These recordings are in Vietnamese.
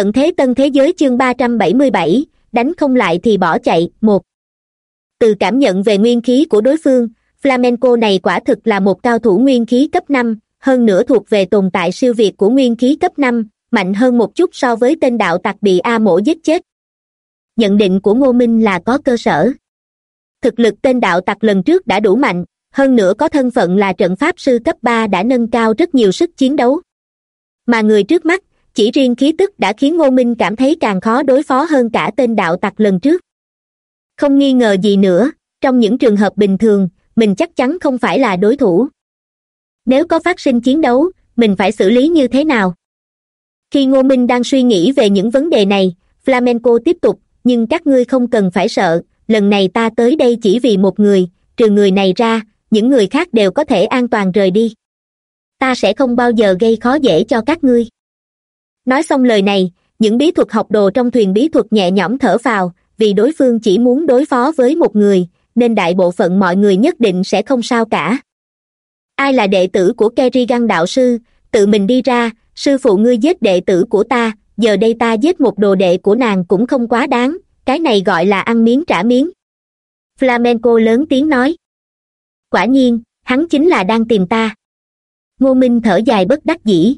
tận thế tân thế giới chương ba trăm bảy mươi bảy, đánh không lại thì bỏ chạy, một. Từ cảm nhận về nguyên khí của đối phương, flamenco này quả thực là một cao thủ nguyên khí cấp năm, hơn nữa thuộc về tồn tại siêu việt của nguyên khí cấp năm, mạnh hơn một chút so với tên đạo tặc bị a mổ giết chết. Nhận định của ngô minh là có cơ sở. Thực lực tên đạo tặc lần trước đã đủ mạnh, hơn nữa có thân phận là trận pháp sư cấp ba đã nâng cao rất nhiều sức chiến đấu. Mà người trước mắt chỉ riêng khí tức đã khiến ngô minh cảm thấy càng khó đối phó hơn cả tên đạo tặc lần trước. Không nghi ngờ gì nữa, trong những trường hợp bình thường, mình chắc chắn không phải là đối thủ. Nếu có phát sinh chiến đấu, mình phải xử lý như thế nào? Khi ngô minh đang suy nghĩ về những vấn đề này, flamenco tiếp tục, nhưng các ngươi không cần phải sợ, lần này ta tới đây chỉ vì một người, trừ người này ra, những người khác đều có thể an toàn rời đi. Ta sẽ không bao giờ gây khó dễ cho các ngươi nói xong lời này, những bí thuật học đồ trong thuyền bí thuật nhẹ nhõm thở vào, vì đối phương chỉ muốn đối phó với một người, nên đại bộ phận mọi người nhất định sẽ không sao cả. Ai là đệ tử của kerrigan đạo sư? Tự mình đi ra, sư phụ ngươi giết đệ tử của ta, giờ đây ta giết một đồ đệ của nàng cũng không quá đáng, cái này gọi là ăn miếng trả miếng. Flamenco lớn tiếng nói. Quả nhiên, hắn chính là đang tìm ta. Ngô minh thở dài bất đắc dĩ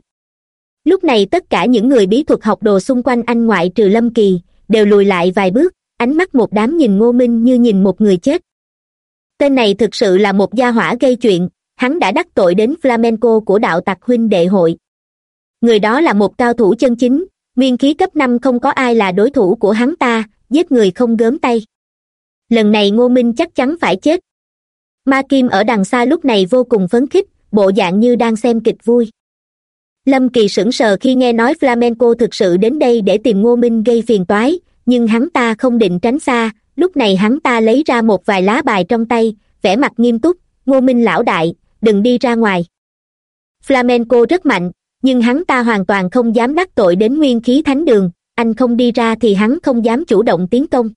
lúc này tất cả những người bí thuật học đồ xung quanh anh ngoại trừ lâm kỳ, đều lùi lại vài bước, ánh mắt một đám nhìn ngô minh như nhìn một người chết. Tên này thực sự là một gia hỏa gây chuyện, hắn đã đắc tội đến flamenco của đạo tặc huynh đệ hội. Người đó là một cao thủ chân chính, nguyên khí cấp năm không có ai là đối thủ của hắn ta, giết người không gớm tay. Lần này ngô minh chắc chắn phải chết. Ma kim ở đằng xa lúc này vô cùng phấn khích, bộ dạng như đang xem kịch vui lâm kỳ sững sờ khi nghe nói flamenco thực sự đến đây để tìm ngô minh gây phiền toái, nhưng hắn ta không định tránh xa. Lúc này hắn ta lấy ra một vài lá bài trong tay, vẻ mặt nghiêm túc, ngô minh lão đại, đừng đi ra ngoài. Flamenco rất mạnh, nhưng hắn ta hoàn toàn không dám đắc tội đến nguyên khí thánh đường, anh không đi ra thì hắn không dám chủ động tiến công.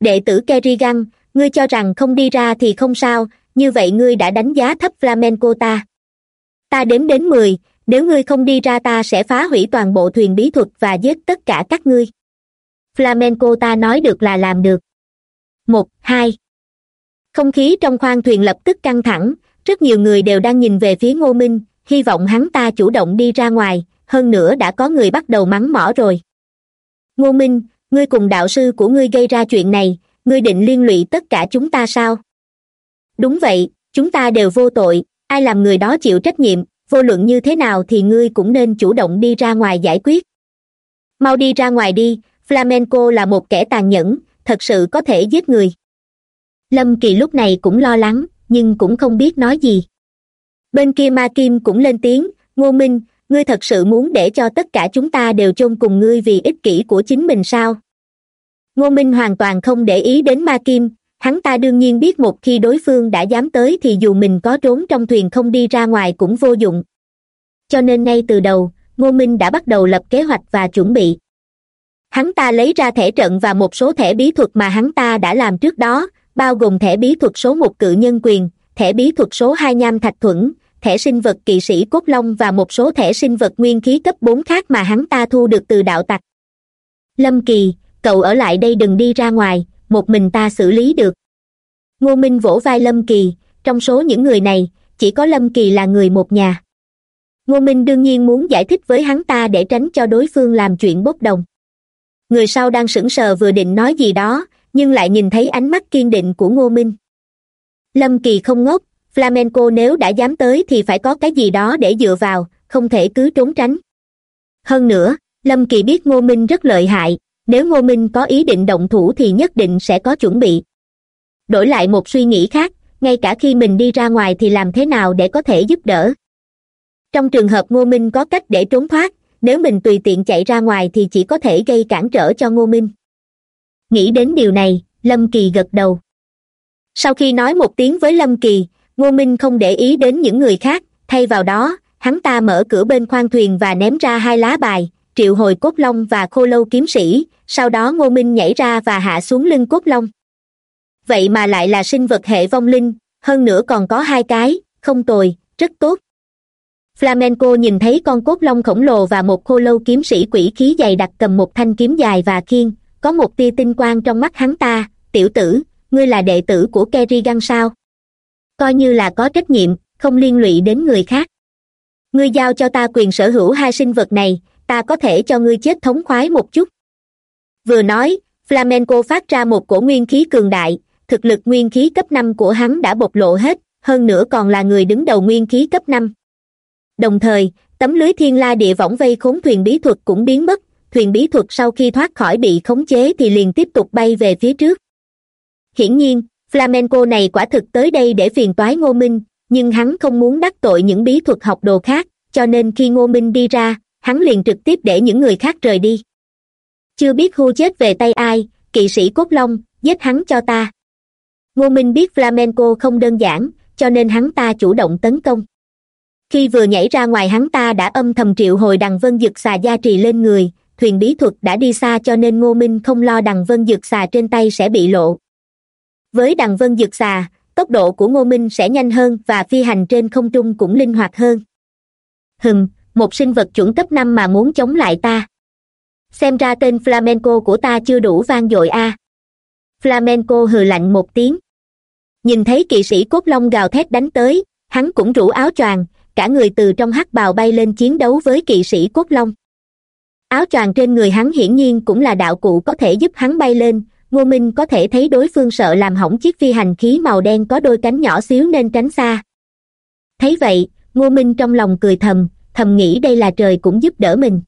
Đệ tử kerrigan, ngươi cho rằng không đi ra thì không sao, như vậy ngươi đã đánh giá thấp flamenco ta. Ta đếm đến mười nếu ngươi không đi ra ta sẽ phá hủy toàn bộ thuyền bí thuật và giết tất cả các ngươi. Flamenco ta nói được là làm được. Một, hai. Không khí trong khoang thuyền lập tức căng thẳng, rất nhiều người đều đang nhìn về phía ngô minh, hy vọng hắn ta chủ động đi ra ngoài, hơn nữa đã có người bắt đầu mắng mỏ rồi. Ngô minh, ngươi cùng đạo sư của ngươi gây ra chuyện này, ngươi định liên lụy tất cả chúng ta sao? Đúng vậy, chúng ta đều vô tội, ai làm người đó chịu trách nhiệm vô luận như thế nào thì ngươi cũng nên chủ động đi ra ngoài giải quyết. Mau đi ra ngoài đi, flamenco là một kẻ tàn nhẫn, thật sự có thể giết người. Lâm kỳ lúc này cũng lo lắng, nhưng cũng không biết nói gì. Bên kia ma kim cũng lên tiếng, ngô minh, ngươi thật sự muốn để cho tất cả chúng ta đều chôn cùng ngươi vì ích kỷ của chính mình sao? Ngô minh hoàn toàn không để ý đến ma kim hắn ta đương nhiên biết một khi đối phương đã dám tới thì dù mình có trốn trong thuyền không đi ra ngoài cũng vô dụng. Cho nên ngay từ đầu, ngô minh đã bắt đầu lập kế hoạch và chuẩn bị. Hắn ta lấy ra thẻ trận và một số thẻ bí thuật mà hắn ta đã làm trước đó, bao gồm thẻ bí thuật số một cự nhân quyền, thẻ bí thuật số hai nham thạch thuẫn, thẻ sinh vật kỵ sĩ cốt long và một số thẻ sinh vật nguyên khí cấp bốn khác mà hắn ta thu được từ đạo tặc. Lâm kỳ, cậu ở lại đây đừng đi ra ngoài một mình ta xử lý được. Ngô minh vỗ vai lâm kỳ, trong số những người này, chỉ có lâm kỳ là người một nhà. Ngô minh đương nhiên muốn giải thích với hắn ta để tránh cho đối phương làm chuyện bốc đồng. Người sau đang sững sờ vừa định nói gì đó, nhưng lại nhìn thấy ánh mắt kiên định của ngô minh. Lâm kỳ không ngốc, flamenco nếu đã dám tới thì phải có cái gì đó để dựa vào, không thể cứ trốn tránh. Hơn nữa, lâm kỳ biết ngô minh rất lợi hại nếu ngô minh có ý định động thủ thì nhất định sẽ có chuẩn bị. Đổi lại một suy nghĩ khác, ngay cả khi mình đi ra ngoài thì làm thế nào để có thể giúp đỡ? Trong trường hợp ngô minh có cách để trốn thoát, nếu mình tùy tiện chạy ra ngoài thì chỉ có thể gây cản trở cho ngô minh. Nghĩ đến điều này, lâm kỳ gật đầu. Sau khi nói một tiếng với lâm kỳ, ngô minh không để ý đến những người khác, thay vào đó, hắn ta mở cửa bên khoang thuyền và ném ra hai lá bài triệu hồi cốt long và khô lâu kiếm sĩ, sau đó ngô minh nhảy ra và hạ xuống lưng cốt long. Vậy mà lại là sinh vật hệ vong linh, hơn nữa còn có hai cái, không tồi, rất tốt. Flamenco nhìn thấy con cốt long khổng lồ và một khô lâu kiếm sĩ quỷ khí dày đặc cầm một thanh kiếm dài và khiên, có một tia tinh quang trong mắt hắn ta, tiểu tử, ngươi là đệ tử của kerrigan sao? Coi như là có trách nhiệm, không liên lụy đến người khác. Ngươi giao cho ta quyền sở hữu hai sinh vật này ta có thể cho ngươi chết thống khoái một chút. Vừa nói, flamenco phát ra một cổ nguyên khí cường đại, thực lực nguyên khí cấp năm của hắn đã bộc lộ hết, hơn nữa còn là người đứng đầu nguyên khí cấp năm. Đồng thời, tấm lưới thiên la địa võng vây khốn thuyền bí thuật cũng biến mất, thuyền bí thuật sau khi thoát khỏi bị khống chế thì liền tiếp tục bay về phía trước. Hiển nhiên, flamenco này quả thực tới đây để phiền toái ngô minh, nhưng hắn không muốn đắc tội những bí thuật học đồ khác, cho nên khi ngô minh đi ra hắn liền trực tiếp để những người khác rời đi. Chưa biết hu chết về tay ai, kỵ sĩ cốt long, giết hắn cho ta. Ngô minh biết flamenco không đơn giản, cho nên hắn ta chủ động tấn công. Khi vừa nhảy ra ngoài hắn ta đã âm thầm triệu hồi đằng vân dực xà gia trì lên người, thuyền bí thuật đã đi xa cho nên ngô minh không lo đằng vân dực xà trên tay sẽ bị lộ. Với đằng vân dực xà, tốc độ của ngô minh sẽ nhanh hơn và phi hành trên không trung cũng linh hoạt hơn. Hừm một sinh vật chuẩn cấp năm mà muốn chống lại ta. Xem ra tên flamenco của ta chưa đủ vang dội a. Flamenco hừ lạnh một tiếng. Nhìn thấy kỵ sĩ cốt long gào thét đánh tới, hắn cũng rủ áo choàng, cả người từ trong hắc bào bay lên chiến đấu với kỵ sĩ cốt long. Áo choàng trên người hắn hiển nhiên cũng là đạo cụ có thể giúp hắn bay lên, ngô minh có thể thấy đối phương sợ làm hỏng chiếc phi hành khí màu đen có đôi cánh nhỏ xíu nên tránh xa. Thấy vậy, ngô minh trong lòng cười thầm thầm nghĩ đây là trời cũng giúp đỡ mình.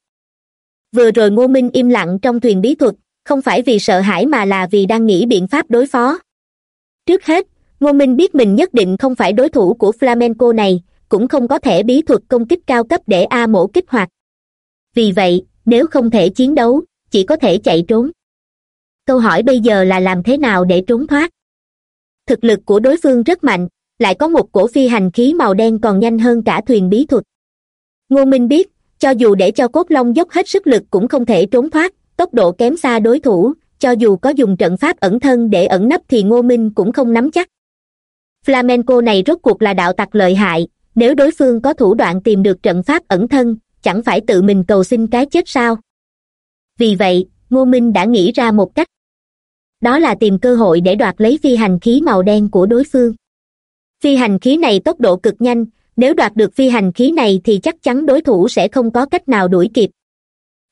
Vừa rồi ngô minh im lặng trong thuyền bí thuật, không phải vì sợ hãi mà là vì đang nghĩ biện pháp đối phó. Trước hết, ngô minh biết mình nhất định không phải đối thủ của flamenco này, cũng không có thể bí thuật công kích cao cấp để a mổ kích hoạt. Vì vậy, nếu không thể chiến đấu, chỉ có thể chạy trốn. Câu hỏi bây giờ là làm thế nào để trốn thoát? Thực lực của đối phương rất mạnh, lại có một cổ phi hành khí màu đen còn nhanh hơn cả thuyền bí thuật ngô minh biết, cho dù để cho cốt long dốc hết sức lực cũng không thể trốn thoát, tốc độ kém xa đối thủ, cho dù có dùng trận pháp ẩn thân để ẩn nấp thì ngô minh cũng không nắm chắc. Flamenco này rốt cuộc là đạo tặc lợi hại, nếu đối phương có thủ đoạn tìm được trận pháp ẩn thân, chẳng phải tự mình cầu xin cái chết sao? Vì vậy, ngô minh đã nghĩ ra một cách. Đó là tìm cơ hội để đoạt lấy phi hành khí màu đen của đối phương. Phi hành khí này tốc độ cực nhanh nếu đoạt được phi hành khí này thì chắc chắn đối thủ sẽ không có cách nào đuổi kịp.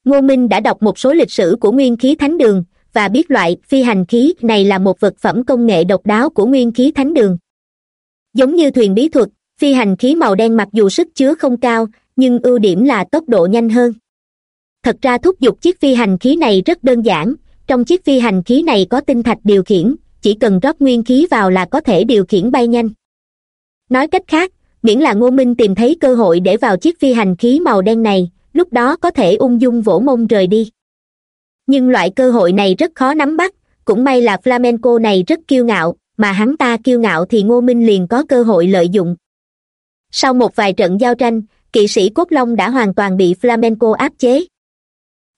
Ngô minh đã đọc một số lịch sử của nguyên khí thánh đường, và biết loại phi hành khí này là một vật phẩm công nghệ độc đáo của nguyên khí thánh đường. Giống như thuyền bí thuật, phi hành khí màu đen mặc dù sức chứa không cao, nhưng ưu điểm là tốc độ nhanh hơn. Thật ra thúc giục chiếc phi hành khí này rất đơn giản, trong chiếc phi hành khí này có tinh thạch điều khiển, chỉ cần rót nguyên khí vào là có thể điều khiển bay nhanh. Nói cách khác miễn là ngô minh tìm thấy cơ hội để vào chiếc phi hành khí màu đen này, lúc đó có thể ung dung vỗ mông rời đi. Nhưng loại cơ hội này rất khó nắm bắt, cũng may là flamenco này rất kiêu ngạo, mà hắn ta kiêu ngạo thì ngô minh liền có cơ hội lợi dụng. Sau một vài trận giao tranh, kỵ sĩ cốt long đã hoàn toàn bị flamenco áp chế.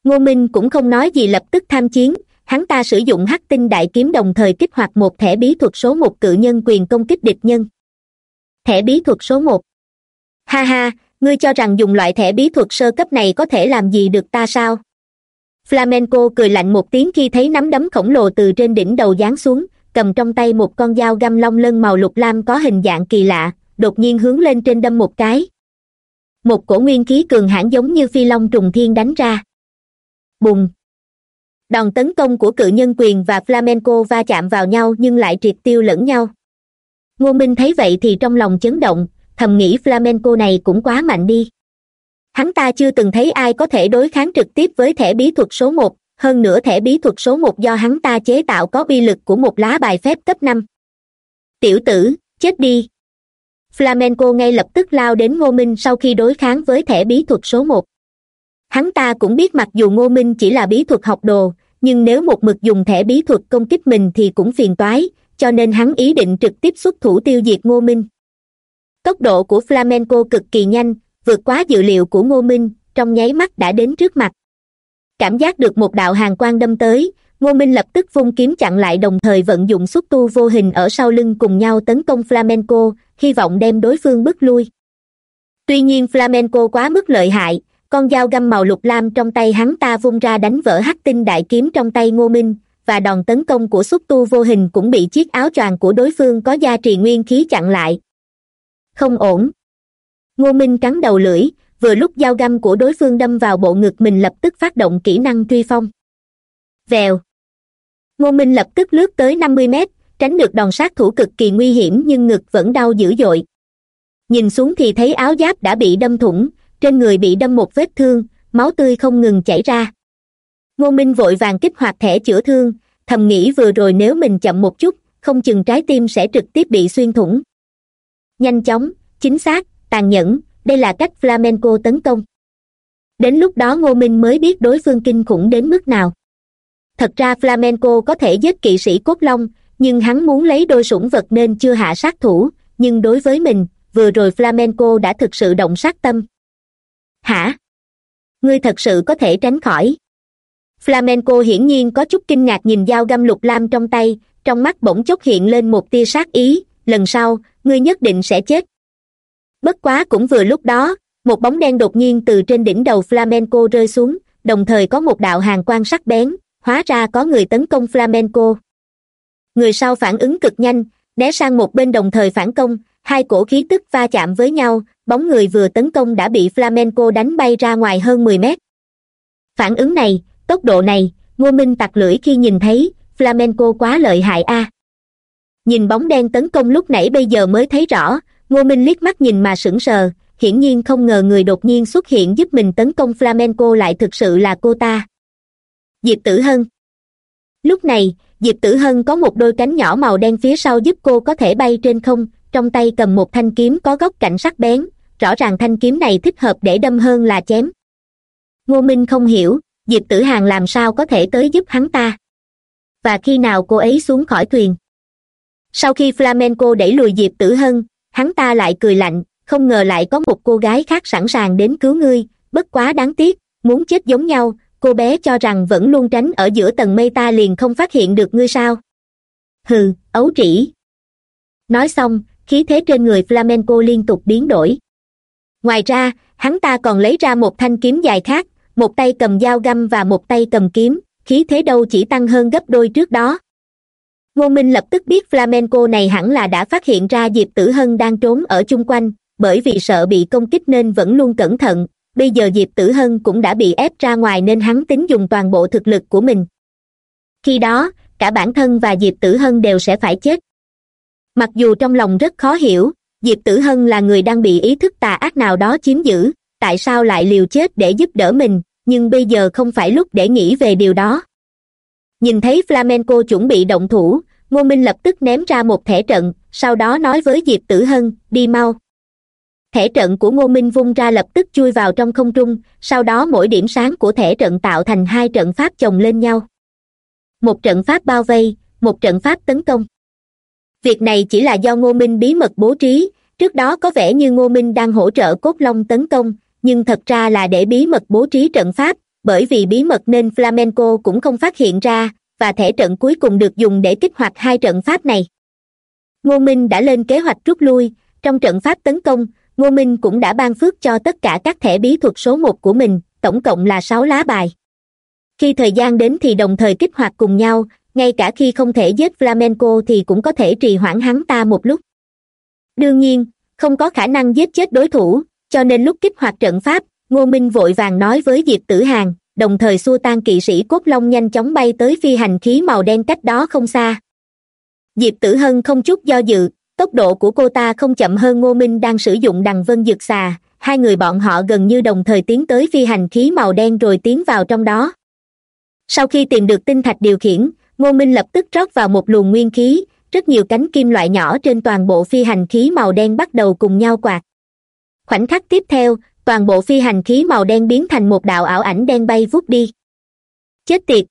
Ngô minh cũng không nói gì lập tức tham chiến, hắn ta sử dụng hắc tinh đại kiếm đồng thời kích hoạt một thẻ bí thuật số một cự nhân quyền công kích địch nhân thẻ bí thuật số một. Ha ha, ngươi cho rằng dùng loại thẻ bí thuật sơ cấp này có thể làm gì được ta sao? Flamenco cười lạnh một tiếng khi thấy nắm đấm khổng lồ từ trên đỉnh đầu giáng xuống, cầm trong tay một con dao găm long lân màu lục lam có hình dạng kỳ lạ, đột nhiên hướng lên trên đâm một cái. Một cổ nguyên khí cường hãn giống như phi long trùng thiên đánh ra. Bùng! Đòn tấn công của cự nhân quyền và flamenco va chạm vào nhau nhưng lại triệt tiêu lẫn nhau ngô minh thấy vậy thì trong lòng chấn động, thầm nghĩ flamenco này cũng quá mạnh đi. Hắn ta chưa từng thấy ai có thể đối kháng trực tiếp với thẻ bí thuật số một, hơn nữa thẻ bí thuật số một do hắn ta chế tạo có bi lực của một lá bài phép cấp năm. Tiểu tử, chết đi. Flamenco ngay lập tức lao đến ngô minh sau khi đối kháng với thẻ bí thuật số một. Hắn ta cũng biết mặc dù ngô minh chỉ là bí thuật học đồ, nhưng nếu một mực dùng thẻ bí thuật công kích mình thì cũng phiền toái cho nên hắn ý định trực tiếp xuất thủ tiêu diệt ngô minh. Tốc độ của flamenco cực kỳ nhanh, vượt quá dự liệu của ngô minh, trong nháy mắt đã đến trước mặt. Cảm giác được một đạo hàng quang đâm tới, ngô minh lập tức vung kiếm chặn lại đồng thời vận dụng xúc tu vô hình ở sau lưng cùng nhau tấn công flamenco, hy vọng đem đối phương bước lui. Tuy nhiên flamenco quá mức lợi hại, con dao găm màu lục lam trong tay hắn ta vung ra đánh vỡ hắc tinh đại kiếm trong tay ngô minh và đòn tấn công của xúc tu vô hình cũng bị chiếc áo choàng của đối phương có gia trì nguyên khí chặn lại. Không ổn. Ngô minh cắn đầu lưỡi, vừa lúc dao găm của đối phương đâm vào bộ ngực mình lập tức phát động kỹ năng truy phong. Vèo. Ngô minh lập tức lướt tới năm mươi mét, tránh được đòn sát thủ cực kỳ nguy hiểm nhưng ngực vẫn đau dữ dội. Nhìn xuống thì thấy áo giáp đã bị đâm thủng, trên người bị đâm một vết thương, máu tươi không ngừng chảy ra ngô minh vội vàng kích hoạt thẻ chữa thương, thầm nghĩ vừa rồi nếu mình chậm một chút, không chừng trái tim sẽ trực tiếp bị xuyên thủng. Nhanh chóng, chính xác, tàn nhẫn, đây là cách flamenco tấn công. Đến lúc đó ngô minh mới biết đối phương kinh khủng đến mức nào. Thật ra flamenco có thể giết kỵ sĩ cốt long, nhưng hắn muốn lấy đôi sủng vật nên chưa hạ sát thủ, nhưng đối với mình, vừa rồi flamenco đã thực sự động sát tâm. Hả? Ngươi thật sự có thể tránh khỏi flamenco hiển nhiên có chút kinh ngạc nhìn dao găm lục lam trong tay, trong mắt bỗng chốc hiện lên một tia sát ý, lần sau, ngươi nhất định sẽ chết. Bất quá cũng vừa lúc đó, một bóng đen đột nhiên từ trên đỉnh đầu flamenco rơi xuống, đồng thời có một đạo hàng quan sắc bén, hóa ra có người tấn công flamenco. Người sau phản ứng cực nhanh, né sang một bên đồng thời phản công, hai cổ khí tức va chạm với nhau, bóng người vừa tấn công đã bị flamenco đánh bay ra ngoài hơn mười mét. Phản ứng này tốc độ này, ngô minh tặc lưỡi khi nhìn thấy, flamenco quá lợi hại a. Nhìn bóng đen tấn công lúc nãy bây giờ mới thấy rõ, ngô minh liếc mắt nhìn mà sững sờ, hiển nhiên không ngờ người đột nhiên xuất hiện giúp mình tấn công flamenco lại thực sự là cô ta. Diệp tử hân. Lúc này, diệp tử hân có một đôi cánh nhỏ màu đen phía sau giúp cô có thể bay trên không, trong tay cầm một thanh kiếm có góc cạnh sắc bén, rõ ràng thanh kiếm này thích hợp để đâm hơn là chém. Ngô minh không hiểu diệp tử hàn làm sao có thể tới giúp hắn ta? Và khi nào cô ấy xuống khỏi thuyền? Sau khi flamenco đẩy lùi diệp tử hân, hắn ta lại cười lạnh, không ngờ lại có một cô gái khác sẵn sàng đến cứu ngươi, bất quá đáng tiếc, muốn chết giống nhau, cô bé cho rằng vẫn luôn tránh ở giữa tầng mây ta liền không phát hiện được ngươi sao? Hừ, ấu trĩ. Nói xong, khí thế trên người flamenco liên tục biến đổi. Ngoài ra, hắn ta còn lấy ra một thanh kiếm dài khác một tay cầm dao găm và một tay cầm kiếm, khí thế đâu chỉ tăng hơn gấp đôi trước đó. Ngô minh lập tức biết flamenco này hẳn là đã phát hiện ra diệp tử hân đang trốn ở chung quanh, bởi vì sợ bị công kích nên vẫn luôn cẩn thận, bây giờ diệp tử hân cũng đã bị ép ra ngoài nên hắn tính dùng toàn bộ thực lực của mình. Khi đó, cả bản thân và diệp tử hân đều sẽ phải chết. Mặc dù trong lòng rất khó hiểu, diệp tử hân là người đang bị ý thức tà ác nào đó chiếm giữ, tại sao lại liều chết để giúp đỡ mình? Nhưng bây giờ không phải lúc để nghĩ về điều đó. Nhìn thấy flamenco chuẩn bị động thủ, ngô minh lập tức ném ra một thẻ trận, sau đó nói với diệp tử hân, đi mau. Thẻ trận của ngô minh vung ra lập tức chui vào trong không trung, sau đó mỗi điểm sáng của thẻ trận tạo thành hai trận pháp chồng lên nhau. Một trận pháp bao vây, một trận pháp tấn công. Việc này chỉ là do ngô minh bí mật bố trí, trước đó có vẻ như ngô minh đang hỗ trợ cốt long tấn công nhưng thật ra là để bí mật bố trí trận pháp, bởi vì bí mật nên flamenco cũng không phát hiện ra, và thẻ trận cuối cùng được dùng để kích hoạt hai trận pháp này. Ngô minh đã lên kế hoạch rút lui, trong trận pháp tấn công, ngô minh cũng đã ban phước cho tất cả các thẻ bí thuật số một của mình, tổng cộng là sáu lá bài. Khi thời gian đến thì đồng thời kích hoạt cùng nhau, ngay cả khi không thể giết flamenco thì cũng có thể trì hoãn hắn ta một lúc. Đương nhiên, không có khả năng giết chết đối thủ cho nên lúc kích hoạt trận pháp, ngô minh vội vàng nói với diệp tử hàn, đồng thời xua tan kỵ sĩ cốt long nhanh chóng bay tới phi hành khí màu đen cách đó không xa. Diệp tử hân không chút do dự, tốc độ của cô ta không chậm hơn ngô minh đang sử dụng đằng vân dược xà, hai người bọn họ gần như đồng thời tiến tới phi hành khí màu đen rồi tiến vào trong đó. Sau khi tìm được tinh thạch điều khiển, ngô minh lập tức rót vào một luồng nguyên khí, rất nhiều cánh kim loại nhỏ trên toàn bộ phi hành khí màu đen bắt đầu cùng nhau quạt khoảnh khắc tiếp theo, toàn bộ phi hành khí màu đen biến thành một đạo ảo ảnh đen bay vút đi. Chết tiệt!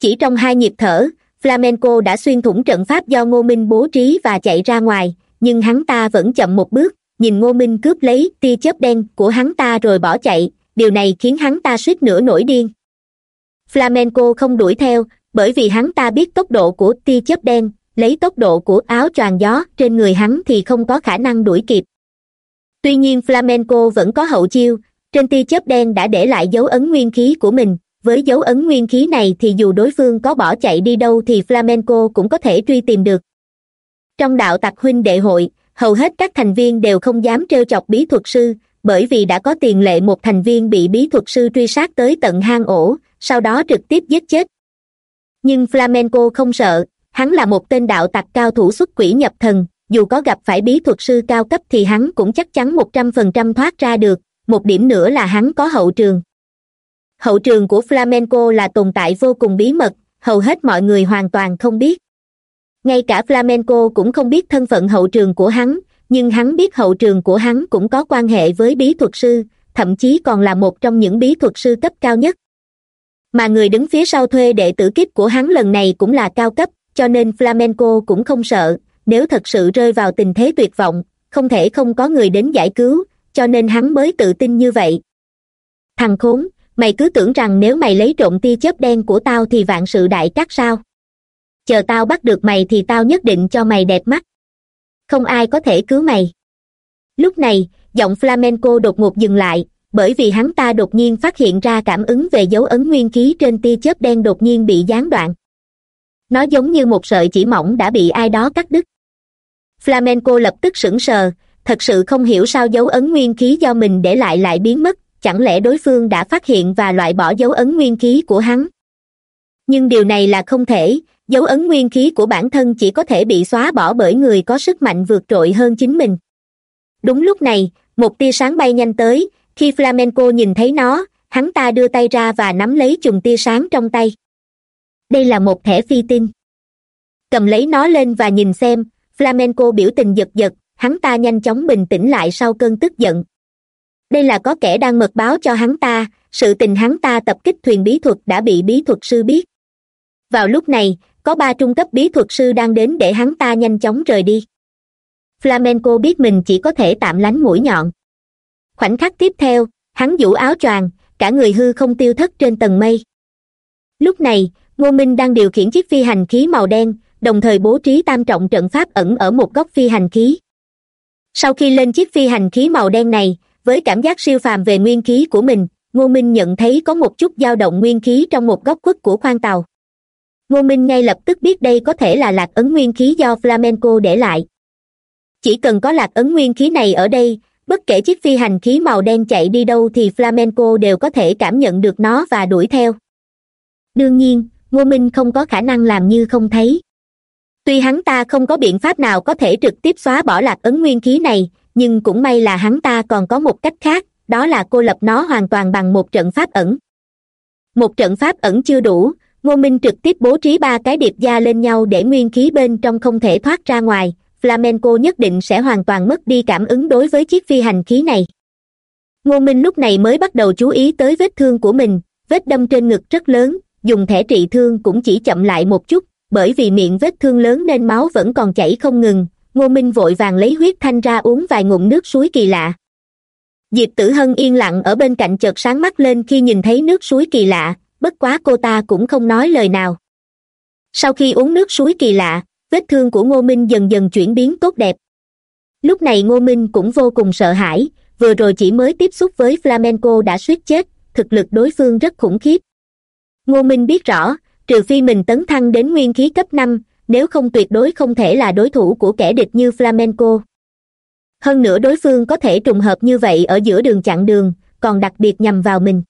Chỉ trong hai nhịp thở, flamenco đã xuyên thủng trận pháp do ngô minh bố trí và chạy ra ngoài, nhưng hắn ta vẫn chậm một bước, nhìn ngô minh cướp lấy tia chớp đen của hắn ta rồi bỏ chạy, điều này khiến hắn ta suýt nữa nổi điên. Flamenco không đuổi theo, bởi vì hắn ta biết tốc độ của tia chớp đen, lấy tốc độ của áo choàng gió trên người hắn thì không có khả năng đuổi kịp tuy nhiên flamenco vẫn có hậu chiêu, trên tia chớp đen đã để lại dấu ấn nguyên khí của mình, với dấu ấn nguyên khí này thì dù đối phương có bỏ chạy đi đâu thì flamenco cũng có thể truy tìm được. Trong đạo tặc huynh đệ hội, hầu hết các thành viên đều không dám trêu chọc bí thuật sư, bởi vì đã có tiền lệ một thành viên bị bí thuật sư truy sát tới tận hang ổ, sau đó trực tiếp giết chết. Nhưng flamenco không sợ, hắn là một tên đạo tặc cao thủ xuất quỷ nhập thần dù có gặp phải bí thuật sư cao cấp thì hắn cũng chắc chắn một trăm phần trăm thoát ra được, một điểm nữa là hắn có hậu trường. Hậu trường của flamenco là tồn tại vô cùng bí mật, hầu hết mọi người hoàn toàn không biết. Ngay cả flamenco cũng không biết thân phận hậu trường của hắn, nhưng hắn biết hậu trường của hắn cũng có quan hệ với bí thuật sư, thậm chí còn là một trong những bí thuật sư cấp cao nhất. Mà người đứng phía sau thuê đệ tử kiếp của hắn lần này cũng là cao cấp, cho nên flamenco cũng không sợ nếu thật sự rơi vào tình thế tuyệt vọng, không thể không có người đến giải cứu, cho nên hắn mới tự tin như vậy. Thằng khốn, mày cứ tưởng rằng nếu mày lấy trộm tia chớp đen của tao thì vạn sự đại cát sao? Chờ tao bắt được mày thì tao nhất định cho mày đẹp mắt. Không ai có thể cứu mày. Lúc này, giọng flamenco đột ngột dừng lại, bởi vì hắn ta đột nhiên phát hiện ra cảm ứng về dấu ấn nguyên khí trên tia chớp đen đột nhiên bị gián đoạn. Nó giống như một sợi chỉ mỏng đã bị ai đó cắt đứt flamenco lập tức sững sờ. Thật sự không hiểu sao dấu ấn nguyên khí do mình để lại lại biến mất. Chẳng lẽ đối phương đã phát hiện và loại bỏ dấu ấn nguyên khí của hắn? Nhưng điều này là không thể. Dấu ấn nguyên khí của bản thân chỉ có thể bị xóa bỏ bởi người có sức mạnh vượt trội hơn chính mình. Đúng lúc này, một tia sáng bay nhanh tới. Khi flamenco nhìn thấy nó, hắn ta đưa tay ra và nắm lấy chùm tia sáng trong tay. Đây là một thẻ phi tinh. Cầm lấy nó lên và nhìn xem flamenco biểu tình giật giật, hắn ta nhanh chóng bình tĩnh lại sau cơn tức giận. Đây là có kẻ đang mật báo cho hắn ta, sự tình hắn ta tập kích thuyền bí thuật đã bị bí thuật sư biết. Vào lúc này, có ba trung cấp bí thuật sư đang đến để hắn ta nhanh chóng rời đi. Flamenco biết mình chỉ có thể tạm lánh mũi nhọn. Khoảnh khắc tiếp theo, hắn vũ áo choàng, cả người hư không tiêu thất trên tầng mây. Lúc này, ngô minh đang điều khiển chiếc phi hành khí màu đen đồng thời bố trí tam trọng trận pháp ẩn ở một góc phi hành khí. Sau khi lên chiếc phi hành khí màu đen này, với cảm giác siêu phàm về nguyên khí của mình, ngô minh nhận thấy có một chút dao động nguyên khí trong một góc khuất của khoang tàu. Ngô minh ngay lập tức biết đây có thể là lạc ấn nguyên khí do flamenco để lại. Chỉ cần có lạc ấn nguyên khí này ở đây, bất kể chiếc phi hành khí màu đen chạy đi đâu thì flamenco đều có thể cảm nhận được nó và đuổi theo. Đương nhiên, ngô minh không có khả năng làm như không thấy tuy hắn ta không có biện pháp nào có thể trực tiếp xóa bỏ lạc ấn nguyên khí này, nhưng cũng may là hắn ta còn có một cách khác, đó là cô lập nó hoàn toàn bằng một trận pháp ẩn. Một trận pháp ẩn chưa đủ, ngô minh trực tiếp bố trí ba cái điệp gia lên nhau để nguyên khí bên trong không thể thoát ra ngoài, flamenco nhất định sẽ hoàn toàn mất đi cảm ứng đối với chiếc phi hành khí này. Ngô minh lúc này mới bắt đầu chú ý tới vết thương của mình, vết đâm trên ngực rất lớn, dùng thẻ trị thương cũng chỉ chậm lại một chút bởi vì miệng vết thương lớn nên máu vẫn còn chảy không ngừng, ngô minh vội vàng lấy huyết thanh ra uống vài ngụm nước suối kỳ lạ. Diệp tử hân yên lặng ở bên cạnh chợt sáng mắt lên khi nhìn thấy nước suối kỳ lạ, bất quá cô ta cũng không nói lời nào. Sau khi uống nước suối kỳ lạ, vết thương của ngô minh dần dần chuyển biến tốt đẹp. Lúc này ngô minh cũng vô cùng sợ hãi, vừa rồi chỉ mới tiếp xúc với flamenco đã suýt chết, thực lực đối phương rất khủng khiếp. Ngô minh biết rõ trừ phi mình tấn thăng đến nguyên khí cấp năm, nếu không tuyệt đối không thể là đối thủ của kẻ địch như flamenco. Hơn nữa đối phương có thể trùng hợp như vậy ở giữa đường chặn đường, còn đặc biệt nhằm vào mình.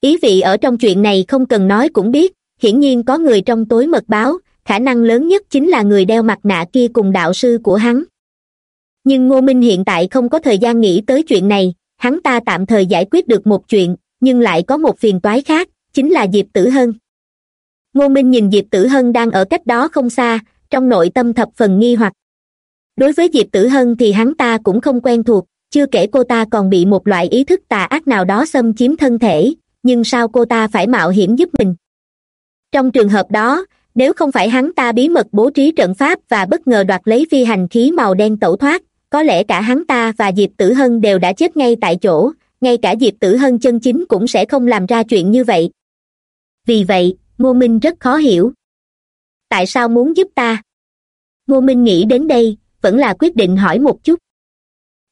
Ý vị ở trong chuyện này không cần nói cũng biết, hiển nhiên có người trong tối mật báo, khả năng lớn nhất chính là người đeo mặt nạ kia cùng đạo sư của hắn. Nhưng ngô minh hiện tại không có thời gian nghĩ tới chuyện này, hắn ta tạm thời giải quyết được một chuyện, nhưng lại có một phiền toái khác, chính là diệp tử hân ngô minh nhìn diệp tử hân đang ở cách đó không xa, trong nội tâm thập phần nghi hoặc. Đối với diệp tử hân thì hắn ta cũng không quen thuộc, chưa kể cô ta còn bị một loại ý thức tà ác nào đó xâm chiếm thân thể, nhưng sao cô ta phải mạo hiểm giúp mình? Trong trường hợp đó, nếu không phải hắn ta bí mật bố trí trận pháp và bất ngờ đoạt lấy phi hành khí màu đen tẩu thoát, có lẽ cả hắn ta và diệp tử hân đều đã chết ngay tại chỗ, ngay cả diệp tử hân chân chính cũng sẽ không làm ra chuyện như vậy. Vì vậy ngô minh rất khó hiểu. Tại sao muốn giúp ta? Ngô minh nghĩ đến đây, vẫn là quyết định hỏi một chút.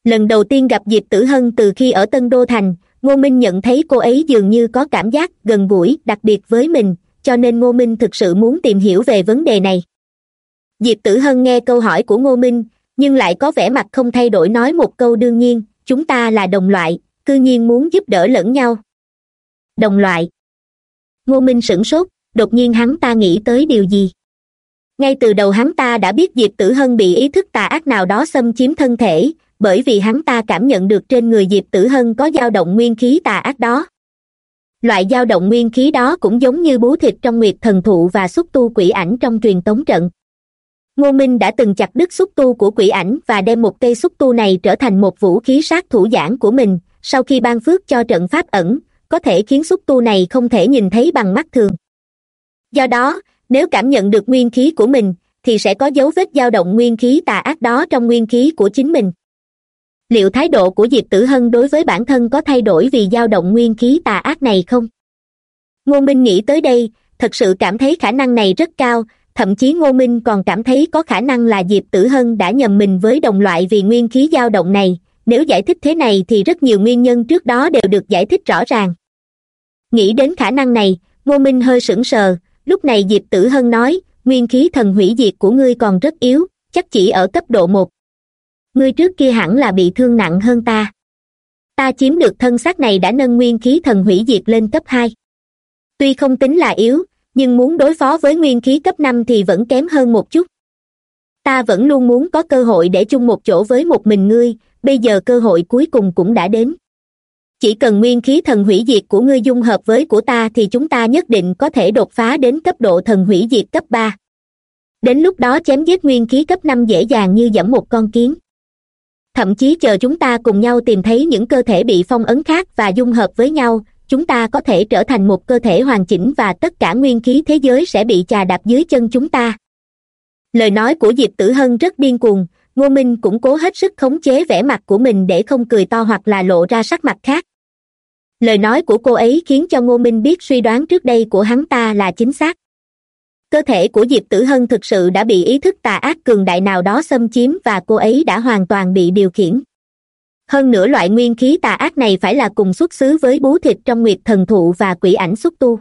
Lần đầu tiên gặp diệp tử hân từ khi ở tân đô thành, ngô minh nhận thấy cô ấy dường như có cảm giác gần gũi đặc biệt với mình, cho nên ngô minh thực sự muốn tìm hiểu về vấn đề này. Diệp tử hân nghe câu hỏi của ngô minh, nhưng lại có vẻ mặt không thay đổi nói một câu đương nhiên, chúng ta là đồng loại, cư nhiên muốn giúp đỡ lẫn nhau. Đồng loại. Ngô minh sửng sốt đột nhiên hắn ta nghĩ tới điều gì? Ngay từ đầu hắn ta đã biết diệp tử hân bị ý thức tà ác nào đó xâm chiếm thân thể, bởi vì hắn ta cảm nhận được trên người diệp tử hân có dao động nguyên khí tà ác đó. Loại dao động nguyên khí đó cũng giống như bú thịt trong nguyệt thần thụ và xúc tu quỷ ảnh trong truyền tống trận. Ngô minh đã từng chặt đứt xúc tu của quỷ ảnh và đem một cây xúc tu này trở thành một vũ khí sát thủ giản của mình, sau khi ban phước cho trận pháp ẩn, có thể khiến xúc tu này không thể nhìn thấy bằng mắt thường do đó, nếu cảm nhận được nguyên khí của mình, thì sẽ có dấu vết dao động nguyên khí tà ác đó trong nguyên khí của chính mình. Liệu thái độ của diệp tử hân đối với bản thân có thay đổi vì dao động nguyên khí tà ác này không? Ngô minh nghĩ tới đây, thật sự cảm thấy khả năng này rất cao, thậm chí ngô minh còn cảm thấy có khả năng là diệp tử hân đã nhầm mình với đồng loại vì nguyên khí dao động này, nếu giải thích thế này thì rất nhiều nguyên nhân trước đó đều được giải thích rõ ràng. Nghĩ đến khả năng này, ngô minh hơi sững sờ lúc này diệp tử hân nói, nguyên khí thần hủy diệt của ngươi còn rất yếu, chắc chỉ ở cấp độ một. Ngươi trước kia hẳn là bị thương nặng hơn ta. Ta chiếm được thân xác này đã nâng nguyên khí thần hủy diệt lên cấp hai. Tuy không tính là yếu, nhưng muốn đối phó với nguyên khí cấp năm thì vẫn kém hơn một chút. Ta vẫn luôn muốn có cơ hội để chung một chỗ với một mình ngươi, bây giờ cơ hội cuối cùng cũng đã đến chỉ cần nguyên khí thần hủy diệt của ngươi dung hợp với của ta thì chúng ta nhất định có thể đột phá đến cấp độ thần hủy diệt cấp ba. Đến lúc đó chém giết nguyên khí cấp năm dễ dàng như dẫm một con kiến. Thậm chí chờ chúng ta cùng nhau tìm thấy những cơ thể bị phong ấn khác và dung hợp với nhau, chúng ta có thể trở thành một cơ thể hoàn chỉnh và tất cả nguyên khí thế giới sẽ bị chà đạp dưới chân chúng ta. Lời nói của diệp tử hân rất điên cuồng ngô minh cũng cố hết sức khống chế vẻ mặt của mình để không cười to hoặc là lộ ra sắc mặt khác. Lời nói của cô ấy khiến cho ngô minh biết suy đoán trước đây của hắn ta là chính xác. Cơ thể của diệp tử hân thực sự đã bị ý thức tà ác cường đại nào đó xâm chiếm và cô ấy đã hoàn toàn bị điều khiển. Hơn nữa loại nguyên khí tà ác này phải là cùng xuất xứ với bú thịt trong nguyệt thần thụ và quỷ ảnh xúc tu.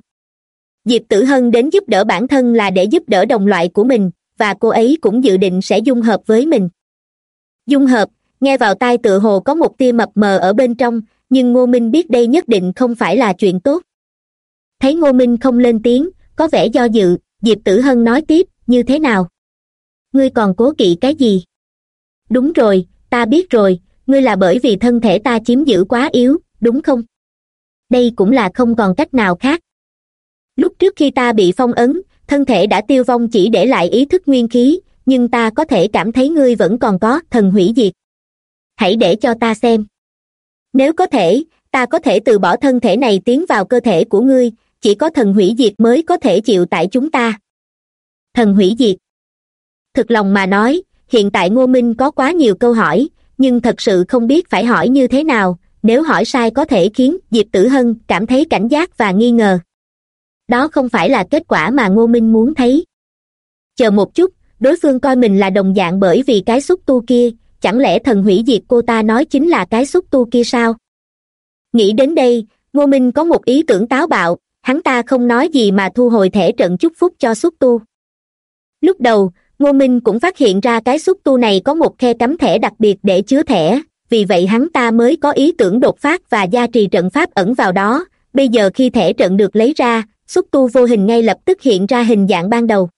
Diệp tử hân đến giúp đỡ bản thân là để giúp đỡ đồng loại của mình, và cô ấy cũng dự định sẽ dung hợp với mình dung hợp, nghe vào tai tựa hồ có một tia mập mờ ở bên trong, nhưng ngô minh biết đây nhất định không phải là chuyện tốt. Thấy ngô minh không lên tiếng, có vẻ do dự, diệp tử hân nói tiếp, như thế nào? Ngươi còn cố kỵ cái gì? Đúng rồi, ta biết rồi, ngươi là bởi vì thân thể ta chiếm giữ quá yếu, đúng không? Đây cũng là không còn cách nào khác. Lúc trước khi ta bị phong ấn, thân thể đã tiêu vong chỉ để lại ý thức nguyên khí nhưng ta có thể cảm thấy ngươi vẫn còn có thần hủy diệt. Hãy để cho ta xem. Nếu có thể, ta có thể từ bỏ thân thể này tiến vào cơ thể của ngươi, chỉ có thần hủy diệt mới có thể chịu tại chúng ta. Thần hủy diệt. Thực lòng mà nói, hiện tại ngô minh có quá nhiều câu hỏi, nhưng thật sự không biết phải hỏi như thế nào, nếu hỏi sai có thể khiến diệp tử hân cảm thấy cảnh giác và nghi ngờ. Đó không phải là kết quả mà ngô minh muốn thấy. Chờ một chút đối phương coi mình là đồng dạng bởi vì cái xúc tu kia, chẳng lẽ thần hủy diệt cô ta nói chính là cái xúc tu kia sao? Nghĩ đến đây, ngô minh có một ý tưởng táo bạo, hắn ta không nói gì mà thu hồi thẻ trận chúc phúc cho xúc tu. Lúc đầu, ngô minh cũng phát hiện ra cái xúc tu này có một khe cắm thẻ đặc biệt để chứa thẻ, vì vậy hắn ta mới có ý tưởng đột phát và gia trì trận pháp ẩn vào đó. Bây giờ khi thẻ trận được lấy ra, xúc tu vô hình ngay lập tức hiện ra hình dạng ban đầu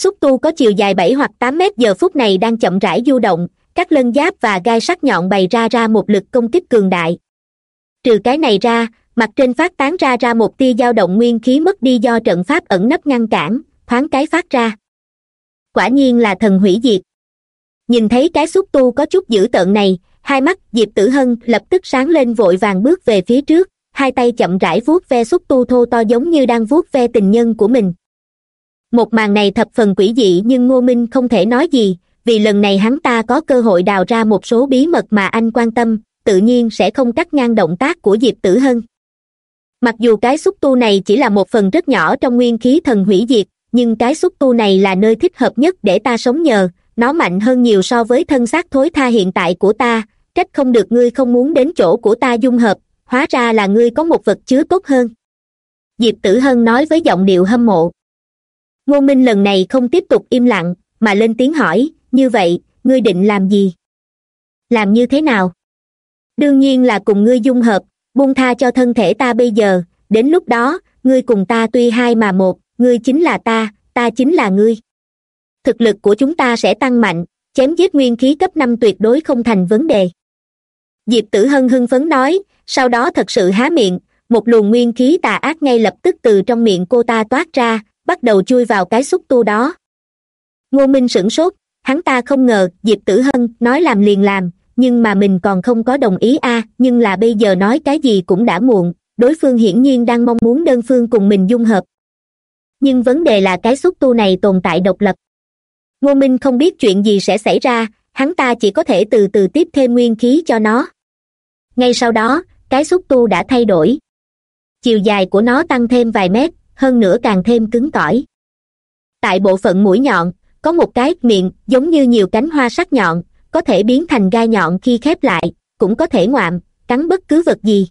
xúc tu có chiều dài bảy hoặc tám mét, giờ phút này đang chậm rãi du động. Các lân giáp và gai sắc nhọn bày ra ra một lực công kích cường đại. Trừ cái này ra, mặt trên phát tán ra ra một tia dao động nguyên khí mất đi do trận pháp ẩn nấp ngăn cản, thoáng cái phát ra. Quả nhiên là thần hủy diệt. Nhìn thấy cái xúc tu có chút dữ tợn này, hai mắt diệp tử hân lập tức sáng lên vội vàng bước về phía trước, hai tay chậm rãi vuốt ve xúc tu thô to giống như đang vuốt ve tình nhân của mình một màn này thập phần quỷ dị nhưng ngô minh không thể nói gì, vì lần này hắn ta có cơ hội đào ra một số bí mật mà anh quan tâm, tự nhiên sẽ không cắt ngang động tác của diệp tử hân. Mặc dù cái xúc tu này chỉ là một phần rất nhỏ trong nguyên khí thần hủy diệt, nhưng cái xúc tu này là nơi thích hợp nhất để ta sống nhờ, nó mạnh hơn nhiều so với thân xác thối tha hiện tại của ta trách không được ngươi không muốn đến chỗ của ta dung hợp, hóa ra là ngươi có một vật chứa tốt hơn. Diệp tử hân nói với giọng điệu hâm mộ ngô minh lần này không tiếp tục im lặng, mà lên tiếng hỏi, như vậy, ngươi định làm gì? Làm như thế nào? Đương nhiên là cùng ngươi dung hợp, buông tha cho thân thể ta bây giờ. Đến lúc đó, ngươi cùng ta tuy hai mà một, ngươi chính là ta ta chính là ngươi. Thực lực của chúng ta sẽ tăng mạnh, chém giết nguyên khí cấp năm tuyệt đối không thành vấn đề. Diệp tử hân hưng phấn nói, sau đó thật sự há miệng, một luồng nguyên khí tà ác ngay lập tức từ trong miệng cô ta toát ra bắt đầu chui vào cái xúc tu đó. Ngô minh sửng sốt, hắn ta không ngờ diệp tử hân nói làm liền làm, nhưng mà mình còn không có đồng ý a, nhưng là bây giờ nói cái gì cũng đã muộn, đối phương hiển nhiên đang mong muốn đơn phương cùng mình dung hợp. Nhưng vấn đề là cái xúc tu này tồn tại độc lập. Ngô minh không biết chuyện gì sẽ xảy ra, hắn ta chỉ có thể từ từ tiếp thêm nguyên khí cho nó. Ngay sau đó, cái xúc tu đã thay đổi. Chiều dài của nó tăng thêm vài mét hơn nữa càng thêm cứng cỏi. Tại bộ phận mũi nhọn, có một cái miệng giống như nhiều cánh hoa sắc nhọn, có thể biến thành gai nhọn khi khép lại, cũng có thể ngoạm, cắn bất cứ vật gì.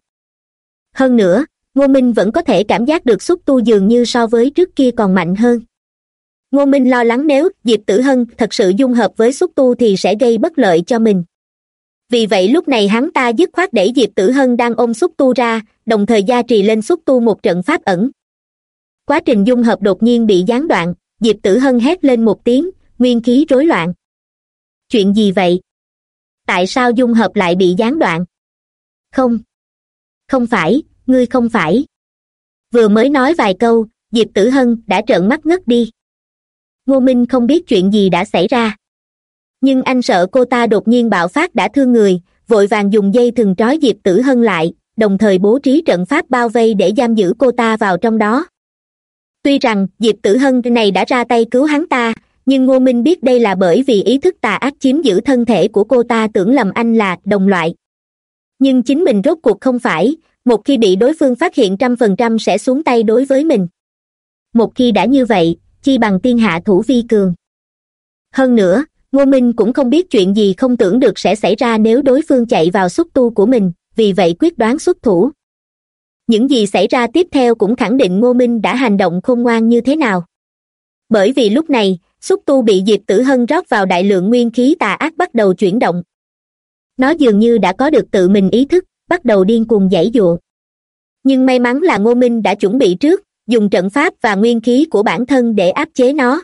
Hơn nữa, ngô minh vẫn có thể cảm giác được xúc tu dường như so với trước kia còn mạnh hơn. Ngô minh lo lắng nếu diệp tử hân thật sự dung hợp với xúc tu thì sẽ gây bất lợi cho mình. Vì vậy lúc này hắn ta dứt khoát đẩy diệp tử hân đang ôm xúc tu ra, đồng thời gia trì lên xúc tu một trận pháp ẩn quá trình dung hợp đột nhiên bị gián đoạn, diệp tử hân hét lên một tiếng, nguyên khí rối loạn. Chuyện gì vậy? Tại sao dung hợp lại bị gián đoạn? Không. Không phải, ngươi không phải. Vừa mới nói vài câu, diệp tử hân đã trợn mắt ngất đi. Ngô minh không biết chuyện gì đã xảy ra. Nhưng anh sợ cô ta đột nhiên bạo phát đã thương người, vội vàng dùng dây thừng trói diệp tử hân lại, đồng thời bố trí trận pháp bao vây để giam giữ cô ta vào trong đó tuy rằng, diệp tử hân này đã ra tay cứu hắn ta, nhưng ngô minh biết đây là bởi vì ý thức tà ác chiếm giữ thân thể của cô ta tưởng lầm anh là đồng loại. Nhưng chính mình rốt cuộc không phải, một khi bị đối phương phát hiện trăm phần trăm sẽ xuống tay đối với mình. Một khi đã như vậy, chi bằng tiên hạ thủ vi cường. Hơn nữa, ngô minh cũng không biết chuyện gì không tưởng được sẽ xảy ra nếu đối phương chạy vào xúc tu của mình, vì vậy quyết đoán xuất thủ những gì xảy ra tiếp theo cũng khẳng định ngô minh đã hành động khôn ngoan như thế nào. Bởi vì lúc này, xúc tu bị diệp tử hân rót vào đại lượng nguyên khí tà ác bắt đầu chuyển động. Nó dường như đã có được tự mình ý thức, bắt đầu điên cuồng giãy giụa nhưng may mắn là ngô minh đã chuẩn bị trước, dùng trận pháp và nguyên khí của bản thân để áp chế nó.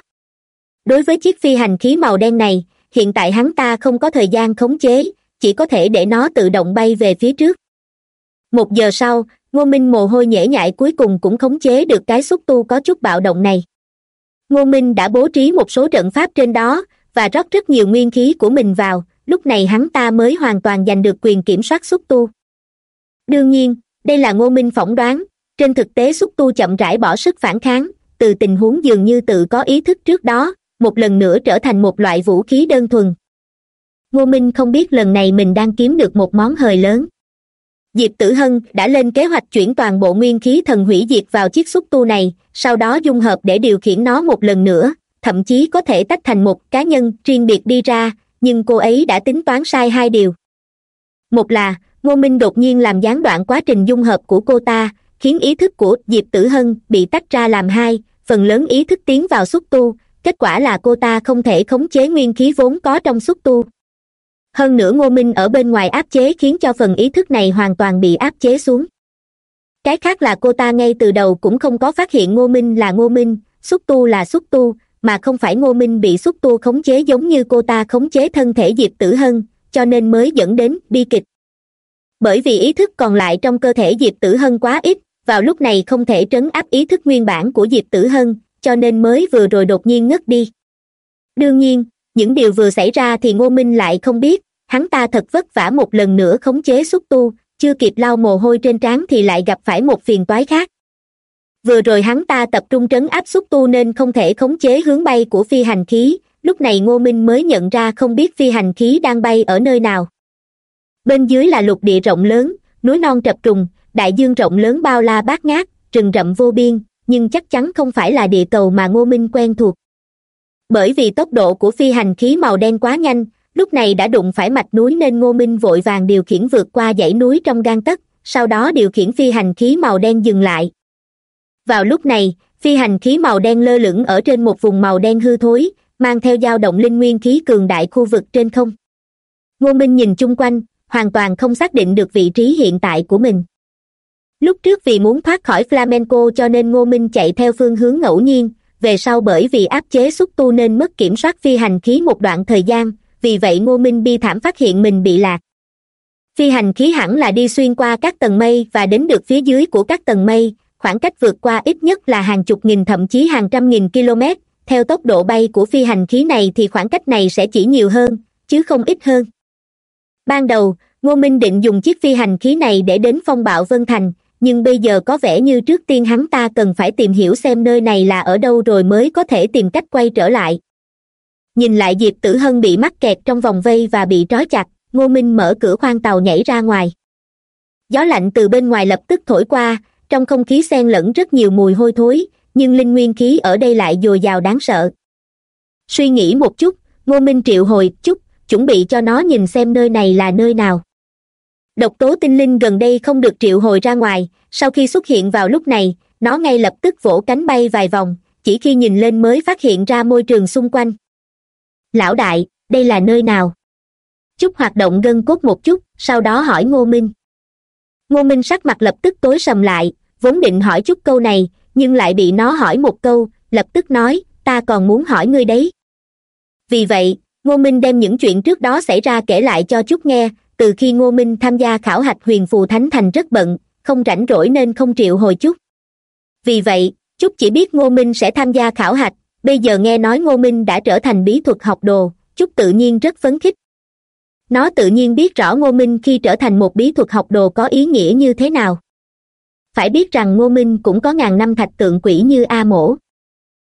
Đối với chiếc phi hành khí màu đen này, hiện tại hắn ta không có thời gian khống chế, chỉ có thể để nó tự động bay về phía trước. Một giờ sau ngô minh mồ hôi nhễ nhại cuối cùng cũng khống chế được cái xúc tu có chút bạo động này. Ngô minh đã bố trí một số trận pháp trên đó và rót rất nhiều nguyên khí của mình vào, lúc này hắn ta mới hoàn toàn giành được quyền kiểm soát xúc tu. Đương nhiên, đây là ngô minh phỏng đoán, trên thực tế xúc tu chậm rãi bỏ sức phản kháng, từ tình huống dường như tự có ý thức trước đó, một lần nữa trở thành một loại vũ khí đơn thuần. Ngô minh không biết lần này mình đang kiếm được một món hời lớn diệp tử hân đã lên kế hoạch chuyển toàn bộ nguyên khí thần hủy diệt vào chiếc xúc tu này, sau đó dung hợp để điều khiển nó một lần nữa, thậm chí có thể tách thành một cá nhân riêng biệt đi ra, nhưng cô ấy đã tính toán sai hai điều. Một là, ngô minh đột nhiên làm gián đoạn quá trình dung hợp của cô ta, khiến ý thức của diệp tử hân bị tách ra làm hai, phần lớn ý thức tiến vào xúc tu, kết quả là cô ta không thể khống chế nguyên khí vốn có trong xúc tu hơn nữa ngô minh ở bên ngoài áp chế khiến cho phần ý thức này hoàn toàn bị áp chế xuống. Cái khác là cô ta ngay từ đầu cũng không có phát hiện ngô minh là ngô minh, xúc tu là xúc tu, mà không phải ngô minh bị xúc tu khống chế giống như cô ta khống chế thân thể diệp tử hân, cho nên mới dẫn đến bi kịch. Bởi vì ý thức còn lại trong cơ thể diệp tử hân quá ít, vào lúc này không thể trấn áp ý thức nguyên bản của diệp tử hân, cho nên mới vừa rồi đột nhiên ngất đi. Đương nhiên, những điều vừa xảy ra thì ngô minh lại không biết hắn ta thật vất vả một lần nữa khống chế xúc tu, chưa kịp lau mồ hôi trên trán thì lại gặp phải một phiền toái khác. Vừa rồi hắn ta tập trung trấn áp xúc tu nên không thể khống chế hướng bay của phi hành khí, lúc này ngô minh mới nhận ra không biết phi hành khí đang bay ở nơi nào. Bên dưới là lục địa rộng lớn, núi non trập trùng, đại dương rộng lớn bao la bát ngát, rừng rậm vô biên, nhưng chắc chắn không phải là địa cầu mà ngô minh quen thuộc. Bởi vì tốc độ của phi hành khí màu đen quá nhanh lúc này đã đụng phải mạch núi nên ngô minh vội vàng điều khiển vượt qua dãy núi trong gang tấc, sau đó điều khiển phi hành khí màu đen dừng lại. Vào lúc này, phi hành khí màu đen lơ lửng ở trên một vùng màu đen hư thối, mang theo dao động linh nguyên khí cường đại khu vực trên không. Ngô minh nhìn chung quanh, hoàn toàn không xác định được vị trí hiện tại của mình. Lúc trước vì muốn thoát khỏi flamenco cho nên ngô minh chạy theo phương hướng ngẫu nhiên, về sau bởi vì áp chế xúc tu nên mất kiểm soát phi hành khí một đoạn thời gian vì vậy ngô minh bi thảm phát hiện mình bị lạc. Phi hành khí hẳn là đi xuyên qua các tầng mây và đến được phía dưới của các tầng mây. Khoảng cách vượt qua ít nhất là hàng chục nghìn thậm chí hàng trăm nghìn km. Theo tốc độ bay của phi hành khí này thì khoảng cách này sẽ chỉ nhiều hơn, chứ không ít hơn. Ban đầu, ngô minh định dùng chiếc phi hành khí này để đến phong bạo vân thành, nhưng bây giờ có vẻ như trước tiên hắn ta cần phải tìm hiểu xem nơi này là ở đâu rồi mới có thể tìm cách quay trở lại nhìn lại diệp tử hân bị mắc kẹt trong vòng vây và bị trói chặt, ngô minh mở cửa khoang tàu nhảy ra ngoài. Gió lạnh từ bên ngoài lập tức thổi qua, trong không khí xen lẫn rất nhiều mùi hôi thối, nhưng linh nguyên khí ở đây lại dồi dào đáng sợ. Suy nghĩ một chút, ngô minh triệu hồi chút chuẩn bị cho nó nhìn xem nơi này là nơi nào. Độc tố tinh linh gần đây không được triệu hồi ra ngoài, sau khi xuất hiện vào lúc này, nó ngay lập tức vỗ cánh bay vài vòng, chỉ khi nhìn lên mới phát hiện ra môi trường xung quanh lão đại, đây là nơi nào? Chúc hoạt động gân cốt một chút, sau đó hỏi ngô minh. Ngô minh sắc mặt lập tức tối sầm lại, vốn định hỏi chút câu này, nhưng lại bị nó hỏi một câu, lập tức nói, ta còn muốn hỏi ngươi đấy. Vì vậy, ngô minh đem những chuyện trước đó xảy ra kể lại cho chút nghe, từ khi ngô minh tham gia khảo hạch huyền phù thánh thành rất bận, không rảnh rỗi nên không triệu hồi chút. Vì vậy, chút chỉ biết ngô minh sẽ tham gia khảo hạch bây giờ nghe nói ngô minh đã trở thành bí thuật học đồ chúc tự nhiên rất phấn khích. Nó tự nhiên biết rõ ngô minh khi trở thành một bí thuật học đồ có ý nghĩa như thế nào. Phải biết rằng ngô minh cũng có ngàn năm thạch tượng quỷ như a mổ.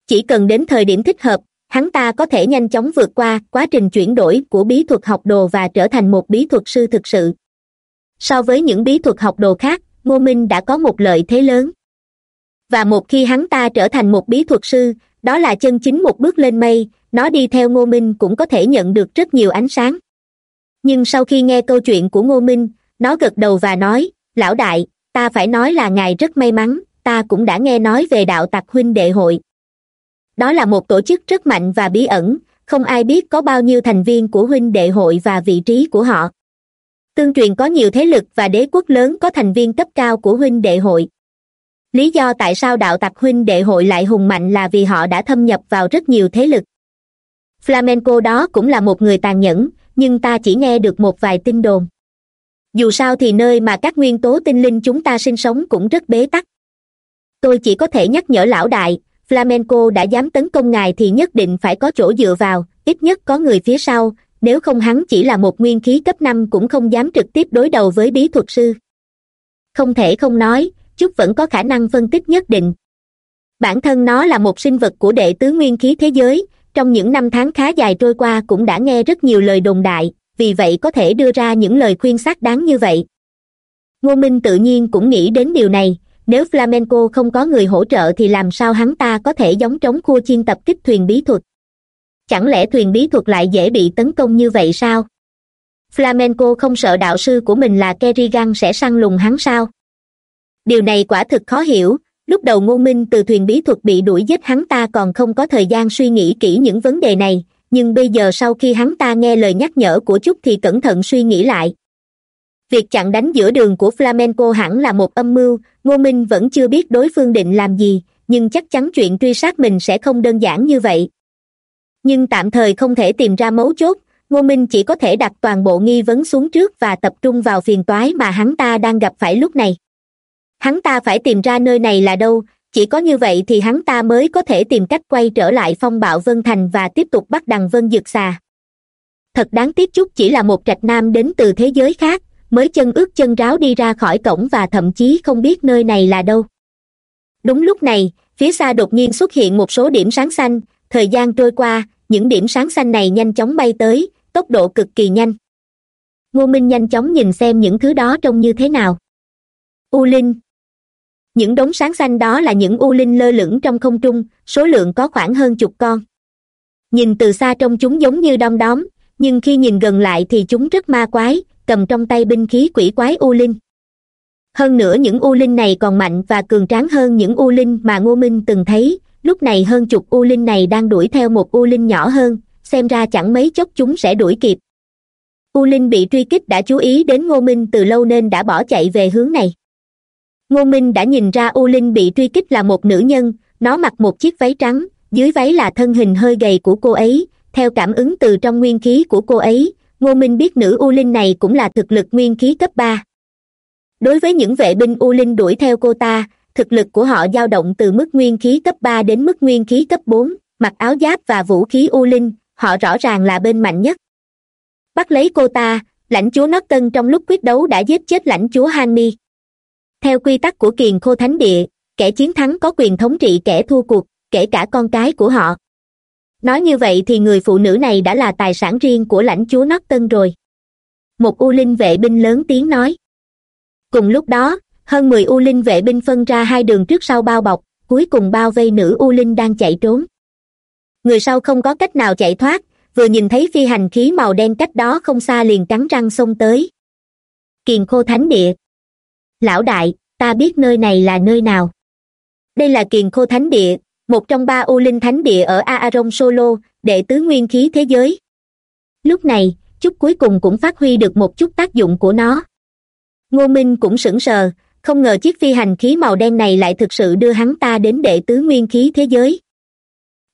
Chỉ cần đến thời điểm thích hợp, hắn ta có thể nhanh chóng vượt qua quá trình chuyển đổi của bí thuật học đồ và trở thành một bí thuật sư thực sự. So với những bí thuật học đồ khác, ngô minh đã có một lợi thế lớn. Và một khi hắn ta trở thành một bí thuật sư đó là chân chính một bước lên mây, nó đi theo ngô minh cũng có thể nhận được rất nhiều ánh sáng. Nhưng sau khi nghe câu chuyện của ngô minh, nó gật đầu và nói, lão đại, ta phải nói là ngài rất may mắn, ta cũng đã nghe nói về đạo tặc huynh đệ hội. Đó là một tổ chức rất mạnh và bí ẩn, không ai biết có bao nhiêu thành viên của huynh đệ hội và vị trí của họ. Tương truyền có nhiều thế lực và đế quốc lớn có thành viên cấp cao của huynh đệ hội lý do tại sao đạo tặc huynh đệ hội lại hùng mạnh là vì họ đã thâm nhập vào rất nhiều thế lực. Flamenco đó cũng là một người tàn nhẫn, nhưng ta chỉ nghe được một vài tin đồn. Dù sao thì nơi mà các nguyên tố tinh linh chúng ta sinh sống cũng rất bế tắc. Tôi chỉ có thể nhắc nhở lão đại, flamenco đã dám tấn công ngài thì nhất định phải có chỗ dựa vào, ít nhất có người phía sau, nếu không hắn chỉ là một nguyên khí cấp năm cũng không dám trực tiếp đối đầu với bí thuật sư. Không thể không nói chút vẫn có khả năng phân tích nhất định. Bản thân nó là một sinh vật của đệ tứ nguyên khí thế giới, trong những năm tháng khá dài trôi qua cũng đã nghe rất nhiều lời đồn đại, vì vậy có thể đưa ra những lời khuyên xác đáng như vậy. Ngô minh tự nhiên cũng nghĩ đến điều này, nếu flamenco không có người hỗ trợ thì làm sao hắn ta có thể giống trống khua chiên tập kích thuyền bí thuật? Chẳng lẽ thuyền bí thuật lại dễ bị tấn công như vậy sao? Flamenco không sợ đạo sư của mình là kerrigan sẽ săn lùng hắn sao? Điều này quả thực khó hiểu. Lúc đầu ngô minh từ thuyền bí thuật bị đuổi giết hắn ta còn không có thời gian suy nghĩ kỹ những vấn đề này, nhưng bây giờ sau khi hắn ta nghe lời nhắc nhở của chúc thì cẩn thận suy nghĩ lại. Việc chặn đánh giữa đường của flamenco hẳn là một âm mưu, ngô minh vẫn chưa biết đối phương định làm gì, nhưng chắc chắn chuyện truy sát mình sẽ không đơn giản như vậy. Nhưng tạm thời không thể tìm ra mấu chốt, ngô minh chỉ có thể đặt toàn bộ nghi vấn xuống trước và tập trung vào phiền toái mà hắn ta đang gặp phải lúc này hắn ta phải tìm ra nơi này là đâu, chỉ có như vậy thì hắn ta mới có thể tìm cách quay trở lại phong bạo vân thành và tiếp tục bắt đằng vân dược xà. Thật đáng tiếc chút chỉ là một trạch nam đến từ thế giới khác, mới chân ướt chân ráo đi ra khỏi cổng và thậm chí không biết nơi này là đâu. Đúng lúc này, phía xa đột nhiên xuất hiện một số điểm sáng xanh, thời gian trôi qua, những điểm sáng xanh này nhanh chóng bay tới, tốc độ cực kỳ nhanh. Ngô minh nhanh chóng nhìn xem những thứ đó trông như thế nào. U linh những đống sáng xanh đó là những u linh lơ lửng trong không trung, số lượng có khoảng hơn chục con. Nhìn từ xa trông chúng giống như đom đóm, nhưng khi nhìn gần lại thì chúng rất ma quái, cầm trong tay binh khí quỷ quái u linh. Hơn nữa những u linh này còn mạnh và cường tráng hơn những u linh mà ngô minh từng thấy, lúc này hơn chục u linh này đang đuổi theo một u linh nhỏ hơn, xem ra chẳng mấy chốc chúng sẽ đuổi kịp. U linh bị truy kích đã chú ý đến ngô minh từ lâu nên đã bỏ chạy về hướng này ngô minh đã nhìn ra u linh bị truy kích là một nữ nhân, nó mặc một chiếc váy trắng, dưới váy là thân hình hơi gầy của cô ấy, theo cảm ứng từ trong nguyên khí của cô ấy, ngô minh biết nữ u linh này cũng là thực lực nguyên khí cấp ba. Đối với những vệ binh u linh đuổi theo cô ta, thực lực của họ dao động từ mức nguyên khí cấp ba đến mức nguyên khí cấp bốn, mặc áo giáp và vũ khí u linh, họ rõ ràng là bên mạnh nhất. Bắt lấy cô ta, lãnh chúa nót tân trong lúc quyết đấu đã giết chết lãnh chúa hanmi theo quy tắc của kiền khô thánh địa, kẻ chiến thắng có quyền thống trị kẻ thua cuộc, kể cả con cái của họ. Nói như vậy thì người phụ nữ này đã là tài sản riêng của lãnh chúa nót tân rồi. Một u linh vệ binh lớn tiếng nói. Cùng lúc đó, hơn mười u linh vệ binh phân ra hai đường trước sau bao bọc, cuối cùng bao vây nữ u linh đang chạy trốn. Người sau không có cách nào chạy thoát, vừa nhìn thấy phi hành khí màu đen cách đó không xa liền cắn răng xông tới. Kiền khô thánh địa lão đại, ta biết nơi này là nơi nào. Đây là kiền khô thánh địa, một trong ba u linh thánh địa ở aaron solo đệ tứ nguyên khí thế giới. Lúc này, chút cuối cùng cũng phát huy được một chút tác dụng của nó. Ngô minh cũng sững sờ, không ngờ chiếc phi hành khí màu đen này lại thực sự đưa hắn ta đến đệ tứ nguyên khí thế giới.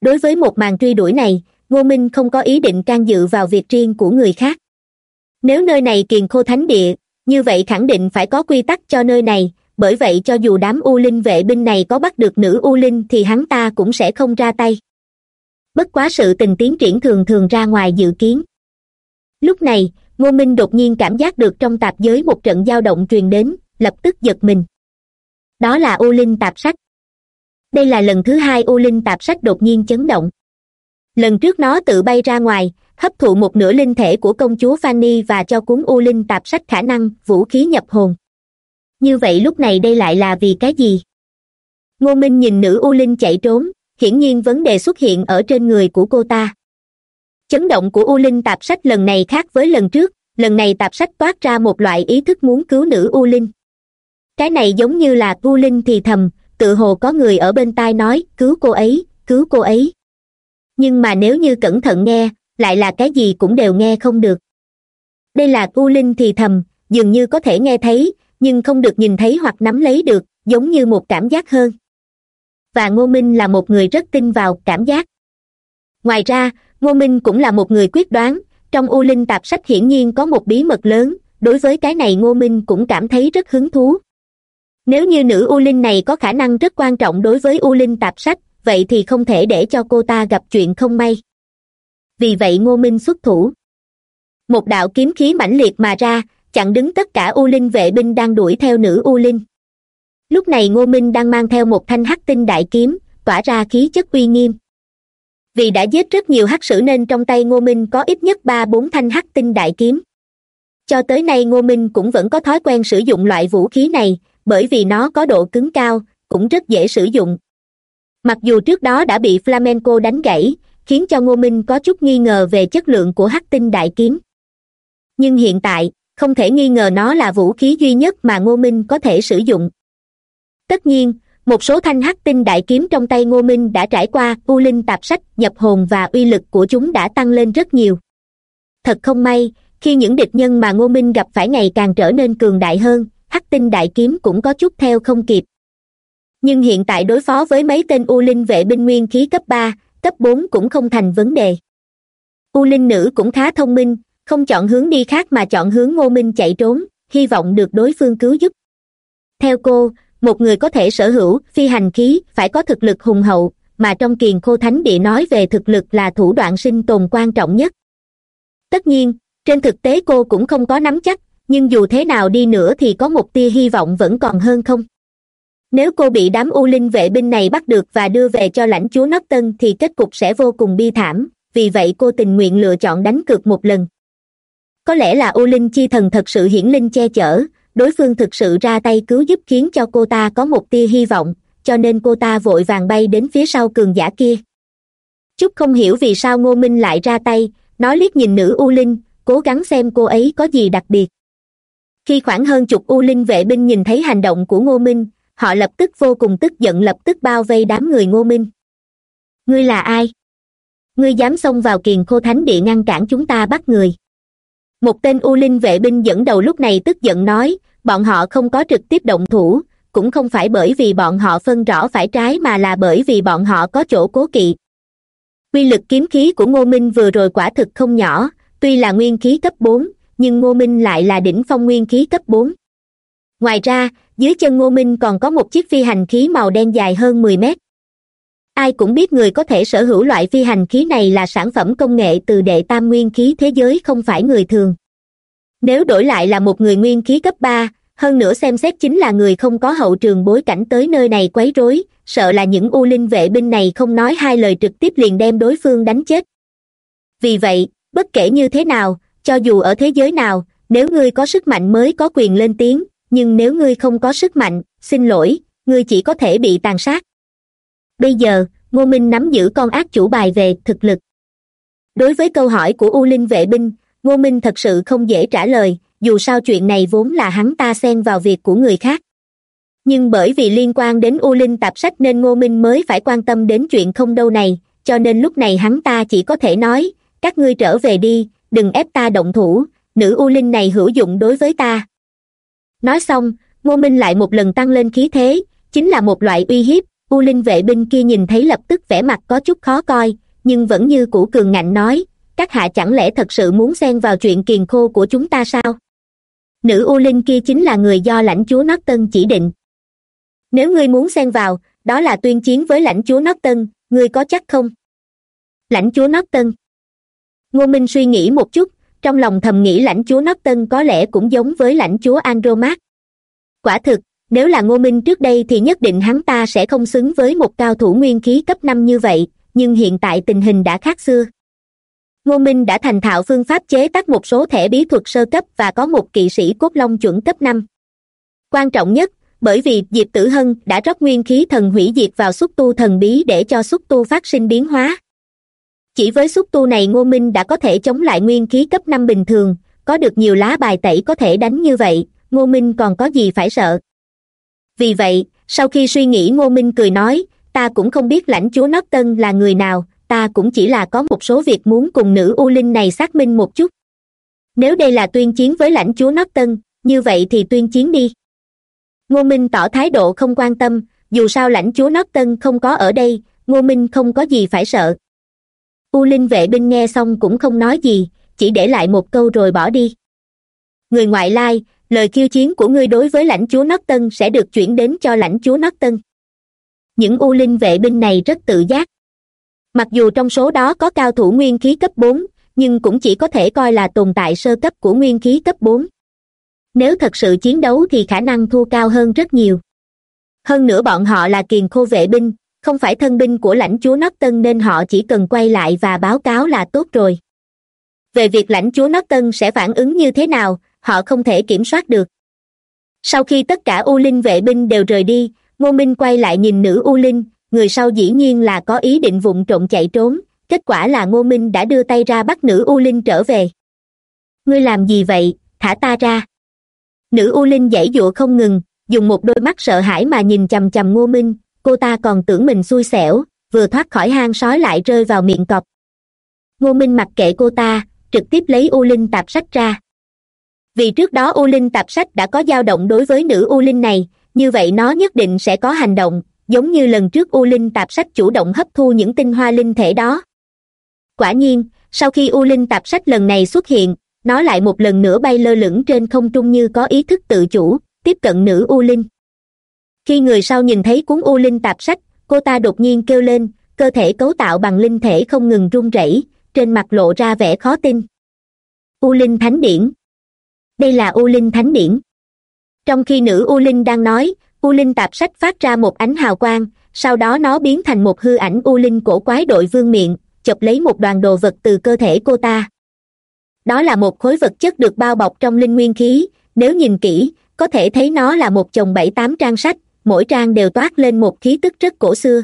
Đối với một màn truy đuổi này, ngô minh không có ý định can dự vào việc riêng của người khác. Nếu nơi này kiền khô thánh địa như vậy khẳng định phải có quy tắc cho nơi này, bởi vậy cho dù đám u linh vệ binh này có bắt được nữ u linh thì hắn ta cũng sẽ không ra tay. Bất quá sự tình tiến triển thường thường ra ngoài dự kiến. Lúc này, ngô minh đột nhiên cảm giác được trong tạp giới một trận dao động truyền đến, lập tức giật mình. Đó là u linh tạp sách. Đây là lần thứ hai u linh tạp sách đột nhiên chấn động. Lần trước nó tự bay ra ngoài hấp thụ một nửa linh thể của công chúa fanny và cho cuốn u linh tạp sách khả năng, vũ khí nhập hồn. Như vậy lúc này đây lại là vì cái gì? Ngô minh nhìn nữ u linh chạy trốn, hiển nhiên vấn đề xuất hiện ở trên người của cô ta. Chấn động của u linh tạp sách lần này khác với lần trước, lần này tạp sách toát ra một loại ý thức muốn cứu nữ u linh. Cái này giống như là u linh thì thầm, tự hồ có người ở bên tai nói, cứu cô ấy, cứu cô ấy. Nhưng mà nếu như cẩn thận nghe lại là cái gì cũng đều nghe không được. Đây là u linh thì thầm, dường như có thể nghe thấy, nhưng không được nhìn thấy hoặc nắm lấy được, giống như một cảm giác hơn. Và ngô minh là một người rất tin vào cảm giác. Ngoài ra, ngô minh cũng là một người quyết đoán, trong u linh tạp sách hiển nhiên có một bí mật lớn, đối với cái này ngô minh cũng cảm thấy rất hứng thú. Nếu như nữ u linh này có khả năng rất quan trọng đối với u linh tạp sách, vậy thì không thể để cho cô ta gặp chuyện không may vì vậy ngô minh xuất thủ. Một đạo kiếm khí mãnh liệt mà ra, chặn đứng tất cả u linh vệ binh đang đuổi theo nữ u linh. Lúc này ngô minh đang mang theo một thanh hắc tinh đại kiếm, tỏa ra khí chất uy nghiêm. Vì đã giết rất nhiều hắc sử nên trong tay ngô minh có ít nhất ba bốn thanh hắc tinh đại kiếm. Cho tới nay ngô minh cũng vẫn có thói quen sử dụng loại vũ khí này, bởi vì nó có độ cứng cao, cũng rất dễ sử dụng. Mặc dù trước đó đã bị flamenco đánh gãy khiến cho ngô minh có chút nghi ngờ về chất lượng của hắc tinh đại kiếm. Nhưng hiện tại, không thể nghi ngờ nó là vũ khí duy nhất mà ngô minh có thể sử dụng. Tất nhiên, một số thanh hắc tinh đại kiếm trong tay ngô minh đã trải qua u linh tạp sách, nhập hồn và uy lực của chúng đã tăng lên rất nhiều. Thật không may, khi những địch nhân mà ngô minh gặp phải ngày càng trở nên cường đại hơn, hắc tinh đại kiếm cũng có chút theo không kịp. Nhưng hiện tại đối phó với mấy tên u linh vệ binh nguyên khí cấp ba cấp bốn cũng không thành vấn đề. U linh nữ cũng khá thông minh, không chọn hướng đi khác mà chọn hướng ngô minh chạy trốn, hy vọng được đối phương cứu giúp. Theo cô, một người có thể sở hữu phi hành khí phải có thực lực hùng hậu, mà trong kiền khô thánh địa nói về thực lực là thủ đoạn sinh tồn quan trọng nhất. Tất nhiên, trên thực tế cô cũng không có nắm chắc, nhưng dù thế nào đi nữa thì có một tia hy vọng vẫn còn hơn không? Nếu cô bị đám u linh vệ binh này bắt được và đưa về cho lãnh chúa nóc tân thì kết cục sẽ vô cùng bi thảm, vì vậy cô tình nguyện lựa chọn đánh cược một lần. Có lẽ là u linh chi thần thật sự hiển linh che chở, đối phương thực sự ra tay cứu giúp khiến cho cô ta có một tia hy vọng, cho nên cô ta vội vàng bay đến phía sau cường giả kia. Chúc không hiểu vì sao ngô minh lại ra tay nó liếc nhìn nữ u linh, cố gắng xem cô ấy có gì đặc biệt. Khi khoảng hơn chục u linh vệ binh nhìn thấy hành động của ngô minh họ lập tức vô cùng tức giận lập tức bao vây đám người ngô minh. Ngươi là ai? Ngươi dám xông vào kiền khô thánh địa ngăn cản chúng ta bắt người. Một tên u linh vệ binh dẫn đầu lúc này tức giận nói, bọn họ không có trực tiếp động thủ, cũng không phải bởi vì bọn họ phân rõ phải trái mà là bởi vì bọn họ có chỗ cố kỵ. Quy lực kiếm khí của ngô minh vừa rồi quả thực không nhỏ, tuy là nguyên khí cấp bốn, nhưng ngô minh lại là đỉnh phong nguyên khí cấp bốn. Ngoài ra dưới chân ngô minh còn có một chiếc phi hành khí màu đen dài hơn mười mét. Ai cũng biết người có thể sở hữu loại phi hành khí này là sản phẩm công nghệ từ đệ tam nguyên khí thế giới, không phải người thường. Nếu đổi lại là một người nguyên khí cấp ba, hơn nữa xem xét chính là người không có hậu trường bối cảnh tới nơi này quấy rối, sợ là những u linh vệ binh này không nói hai lời trực tiếp liền đem đối phương đánh chết. Vì vậy, bất kể như thế nào, cho dù ở thế giới nào, nếu ngươi có sức mạnh mới có quyền lên tiếng nhưng nếu ngươi không có sức mạnh, xin lỗi, ngươi chỉ có thể bị tàn sát. Bây giờ, ngô minh nắm giữ con ác chủ bài về thực lực. Đối với câu hỏi của u linh vệ binh, ngô minh thật sự không dễ trả lời, dù sao chuyện này vốn là hắn ta xen vào việc của người khác. Nhưng bởi vì liên quan đến u linh tạp sách nên ngô minh mới phải quan tâm đến chuyện không đâu này, cho nên lúc này hắn ta chỉ có thể nói, các ngươi trở về đi, đừng ép ta động thủ, nữ u linh này hữu dụng đối với ta nói xong, ngô minh lại một lần tăng lên khí thế, chính là một loại uy hiếp. U linh vệ binh kia nhìn thấy lập tức vẻ mặt có chút khó coi, nhưng vẫn như cũ cường ngạnh nói, các hạ chẳng lẽ thật sự muốn xen vào chuyện kiền khô của chúng ta sao? Nữ u linh kia chính là người do lãnh chúa nót tân chỉ định. Nếu ngươi muốn xen vào, đó là tuyên chiến với lãnh chúa nót tân, ngươi có chắc không? Lãnh chúa nót tân? Ngô minh suy nghĩ một chút trong lòng thầm nghĩ lãnh chúa nóc tân có lẽ cũng giống với lãnh chúa andromat quả thực, nếu là ngô minh trước đây thì nhất định hắn ta sẽ không xứng với một cao thủ nguyên khí cấp năm như vậy, nhưng hiện tại tình hình đã khác xưa. Ngô minh đã thành thạo phương pháp chế tác một số thẻ bí thuật sơ cấp và có một kỵ sĩ cốt long chuẩn cấp năm. Quan trọng nhất, bởi vì diệp tử hân đã rót nguyên khí thần hủy diệt vào xúc tu thần bí để cho xúc tu phát sinh biến hóa chỉ với xúc tu này ngô minh đã có thể chống lại nguyên khí cấp năm bình thường, có được nhiều lá bài tẩy có thể đánh như vậy, ngô minh còn có gì phải sợ? Vì vậy, sau khi suy nghĩ ngô minh cười nói, ta cũng không biết lãnh chúa nót tân là người nào, ta cũng chỉ là có một số việc muốn cùng nữ u linh này xác minh một chút. Nếu đây là tuyên chiến với lãnh chúa nót tân, như vậy thì tuyên chiến đi. Ngô minh tỏ thái độ không quan tâm, dù sao lãnh chúa nót tân không có ở đây, ngô minh không có gì phải sợ u linh vệ binh nghe xong cũng không nói gì, chỉ để lại một câu rồi bỏ đi. Người ngoại lai, lời khiêu chiến của ngươi đối với lãnh chúa nót tân sẽ được chuyển đến cho lãnh chúa nót tân. Những u linh vệ binh này rất tự giác. Mặc dù trong số đó có cao thủ nguyên khí cấp bốn, nhưng cũng chỉ có thể coi là tồn tại sơ cấp của nguyên khí cấp bốn. Nếu thật sự chiến đấu thì khả năng thua cao hơn rất nhiều. Hơn nữa bọn họ là kiền khô vệ binh không phải thân binh của lãnh chúa nót tân nên họ chỉ cần quay lại và báo cáo là tốt rồi. Về việc lãnh chúa nót tân sẽ phản ứng như thế nào, họ không thể kiểm soát được. Sau khi tất cả u linh vệ binh đều rời đi, ngô minh quay lại nhìn nữ u linh, người sau dĩ nhiên là có ý định vụng trộm chạy trốn, kết quả là ngô minh đã đưa tay ra bắt nữ u linh trở về. Ngươi làm gì vậy? Thả ta ra. Nữ u linh dãy dụa không ngừng, dùng một đôi mắt sợ hãi mà nhìn chằm chằm ngô minh cô ta còn tưởng mình xui xẻo, vừa thoát khỏi hang sói lại rơi vào miệng cọp. Ngô minh mặc kệ cô ta, trực tiếp lấy u linh tạp sách ra. Vì trước đó u linh tạp sách đã có dao động đối với nữ u linh này, như vậy nó nhất định sẽ có hành động, giống như lần trước u linh tạp sách chủ động hấp thu những tinh hoa linh thể đó. Quả nhiên, sau khi u linh tạp sách lần này xuất hiện, nó lại một lần nữa bay lơ lửng trên không trung như có ý thức tự chủ, tiếp cận nữ u linh khi người sau nhìn thấy cuốn u linh tạp sách, cô ta đột nhiên kêu lên, cơ thể cấu tạo bằng linh thể không ngừng run rẩy, trên mặt lộ ra vẻ khó tin. U linh thánh điển. Đây là u linh thánh điển. Trong khi nữ u linh đang nói, u linh tạp sách phát ra một ánh hào quang, sau đó nó biến thành một hư ảnh u linh cổ quái đội vương miệng chụp lấy một đoàn đồ vật từ cơ thể cô ta. Đó là một khối vật chất được bao bọc trong linh nguyên khí, nếu nhìn kỹ, có thể thấy nó là một chồng bảy tám trang sách mỗi trang đều toát lên một khí tức rất cổ xưa.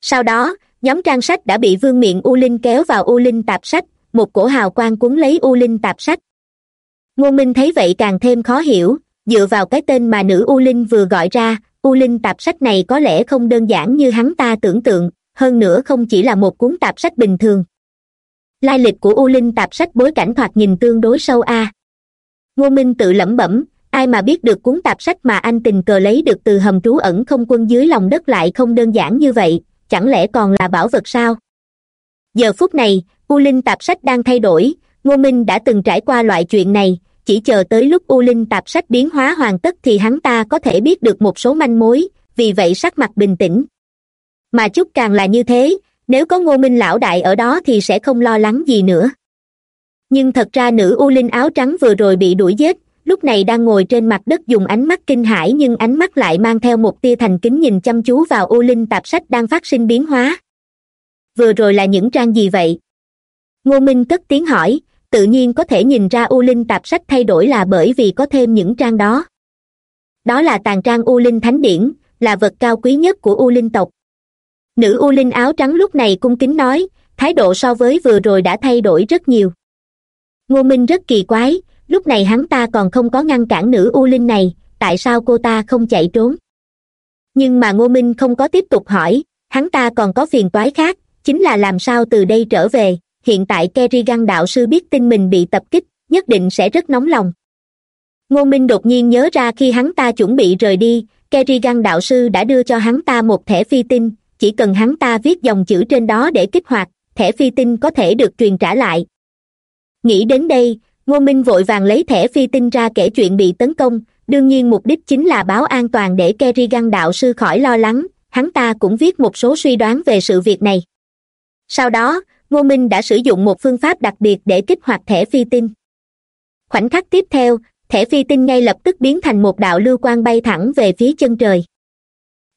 Sau đó, nhóm trang sách đã bị vương miệng u linh kéo vào u linh tạp sách, một cổ hào quang cuốn lấy u linh tạp sách. Ngô minh thấy vậy càng thêm khó hiểu, dựa vào cái tên mà nữ u linh vừa gọi ra, u linh tạp sách này có lẽ không đơn giản như hắn ta tưởng tượng, hơn nữa không chỉ là một cuốn tạp sách bình thường. Lai lịch của u linh tạp sách bối cảnh thoạt nhìn tương đối sâu a. Ngô minh tự lẩm bẩm ai mà biết được cuốn tạp sách mà anh tình cờ lấy được từ hầm trú ẩn không quân dưới lòng đất lại không đơn giản như vậy, chẳng lẽ còn là bảo vật sao? Giờ phút này, u linh tạp sách đang thay đổi, ngô minh đã từng trải qua loại chuyện này, chỉ chờ tới lúc u linh tạp sách biến hóa hoàn tất thì hắn ta có thể biết được một số manh mối, vì vậy sắc mặt bình tĩnh. Mà chút càng là như thế, nếu có ngô minh lão đại ở đó thì sẽ không lo lắng gì nữa. Nhưng thật ra nữ u linh áo trắng vừa rồi bị đuổi giết lúc này đang ngồi trên mặt đất dùng ánh mắt kinh hãi nhưng ánh mắt lại mang theo một tia thành kính nhìn chăm chú vào u linh tạp sách đang phát sinh biến hóa. Vừa rồi là những trang gì vậy? Ngô minh cất tiếng hỏi, tự nhiên có thể nhìn ra u linh tạp sách thay đổi là bởi vì có thêm những trang đó. Đó là tàn trang u linh thánh điển, là vật cao quý nhất của u linh tộc. Nữ u linh áo trắng lúc này cung kính nói, thái độ so với vừa rồi đã thay đổi rất nhiều. Ngô minh rất kỳ quái lúc này hắn ta còn không có ngăn cản nữ u linh này, tại sao cô ta không chạy trốn? Nhưng mà ngô minh không có tiếp tục hỏi, hắn ta còn có phiền toái khác, chính là làm sao từ đây trở về, hiện tại kerrigan đạo sư biết tin mình bị tập kích, nhất định sẽ rất nóng lòng. Ngô minh đột nhiên nhớ ra khi hắn ta chuẩn bị rời đi kerrigan đạo sư đã đưa cho hắn ta một thẻ phi tinh, chỉ cần hắn ta viết dòng chữ trên đó để kích hoạt, thẻ phi tinh có thể được truyền trả lại. Nghĩ đến đây ngô minh vội vàng lấy thẻ phi tinh ra kể chuyện bị tấn công. Đương nhiên mục đích chính là báo an toàn để kerrigan đạo sư khỏi lo lắng. Hắn ta cũng viết một số suy đoán về sự việc này. Sau đó, ngô minh đã sử dụng một phương pháp đặc biệt để kích hoạt thẻ phi tinh. Khoảnh khắc tiếp theo, thẻ phi tinh ngay lập tức biến thành một đạo lưu quang bay thẳng về phía chân trời.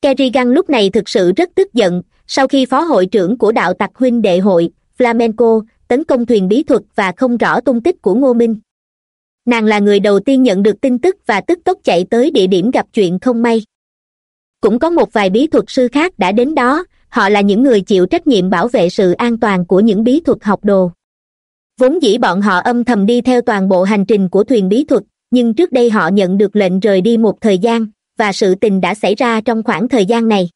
Kerrigan lúc này thực sự rất tức giận. Sau khi phó hội trưởng của đạo tặc huynh đệ hội, flamenco tấn công thuyền bí thuật và không rõ tung tích của ngô minh. Nàng là người đầu tiên nhận được tin tức và tức tốc chạy tới địa điểm gặp chuyện không may. Cũng có một vài bí thuật sư khác đã đến đó, họ là những người chịu trách nhiệm bảo vệ sự an toàn của những bí thuật học đồ. Vốn dĩ bọn họ âm thầm đi theo toàn bộ hành trình của thuyền bí thuật, nhưng trước đây họ nhận được lệnh rời đi một thời gian, và sự tình đã xảy ra trong khoảng thời gian này.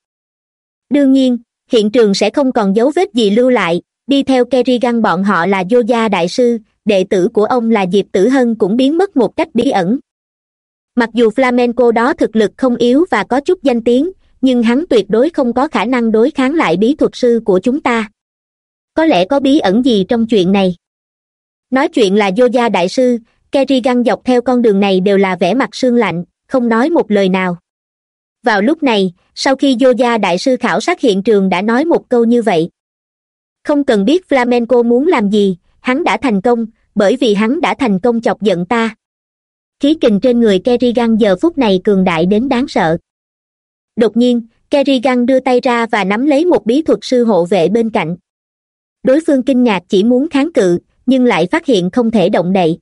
Đương nhiên, hiện trường sẽ không còn dấu vết gì lưu lại đi theo kerrigan bọn họ là vô gia đại sư, đệ tử của ông là diệp tử hân cũng biến mất một cách bí ẩn. Mặc dù flamenco đó thực lực không yếu và có chút danh tiếng, nhưng hắn tuyệt đối không có khả năng đối kháng lại bí thuật sư của chúng ta. Có lẽ có bí ẩn gì trong chuyện này? Nói chuyện là vô gia đại sư, kerrigan dọc theo con đường này đều là vẻ mặt sương lạnh, không nói một lời nào. Vào lúc này, sau khi vô gia đại sư khảo sát hiện trường đã nói một câu như vậy không cần biết flamenco muốn làm gì, hắn đã thành công, bởi vì hắn đã thành công chọc giận ta. Khí kình trên người kerrigan giờ phút này cường đại đến đáng sợ. Đột nhiên, kerrigan đưa tay ra và nắm lấy một bí thuật sư hộ vệ bên cạnh. Đối phương kinh ngạc chỉ muốn kháng cự, nhưng lại phát hiện không thể động đậy.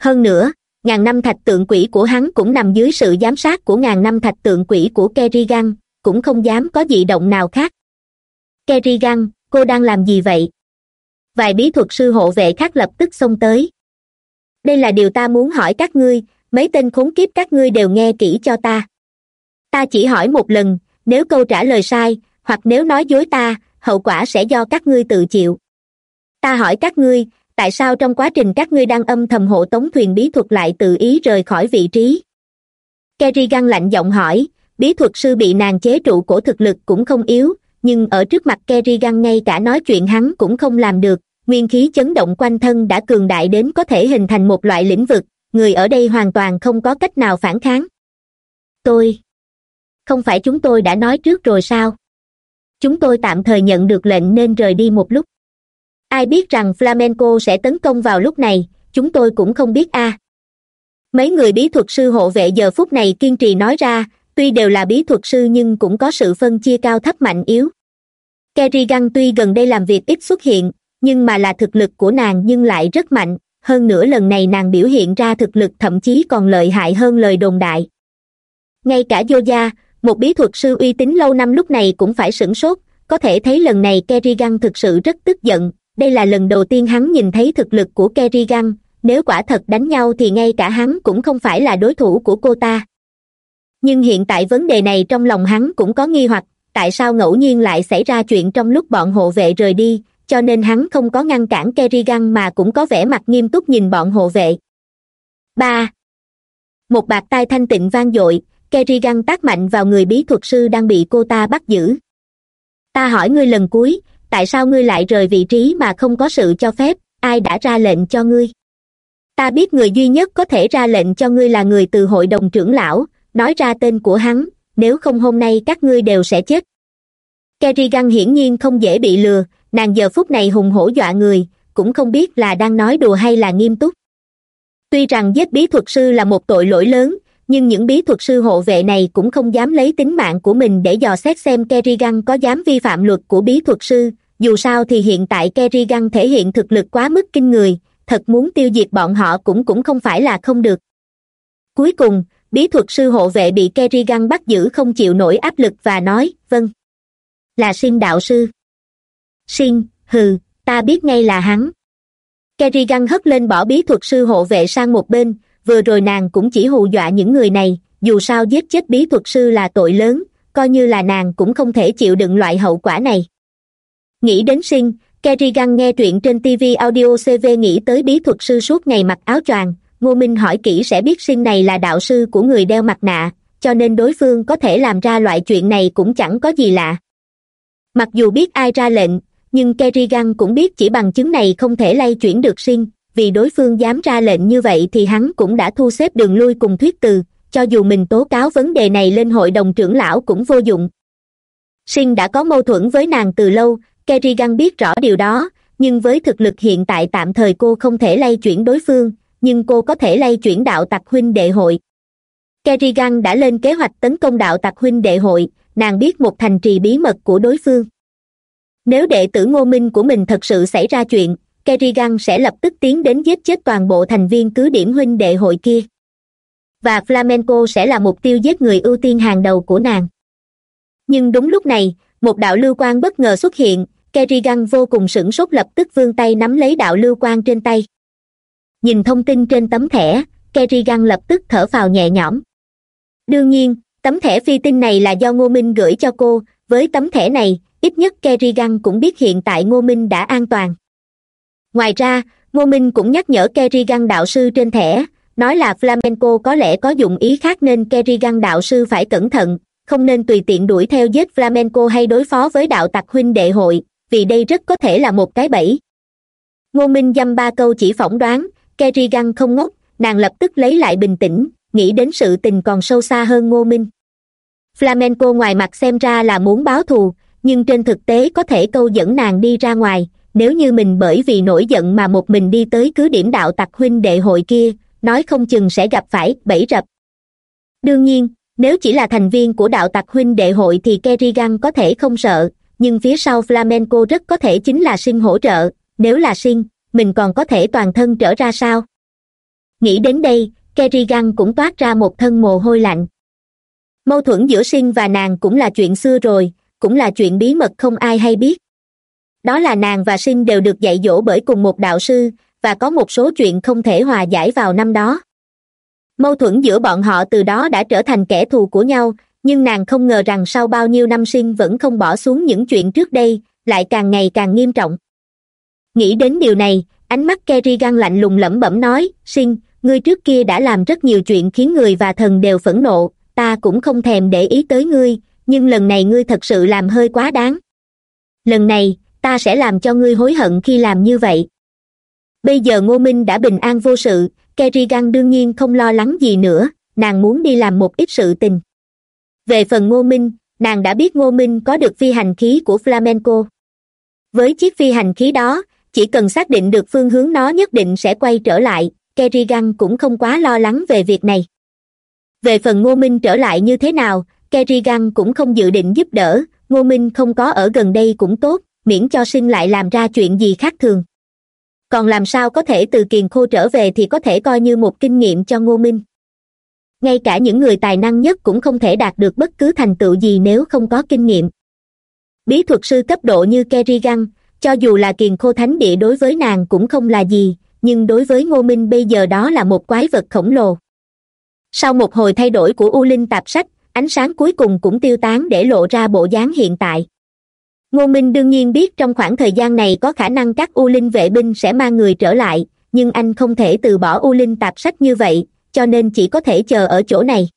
Hơn nữa, ngàn năm thạch tượng quỷ của hắn cũng nằm dưới sự giám sát của ngàn năm thạch tượng quỷ của kerrigan, cũng không dám có dị động nào khác. Kerrigan cô đang làm gì vậy? Vài bí thuật sư hộ vệ khác lập tức xông tới. Đây là điều ta muốn hỏi các ngươi, mấy tên khốn kiếp các ngươi đều nghe kỹ cho ta. Ta chỉ hỏi một lần, nếu câu trả lời sai, hoặc nếu nói dối ta, hậu quả sẽ do các ngươi tự chịu. Ta hỏi các ngươi, tại sao trong quá trình các ngươi đang âm thầm hộ tống thuyền bí thuật lại tự ý rời khỏi vị trí? Kerrigan lạnh giọng hỏi, bí thuật sư bị nàng chế trụ cổ thực lực cũng không yếu nhưng ở trước mặt kerrigan ngay cả nói chuyện hắn cũng không làm được. Nguyên khí chấn động quanh thân đã cường đại đến có thể hình thành một loại lĩnh vực. Người ở đây hoàn toàn không có cách nào phản kháng. Tôi. Không phải chúng tôi đã nói trước rồi sao? Chúng tôi tạm thời nhận được lệnh nên rời đi một lúc. Ai biết rằng flamenco sẽ tấn công vào lúc này, chúng tôi cũng không biết a. Mấy người bí thuật sư hộ vệ giờ phút này kiên trì nói ra tuy đều là bí thuật sư nhưng cũng có sự phân chia cao thấp mạnh yếu. Kerrigan tuy gần đây làm việc ít xuất hiện, nhưng mà là thực lực của nàng nhưng lại rất mạnh. Hơn nữa lần này nàng biểu hiện ra thực lực thậm chí còn lợi hại hơn lời đồn đại. Ngay cả yoga một bí thuật sư uy tín lâu năm lúc này cũng phải sửng sốt. Có thể thấy lần này kerrigan thực sự rất tức giận. Đây là lần đầu tiên hắn nhìn thấy thực lực của kerrigan nếu quả thật đánh nhau thì ngay cả hắn cũng không phải là đối thủ của cô ta nhưng hiện tại vấn đề này trong lòng hắn cũng có nghi hoặc, tại sao ngẫu nhiên lại xảy ra chuyện trong lúc bọn hộ vệ rời đi, cho nên hắn không có ngăn cản kerrigan mà cũng có vẻ mặt nghiêm túc nhìn bọn hộ vệ. Ba. Một bạt tai thanh tịnh vang dội, kerrigan tác mạnh vào người bí thuật sư đang bị cô ta bắt giữ. Ta hỏi ngươi lần cuối, tại sao ngươi lại rời vị trí mà không có sự cho phép, ai đã ra lệnh cho ngươi? Ta biết người duy nhất có thể ra lệnh cho ngươi là người từ hội đồng trưởng lão nói ra tên của hắn, nếu không hôm nay các ngươi đều sẽ chết. Kerrigan hiển nhiên không dễ bị lừa, nàng giờ phút này hùng hổ dọa người, cũng không biết là đang nói đùa hay là nghiêm túc. Tuy rằng giết bí thuật sư là một tội lỗi lớn, nhưng những bí thuật sư hộ vệ này cũng không dám lấy tính mạng của mình để dò xét xem kerrigan có dám vi phạm luật của bí thuật sư, dù sao thì hiện tại kerrigan thể hiện thực lực quá mức kinh người, thật muốn tiêu diệt bọn họ cũng cũng không phải là không được. Cuối cùng bí thuật sư hộ vệ bị kerrigan bắt giữ không chịu nổi áp lực và nói vâng. Là xin đạo sư. Xin, hừ, ta biết ngay là hắn. Kerrigan hất lên bỏ bí thuật sư hộ vệ sang một bên, vừa rồi nàng cũng chỉ hù dọa những người này, dù sao giết chết bí thuật sư là tội lớn, coi như là nàng cũng không thể chịu đựng loại hậu quả này. Nghĩ đến sinh kerrigan nghe truyện trên tv audio cv nghĩ tới bí thuật sư suốt ngày mặc áo choàng ngô minh hỏi kỹ sẽ biết sinh này là đạo sư của người đeo mặt nạ, cho nên đối phương có thể làm ra loại chuyện này cũng chẳng có gì lạ. Mặc dù biết ai ra lệnh, nhưng kerrigan cũng biết chỉ bằng chứng này không thể lay chuyển được sinh, vì đối phương dám ra lệnh như vậy thì hắn cũng đã thu xếp đường lui cùng thuyết từ, cho dù mình tố cáo vấn đề này lên hội đồng trưởng lão cũng vô dụng. Sinh đã có mâu thuẫn với nàng từ lâu, kerrigan biết rõ điều đó, nhưng với thực lực hiện tại tạm thời cô không thể lay chuyển đối phương nhưng cô có thể lay chuyển đạo tặc huynh đệ hội. Kerrigan đã lên kế hoạch tấn công đạo tặc huynh đệ hội, nàng biết một thành trì bí mật của đối phương. Nếu đệ tử ngô minh của mình thật sự xảy ra chuyện, kerrigan sẽ lập tức tiến đến giết chết toàn bộ thành viên cứ điểm huynh đệ hội kia. Và flamenco sẽ là mục tiêu giết người ưu tiên hàng đầu của nàng. Nhưng đúng lúc này, một đạo lưu quang bất ngờ xuất hiện, kerrigan vô cùng sửng sốt lập tức vươn tay nắm lấy đạo lưu quang trên tay nhìn thông tin trên tấm thẻ kerrigan lập tức thở phào nhẹ nhõm. Đương nhiên, tấm thẻ phi tinh này là do ngô minh gửi cho cô, với tấm thẻ này, ít nhất kerrigan cũng biết hiện tại ngô minh đã an toàn. Ngoài ra, ngô minh cũng nhắc nhở kerrigan đạo sư trên thẻ, nói là flamenco có lẽ có dụng ý khác nên kerrigan đạo sư phải cẩn thận, không nên tùy tiện đuổi theo giết flamenco hay đối phó với đạo tặc huynh đệ hội, vì đây rất có thể là một cái bẫy. Ngô minh dăm ba câu chỉ phỏng đoán kerrigan không ngốc, nàng lập tức lấy lại bình tĩnh, nghĩ đến sự tình còn sâu xa hơn ngô minh. Flamenco ngoài mặt xem ra là muốn báo thù, nhưng trên thực tế có thể câu dẫn nàng đi ra ngoài, nếu như mình bởi vì nổi giận mà một mình đi tới cứ điểm đạo tặc huynh đệ hội kia, nói không chừng sẽ gặp phải bẫy rập. Đương nhiên, nếu chỉ là thành viên của đạo tặc huynh đệ hội thì kerrigan có thể không sợ, nhưng phía sau flamenco rất có thể chính là sinh hỗ trợ, nếu là sinh mình còn có thể toàn thân trở ra sao? Nghĩ đến đây, kerrigan cũng toát ra một thân mồ hôi lạnh. Mâu thuẫn giữa sinh và nàng cũng là chuyện xưa rồi, cũng là chuyện bí mật không ai hay biết. Đó là nàng và sinh đều được dạy dỗ bởi cùng một đạo sư, và có một số chuyện không thể hòa giải vào năm đó. Mâu thuẫn giữa bọn họ từ đó đã trở thành kẻ thù của nhau, nhưng nàng không ngờ rằng sau bao nhiêu năm sinh vẫn không bỏ xuống những chuyện trước đây, lại càng ngày càng nghiêm trọng nghĩ đến điều này, ánh mắt kerrigan lạnh lùng lẩm bẩm nói sinh ngươi trước kia đã làm rất nhiều chuyện khiến người và thần đều phẫn nộ, ta cũng không thèm để ý tới ngươi, nhưng lần này ngươi thật sự làm hơi quá đáng. Lần này, ta sẽ làm cho ngươi hối hận khi làm như vậy. Bây giờ ngô minh đã bình an vô sự, kerrigan đương nhiên không lo lắng gì nữa, nàng muốn đi làm một ít sự tình. Về phần ngô minh, nàng đã biết ngô minh có được phi hành khí của flamenco. Với chiếc phi hành khí đó chỉ cần xác định được phương hướng nó nhất định sẽ quay trở lại, kerrigan cũng không quá lo lắng về việc này. Về phần ngô minh trở lại như thế nào, kerrigan cũng không dự định giúp đỡ, ngô minh không có ở gần đây cũng tốt, miễn cho sinh lại làm ra chuyện gì khác thường. Còn làm sao có thể từ kiền khô trở về thì có thể coi như một kinh nghiệm cho ngô minh. Ngay cả những người tài năng nhất cũng không thể đạt được bất cứ thành tựu gì nếu không có kinh nghiệm. Bí thuật sư cấp độ như kerrigan cho dù là kiền khô thánh địa đối với nàng cũng không là gì, nhưng đối với ngô minh bây giờ đó là một quái vật khổng lồ. Sau một hồi thay đổi của u linh tạp sách, ánh sáng cuối cùng cũng tiêu tán để lộ ra bộ dáng hiện tại. Ngô minh đương nhiên biết trong khoảng thời gian này có khả năng các u linh vệ binh sẽ mang người trở lại, nhưng anh không thể từ bỏ u linh tạp sách như vậy, cho nên chỉ có thể chờ ở chỗ này.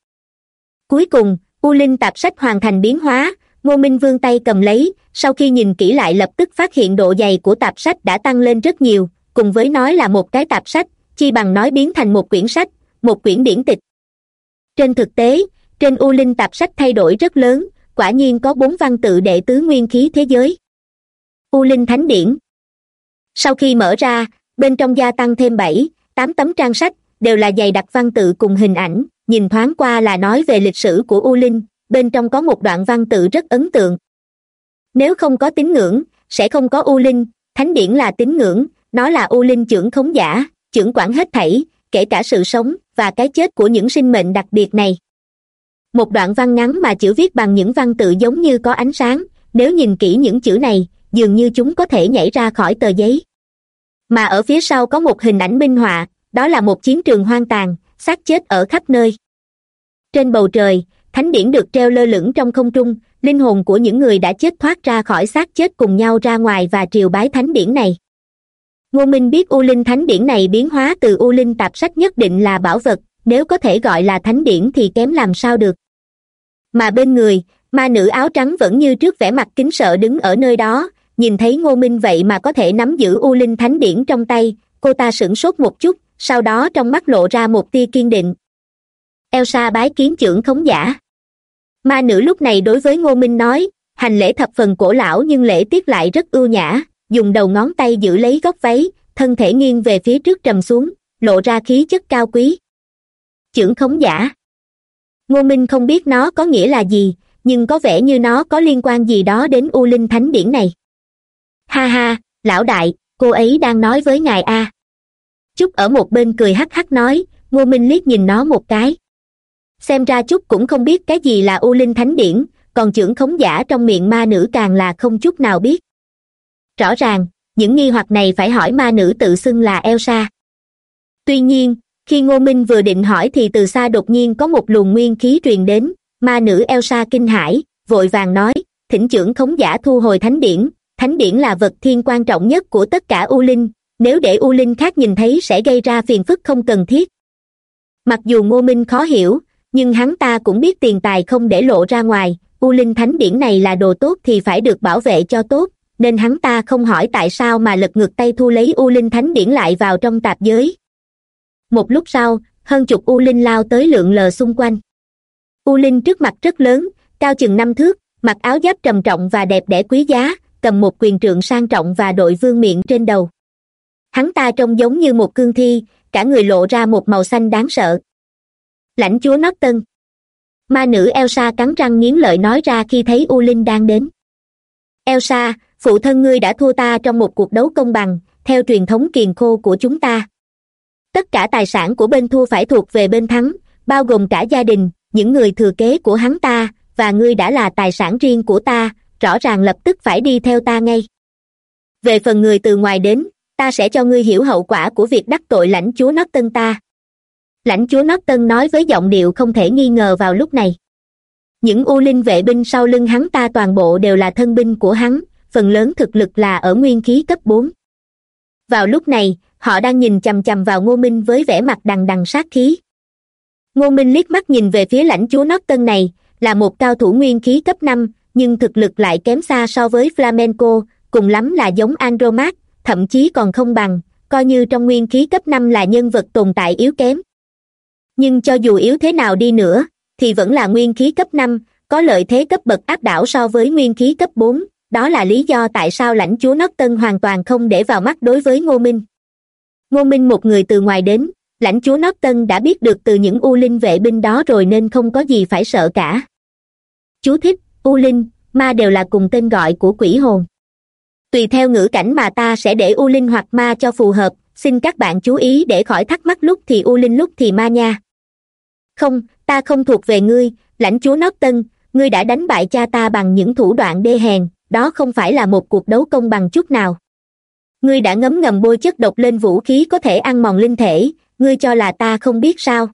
Cuối cùng, u linh tạp sách hoàn thành biến hóa ngô minh vương tay cầm lấy, sau khi nhìn kỹ lại lập tức phát hiện độ dày của tạp sách đã tăng lên rất nhiều, cùng với nói là một cái tạp sách, chi bằng nói biến thành một quyển sách, một quyển điển tịch. Trên thực tế, trên u linh tạp sách thay đổi rất lớn, quả nhiên có bốn văn tự đệ tứ nguyên khí thế giới. U linh thánh điển. Sau khi mở ra, bên trong gia tăng thêm bảy, tám tấm trang sách, đều là dày đặc văn tự cùng hình ảnh, nhìn thoáng qua là nói về lịch sử của u linh bên trong có một đoạn văn tự rất ấn tượng. Nếu không có tín ngưỡng, sẽ không có u linh. Thánh điển là tín ngưỡng, nó là u linh trưởng khống giả, trưởng quản hết thảy, kể cả sự sống và cái chết của những sinh mệnh đặc biệt này. Một đoạn văn ngắn mà chữ viết bằng những văn tự giống như có ánh sáng, nếu nhìn kỹ những chữ này, dường như chúng có thể nhảy ra khỏi tờ giấy. Mà ở phía sau có một hình ảnh minh họa, đó là một chiến trường hoang tàn, xác chết ở khắp nơi. Trên bầu trời thánh điển được treo lơ lửng trong không trung, linh hồn của những người đã chết thoát ra khỏi xác chết cùng nhau ra ngoài và triều bái thánh điển này. Ngô minh biết u linh thánh điển này biến hóa từ u linh tạp sách nhất định là bảo vật, nếu có thể gọi là thánh điển thì kém làm sao được. Mà bên người, ma nữ áo trắng vẫn như trước vẻ mặt kính sợ đứng ở nơi đó, nhìn thấy ngô minh vậy mà có thể nắm giữ u linh thánh điển trong tay, cô ta sửng sốt một chút, sau đó trong mắt lộ ra một tia kiên định. Elsa bái kiến trưởng khống giả ma nữ lúc này đối với ngô minh nói, hành lễ thập phần cổ lão nhưng lễ tiết lại rất ưu nhã, dùng đầu ngón tay giữ lấy góc váy, thân thể nghiêng về phía trước trầm xuống, lộ ra khí chất cao quý. Chưởng khống giả. Ngô minh không biết nó có nghĩa là gì, nhưng có vẻ như nó có liên quan gì đó đến u linh thánh điển này. Ha ha, lão đại, cô ấy đang nói với ngài a. Chúc ở một bên cười hắc hắc nói, ngô minh liếc nhìn nó một cái xem ra chút cũng không biết cái gì là u linh thánh điển, còn trưởng khống giả trong miệng ma nữ càng là không chút nào biết. Rõ ràng, những nghi hoặc này phải hỏi ma nữ tự xưng là elsa. Tuy nhiên, khi ngô minh vừa định hỏi thì từ xa đột nhiên có một luồng nguyên khí truyền đến, ma nữ elsa kinh hãi, vội vàng nói, thỉnh trưởng khống giả thu hồi thánh điển thánh điển là vật thiên quan trọng nhất của tất cả u linh, nếu để u linh khác nhìn thấy sẽ gây ra phiền phức không cần thiết. Mặc dù ngô minh khó hiểu nhưng hắn ta cũng biết tiền tài không để lộ ra ngoài, u linh thánh điển này là đồ tốt thì phải được bảo vệ cho tốt, nên hắn ta không hỏi tại sao mà lật ngược tay thu lấy u linh thánh điển lại vào trong tạp giới. Một lúc sau, hơn chục u linh lao tới lượng lờ xung quanh. U linh trước mặt rất lớn, cao chừng năm thước, mặc áo giáp trầm trọng và đẹp đẽ quý giá, cầm một quyền trượng sang trọng và đội vương miệng trên đầu. Hắn ta trông giống như một cương thi, cả người lộ ra một màu xanh đáng sợ lãnh chúa nót tân. Ma nữ elsa cắn răng nghiến lợi nói ra khi thấy u linh đang đến. Elsa, phụ thân ngươi đã thua ta trong một cuộc đấu công bằng, theo truyền thống kiền khô của chúng ta. Tất cả tài sản của bên thua phải thuộc về bên thắng, bao gồm cả gia đình, những người thừa kế của hắn ta, và ngươi đã là tài sản riêng của ta, rõ ràng lập tức phải đi theo ta ngay. Về phần người từ ngoài đến, ta sẽ cho ngươi hiểu hậu quả của việc đắc tội lãnh chúa nót tân ta lãnh chúa nót tân nói với giọng điệu không thể nghi ngờ vào lúc này. Những u linh vệ binh sau lưng hắn ta toàn bộ đều là thân binh của hắn, phần lớn thực lực là ở nguyên khí cấp bốn. Vào lúc này, họ đang nhìn chằm chằm vào ngô minh với vẻ mặt đằng đằng sát khí. Ngô minh liếc mắt nhìn về phía lãnh chúa nót tân này, là một cao thủ nguyên khí cấp năm, nhưng thực lực lại kém xa so với flamenco, cùng lắm là giống andromat thậm chí còn không bằng, coi như trong nguyên khí cấp năm là nhân vật tồn tại yếu kém nhưng cho dù yếu thế nào đi nữa, thì vẫn là nguyên khí cấp năm, có lợi thế cấp bậc áp đảo so với nguyên khí cấp bốn. Đó là lý do tại sao lãnh chúa nót tân hoàn toàn không để vào mắt đối với ngô minh. Ngô minh một người từ ngoài đến, lãnh chúa nót tân đã biết được từ những u linh vệ binh đó rồi nên không có gì phải sợ cả. Chú thích, u linh, ma đều là cùng tên gọi của quỷ hồn. Tùy theo ngữ cảnh mà ta sẽ để u linh hoặc ma cho phù hợp xin các bạn chú ý để khỏi thắc mắc lúc thì u linh, lúc thì ma nha. Không, ta không thuộc về ngươi, lãnh chúa nót tân, ngươi đã đánh bại cha ta bằng những thủ đoạn đê hèn, đó không phải là một cuộc đấu công bằng chút nào. Ngươi đã ngấm ngầm bôi chất độc lên vũ khí có thể ăn mòn linh thể, ngươi cho là ta không biết sao.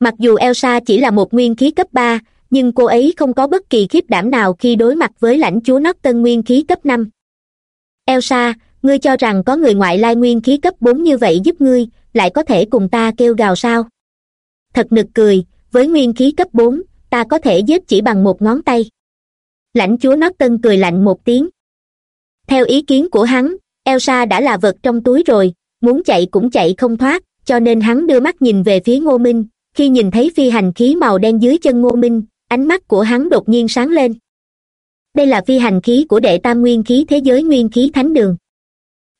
Mặc dù elsa chỉ là một nguyên khí cấp ba, nhưng cô ấy không có bất kỳ khiếp đảm nào khi đối mặt với lãnh chúa nót tân nguyên khí cấp năm. Elsa ngươi cho rằng có người ngoại lai nguyên khí cấp bốn như vậy giúp ngươi, lại có thể cùng ta kêu gào sao? Thật nực cười, với nguyên khí cấp bốn, ta có thể giết chỉ bằng một ngón tay. Lãnh chúa nót tân cười lạnh một tiếng. Theo ý kiến của hắn, elsa đã là vật trong túi rồi, muốn chạy cũng chạy không thoát, cho nên hắn đưa mắt nhìn về phía ngô minh. Khi nhìn thấy phi hành khí màu đen dưới chân ngô minh, ánh mắt của hắn đột nhiên sáng lên. Đây là phi hành khí của đệ tam nguyên khí thế giới nguyên khí thánh đường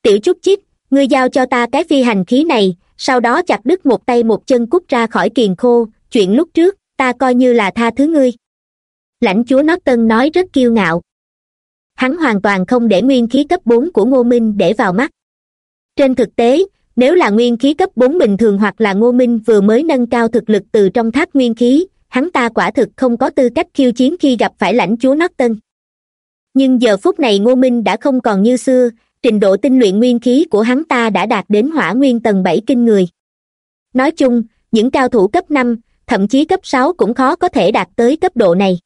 tiểu chút chít ngươi giao cho ta cái phi hành khí này, sau đó chặt đứt một tay một chân cút ra khỏi kiền khô, chuyện lúc trước, ta coi như là tha thứ ngươi. Lãnh chúa norton nói rất kiêu ngạo. Hắn hoàn toàn không để nguyên khí cấp bốn của ngô minh để vào mắt. Trên thực tế, nếu là nguyên khí cấp bốn bình thường hoặc là ngô minh vừa mới nâng cao thực lực từ trong tháp nguyên khí, hắn ta quả thực không có tư cách khiêu chiến khi gặp phải lãnh chúa norton nhưng giờ phút này ngô minh đã không còn như xưa trình độ tinh luyện nguyên khí của hắn ta đã đạt đến hỏa nguyên tầng bảy kinh người. Nói chung, những cao thủ cấp năm, thậm chí cấp sáu cũng khó có thể đạt tới cấp độ này.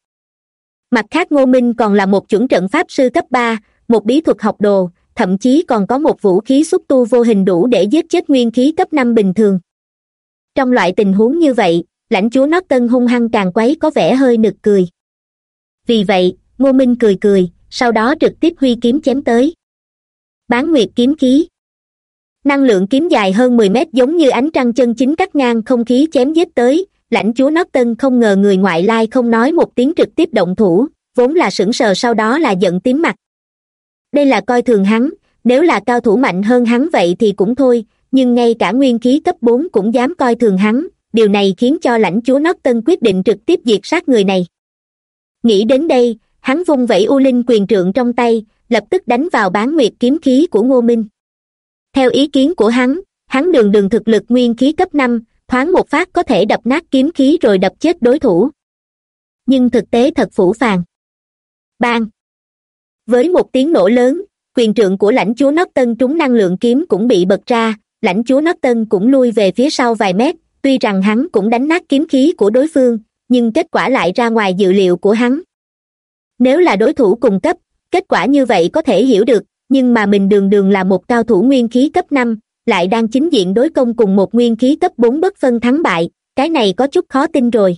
Mặt khác ngô minh còn là một chuẩn trận pháp sư cấp ba, một bí thuật học đồ, thậm chí còn có một vũ khí xúc tu vô hình đủ để giết chết nguyên khí cấp năm bình thường. Trong loại tình huống như vậy, lãnh chúa nót tân hung hăng càng quấy có vẻ hơi nực cười. Vì vậy, ngô minh cười cười, sau đó trực tiếp huy kiếm chém tới bán nguyệt kiếm khí. Năng lượng kiếm dài hơn mười mét giống như ánh trăng chân chính cắt ngang không khí chém giết tới, lãnh chúa nót tân không ngờ người ngoại lai không nói một tiếng trực tiếp động thủ, vốn là sững sờ sau đó là giận tím mặt. Đây là coi thường hắn, nếu là cao thủ mạnh hơn hắn vậy thì cũng thôi, nhưng ngay cả nguyên khí cấp bốn cũng dám coi thường hắn, điều này khiến cho lãnh chúa nót tân quyết định trực tiếp diệt sát người này. Nghĩ đến đây, hắn vung vẩy u linh quyền trượng trong tay lập tức đánh vào bán nguyệt kiếm khí của ngô minh. Theo ý kiến của hắn hắn đường đường thực lực nguyên khí cấp năm, thoáng một phát có thể đập nát kiếm khí rồi đập chết đối thủ. Nhưng thực tế thật phủ phàng. Bang! Với một tiếng nổ lớn, quyền trượng của lãnh chúa nót tân trúng năng lượng kiếm cũng bị bật ra, lãnh chúa nót tân cũng lui về phía sau vài mét, tuy rằng hắn cũng đánh nát kiếm khí của đối phương, nhưng kết quả lại ra ngoài dự liệu của hắn. Nếu là đối thủ cùng cấp kết quả như vậy có thể hiểu được, nhưng mà mình đường đường là một cao thủ nguyên khí cấp năm, lại đang chính diện đối công cùng một nguyên khí cấp bốn bất phân thắng bại, cái này có chút khó tin rồi.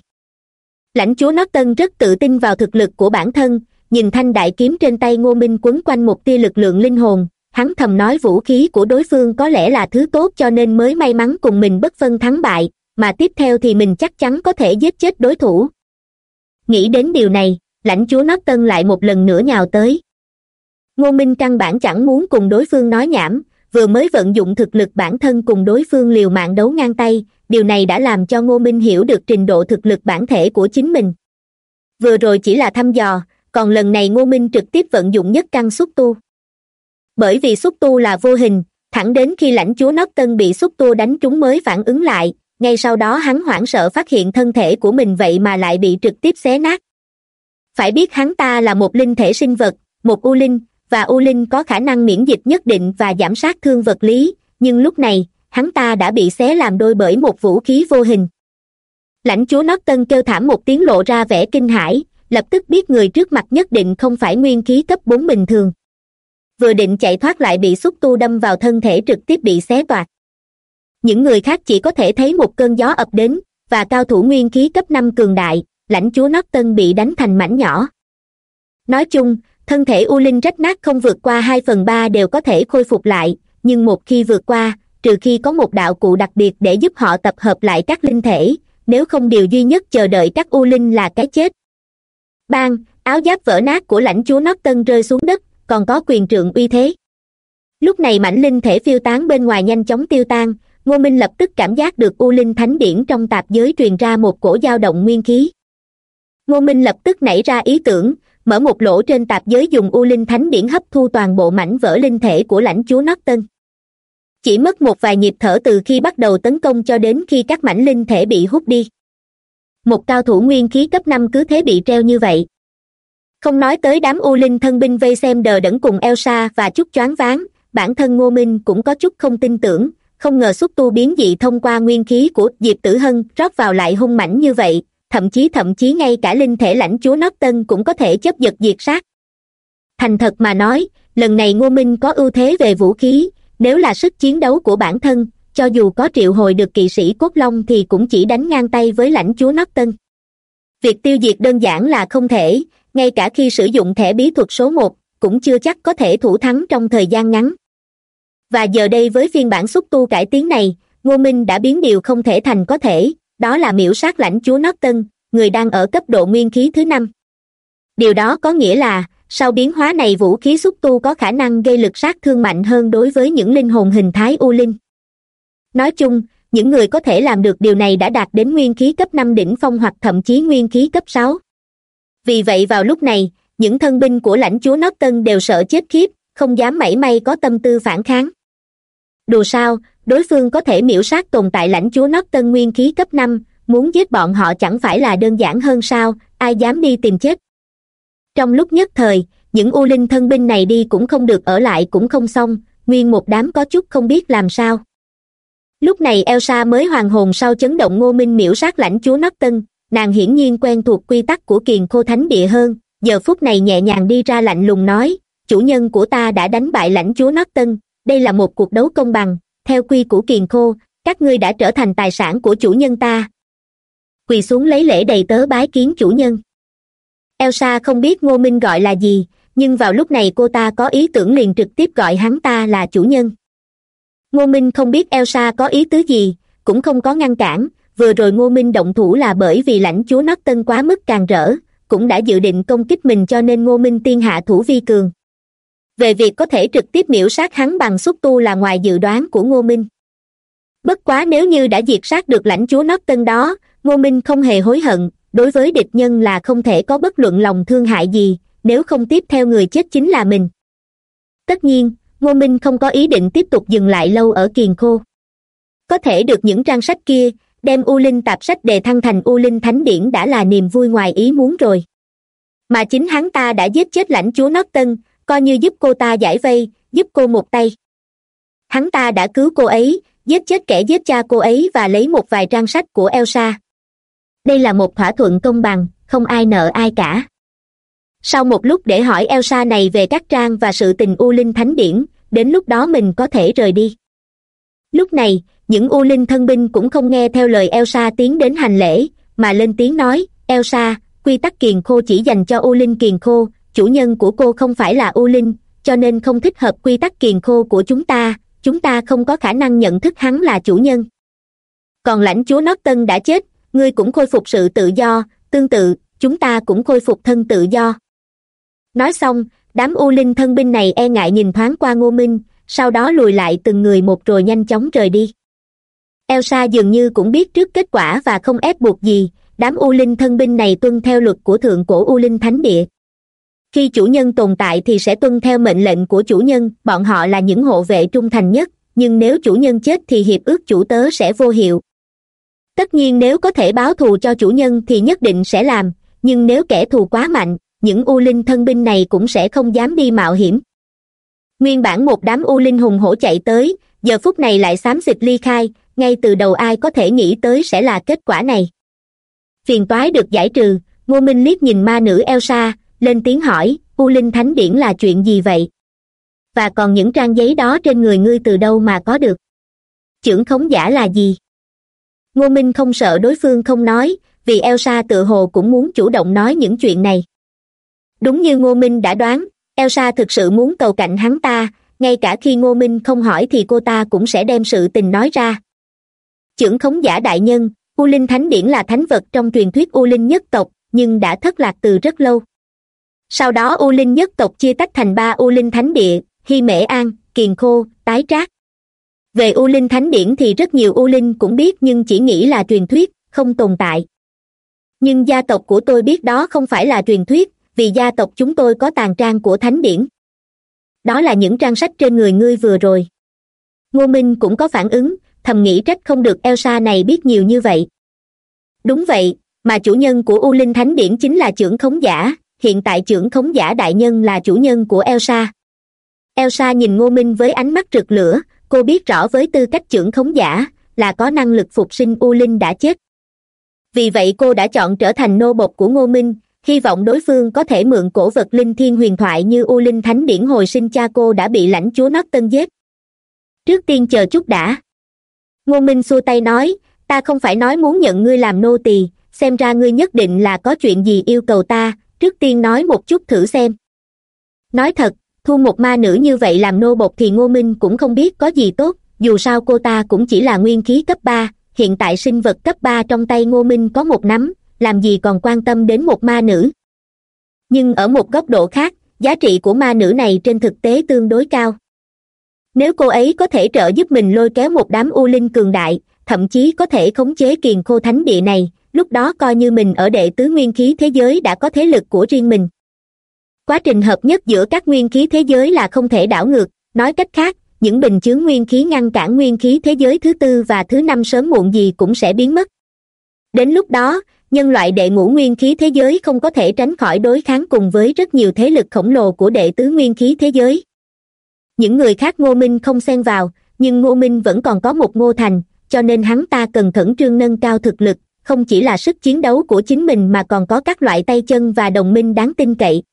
Lãnh chúa nót tân rất tự tin vào thực lực của bản thân, nhìn thanh đại kiếm trên tay ngô minh quấn quanh một tia lực lượng linh hồn, hắn thầm nói vũ khí của đối phương có lẽ là thứ tốt cho nên mới may mắn cùng mình bất phân thắng bại, mà tiếp theo thì mình chắc chắn có thể giết chết đối thủ. Nghĩ đến điều này lãnh chúa nót tân lại một lần nữa nhào tới. Ngô minh căn bản chẳng muốn cùng đối phương nói nhảm, vừa mới vận dụng thực lực bản thân cùng đối phương liều mạng đấu ngang tay, điều này đã làm cho ngô minh hiểu được trình độ thực lực bản thể của chính mình. Vừa rồi chỉ là thăm dò, còn lần này ngô minh trực tiếp vận dụng nhất căn xúc tu. Bởi vì xúc tu là vô hình, thẳng đến khi lãnh chúa nót tân bị xúc tu đánh trúng mới phản ứng lại, ngay sau đó hắn hoảng sợ phát hiện thân thể của mình vậy mà lại bị trực tiếp xé nát phải biết hắn ta là một linh thể sinh vật, một u linh, và u linh có khả năng miễn dịch nhất định và giảm sát thương vật lý, nhưng lúc này, hắn ta đã bị xé làm đôi bởi một vũ khí vô hình. Lãnh chúa nót tân kêu thảm một tiếng lộ ra vẻ kinh hãi, lập tức biết người trước mặt nhất định không phải nguyên khí cấp bốn bình thường. Vừa định chạy thoát lại bị xúc tu đâm vào thân thể trực tiếp bị xé toạc. Những người khác chỉ có thể thấy một cơn gió ập đến, và cao thủ nguyên khí cấp năm cường đại lãnh chúa nót tân bị đánh thành mảnh nhỏ. Nói chung, thân thể u linh rách nát không vượt qua hai phần ba đều có thể khôi phục lại, nhưng một khi vượt qua, trừ khi có một đạo cụ đặc biệt để giúp họ tập hợp lại các linh thể, nếu không điều duy nhất chờ đợi các u linh là cái chết. Bang, áo giáp vỡ nát của lãnh chúa nót tân rơi xuống đất, còn có quyền trượng uy thế. Lúc này mảnh linh thể phiêu tán bên ngoài nhanh chóng tiêu tan, ngô minh lập tức cảm giác được u linh thánh điển trong tạp giới truyền ra một cổ dao động nguyên khí ngô minh lập tức nảy ra ý tưởng, mở một lỗ trên tạp giới dùng u linh thánh điển hấp thu toàn bộ mảnh vỡ linh thể của lãnh chúa nót tân chỉ mất một vài nhịp thở từ khi bắt đầu tấn công cho đến khi các mảnh linh thể bị hút đi. Một cao thủ nguyên khí cấp năm cứ thế bị treo như vậy. Không nói tới đám u linh thân binh vây xem đờ đẫn cùng elsa và chút choáng váng, bản thân ngô minh cũng có chút không tin tưởng, không ngờ xúc tu biến dị thông qua nguyên khí của diệp tử hân rót vào lại hung mãnh như vậy thậm chí thậm chí ngay cả linh thể lãnh chúa nót tân cũng có thể chấp giật diệt sát. Thành thật mà nói, lần này ngô minh có ưu thế về vũ khí, nếu là sức chiến đấu của bản thân, cho dù có triệu hồi được kỵ sĩ cốt long thì cũng chỉ đánh ngang tay với lãnh chúa nót tân. Việc tiêu diệt đơn giản là không thể, ngay cả khi sử dụng thẻ bí thuật số một, cũng chưa chắc có thể thủ thắng trong thời gian ngắn. Và giờ đây với phiên bản xúc tu cải tiến này, ngô minh đã biến điều không thể thành có thể đó là miễu sát lãnh chúa nót tân người đang ở cấp độ nguyên khí thứ năm. Điều đó có nghĩa là, sau biến hóa này vũ khí xúc tu có khả năng gây lực sát thương mạnh hơn đối với những linh hồn hình thái u linh. Nói chung, những người có thể làm được điều này đã đạt đến nguyên khí cấp năm đỉnh phong hoặc thậm chí nguyên khí cấp sáu. Vì vậy vào lúc này, những thân binh của lãnh chúa nót tân đều sợ chết khiếp, không dám mảy may có tâm tư phản kháng. Đùa sao đối phương có thể miễu sát tồn tại lãnh chúa nót tân nguyên khí cấp năm, muốn giết bọn họ chẳng phải là đơn giản hơn sao, ai dám đi tìm chết. Trong lúc nhất thời, những u linh thân binh này đi cũng không được ở lại cũng không xong, nguyên một đám có chút không biết làm sao. Lúc này elsa mới hoàn hồn sau chấn động ngô minh miễu sát lãnh chúa nót tân, nàng hiển nhiên quen thuộc quy tắc của kiền khô thánh địa hơn, giờ phút này nhẹ nhàng đi ra lạnh lùng nói, chủ nhân của ta đã đánh bại lãnh chúa nót tân, đây là một cuộc đấu công bằng theo quy của kiền khô, các ngươi đã trở thành tài sản của chủ nhân ta. Quỳ xuống lấy lễ đầy tớ bái kiến chủ nhân. Elsa không biết ngô minh gọi là gì, nhưng vào lúc này cô ta có ý tưởng liền trực tiếp gọi hắn ta là chủ nhân. Ngô minh không biết elsa có ý tứ gì, cũng không có ngăn cản, vừa rồi ngô minh động thủ là bởi vì lãnh chúa nót tân quá mức càng rỡ, cũng đã dự định công kích mình cho nên ngô minh tiên hạ thủ vi cường về việc có thể trực tiếp miễu sát hắn bằng xúc tu là ngoài dự đoán của ngô minh. Bất quá nếu như đã diệt sát được lãnh chúa nót tân đó, ngô minh không hề hối hận, đối với địch nhân là không thể có bất luận lòng thương hại gì, nếu không tiếp theo người chết chính là mình. Tất nhiên, ngô minh không có ý định tiếp tục dừng lại lâu ở kiền khô. Có thể được những trang sách kia, đem u linh tạp sách đề thăng thành u linh thánh điển đã là niềm vui ngoài ý muốn rồi. Mà chính hắn ta đã giết chết lãnh chúa nót tân coi như giúp cô ta giải vây, giúp cô một tay. Hắn ta đã cứu cô ấy, giết chết kẻ giết cha cô ấy và lấy một vài trang sách của elsa. Đây là một thỏa thuận công bằng, không ai nợ ai cả. Sau một lúc để hỏi elsa này về các trang và sự tình u linh thánh điển, đến lúc đó mình có thể rời đi. Lúc này, những u linh thân binh cũng không nghe theo lời elsa tiến đến hành lễ, mà lên tiếng nói, elsa, quy tắc kiền khô chỉ dành cho u linh kiền khô chủ nhân của cô không phải là u linh, cho nên không thích hợp quy tắc kiền khô của chúng ta chúng ta không có khả năng nhận thức hắn là chủ nhân. Còn lãnh chúa nót tân đã chết, ngươi cũng khôi phục sự tự do, tương tự, chúng ta cũng khôi phục thân tự do. Nói xong, đám u linh thân binh này e ngại nhìn thoáng qua ngô minh, sau đó lùi lại từng người một rồi nhanh chóng rời đi. Elsa dường như cũng biết trước kết quả và không ép buộc gì, đám u linh thân binh này tuân theo luật của thượng cổ u linh thánh địa khi chủ nhân tồn tại thì sẽ tuân theo mệnh lệnh của chủ nhân, bọn họ là những hộ vệ trung thành nhất, nhưng nếu chủ nhân chết thì hiệp ước chủ tớ sẽ vô hiệu. Tất nhiên nếu có thể báo thù cho chủ nhân thì nhất định sẽ làm, nhưng nếu kẻ thù quá mạnh, những u linh thân binh này cũng sẽ không dám đi mạo hiểm. Nguyên bản một đám u linh hùng hổ chạy tới, giờ phút này lại xám xịt ly khai, ngay từ đầu ai có thể nghĩ tới sẽ là kết quả này. Phiền toái được giải trừ, ngô minh liếc nhìn ma nữ elsa lên tiếng hỏi, u linh thánh điển là chuyện gì vậy? Và còn những trang giấy đó trên người ngươi từ đâu mà có được? Chưởng khống giả là gì? Ngô minh không sợ đối phương không nói, vì elsa tự hồ cũng muốn chủ động nói những chuyện này. Đúng như ngô minh đã đoán, elsa thực sự muốn cầu cạnh hắn ta, ngay cả khi ngô minh không hỏi thì cô ta cũng sẽ đem sự tình nói ra. Chưởng khống giả đại nhân, u linh thánh điển là thánh vật trong truyền thuyết u linh nhất tộc, nhưng đã thất lạc từ rất lâu sau đó u linh nhất tộc chia tách thành ba u linh thánh địa, hy mễ an, kiền khô, tái trác. Về u linh thánh điển thì rất nhiều u linh cũng biết nhưng chỉ nghĩ là truyền thuyết, không tồn tại. Nhưng gia tộc của tôi biết đó không phải là truyền thuyết, vì gia tộc chúng tôi có tàn trang của thánh điển. Đó là những trang sách trên người ngươi vừa rồi. Ngô minh cũng có phản ứng, thầm nghĩ trách không được elsa này biết nhiều như vậy. Đúng vậy, mà chủ nhân của u linh thánh điển chính là trưởng khống giả hiện tại trưởng khống giả đại nhân là chủ nhân của elsa. Elsa nhìn ngô minh với ánh mắt rực lửa, cô biết rõ với tư cách trưởng khống giả là có năng lực phục sinh u linh đã chết. Vì vậy cô đã chọn trở thành nô bộc của ngô minh, hy vọng đối phương có thể mượn cổ vật linh thiên huyền thoại như u linh thánh điển hồi sinh cha cô đã bị lãnh chúa nót tân giết. Trước tiên chờ chút đã. Ngô minh xua tay nói, ta không phải nói muốn nhận ngươi làm nô tỳ, xem ra ngươi nhất định là có chuyện gì yêu cầu ta trước tiên nói một chút thử xem. Nói thật, thu một ma nữ như vậy làm nô bộc thì ngô minh cũng không biết có gì tốt, dù sao cô ta cũng chỉ là nguyên khí cấp ba, hiện tại sinh vật cấp ba trong tay ngô minh có một nắm, làm gì còn quan tâm đến một ma nữ. Nhưng ở một góc độ khác, giá trị của ma nữ này trên thực tế tương đối cao. Nếu cô ấy có thể trợ giúp mình lôi kéo một đám u linh cường đại, thậm chí có thể khống chế kiền khô thánh địa này lúc đó coi như mình ở đệ tứ nguyên khí thế giới đã có thế lực của riêng mình. Quá trình hợp nhất giữa các nguyên khí thế giới là không thể đảo ngược. Nói cách khác, những bình chướng nguyên khí ngăn cản nguyên khí thế giới thứ tư và thứ năm sớm muộn gì cũng sẽ biến mất. Đến lúc đó, nhân loại đệ ngũ nguyên khí thế giới không có thể tránh khỏi đối kháng cùng với rất nhiều thế lực khổng lồ của đệ tứ nguyên khí thế giới. Những người khác ngô minh không xen vào, nhưng ngô minh vẫn còn có một ngô thành, cho nên hắn ta cần khẩn trương nâng cao thực lực không chỉ là sức chiến đấu của chính mình mà còn có các loại tay chân và đồng minh đáng tin cậy.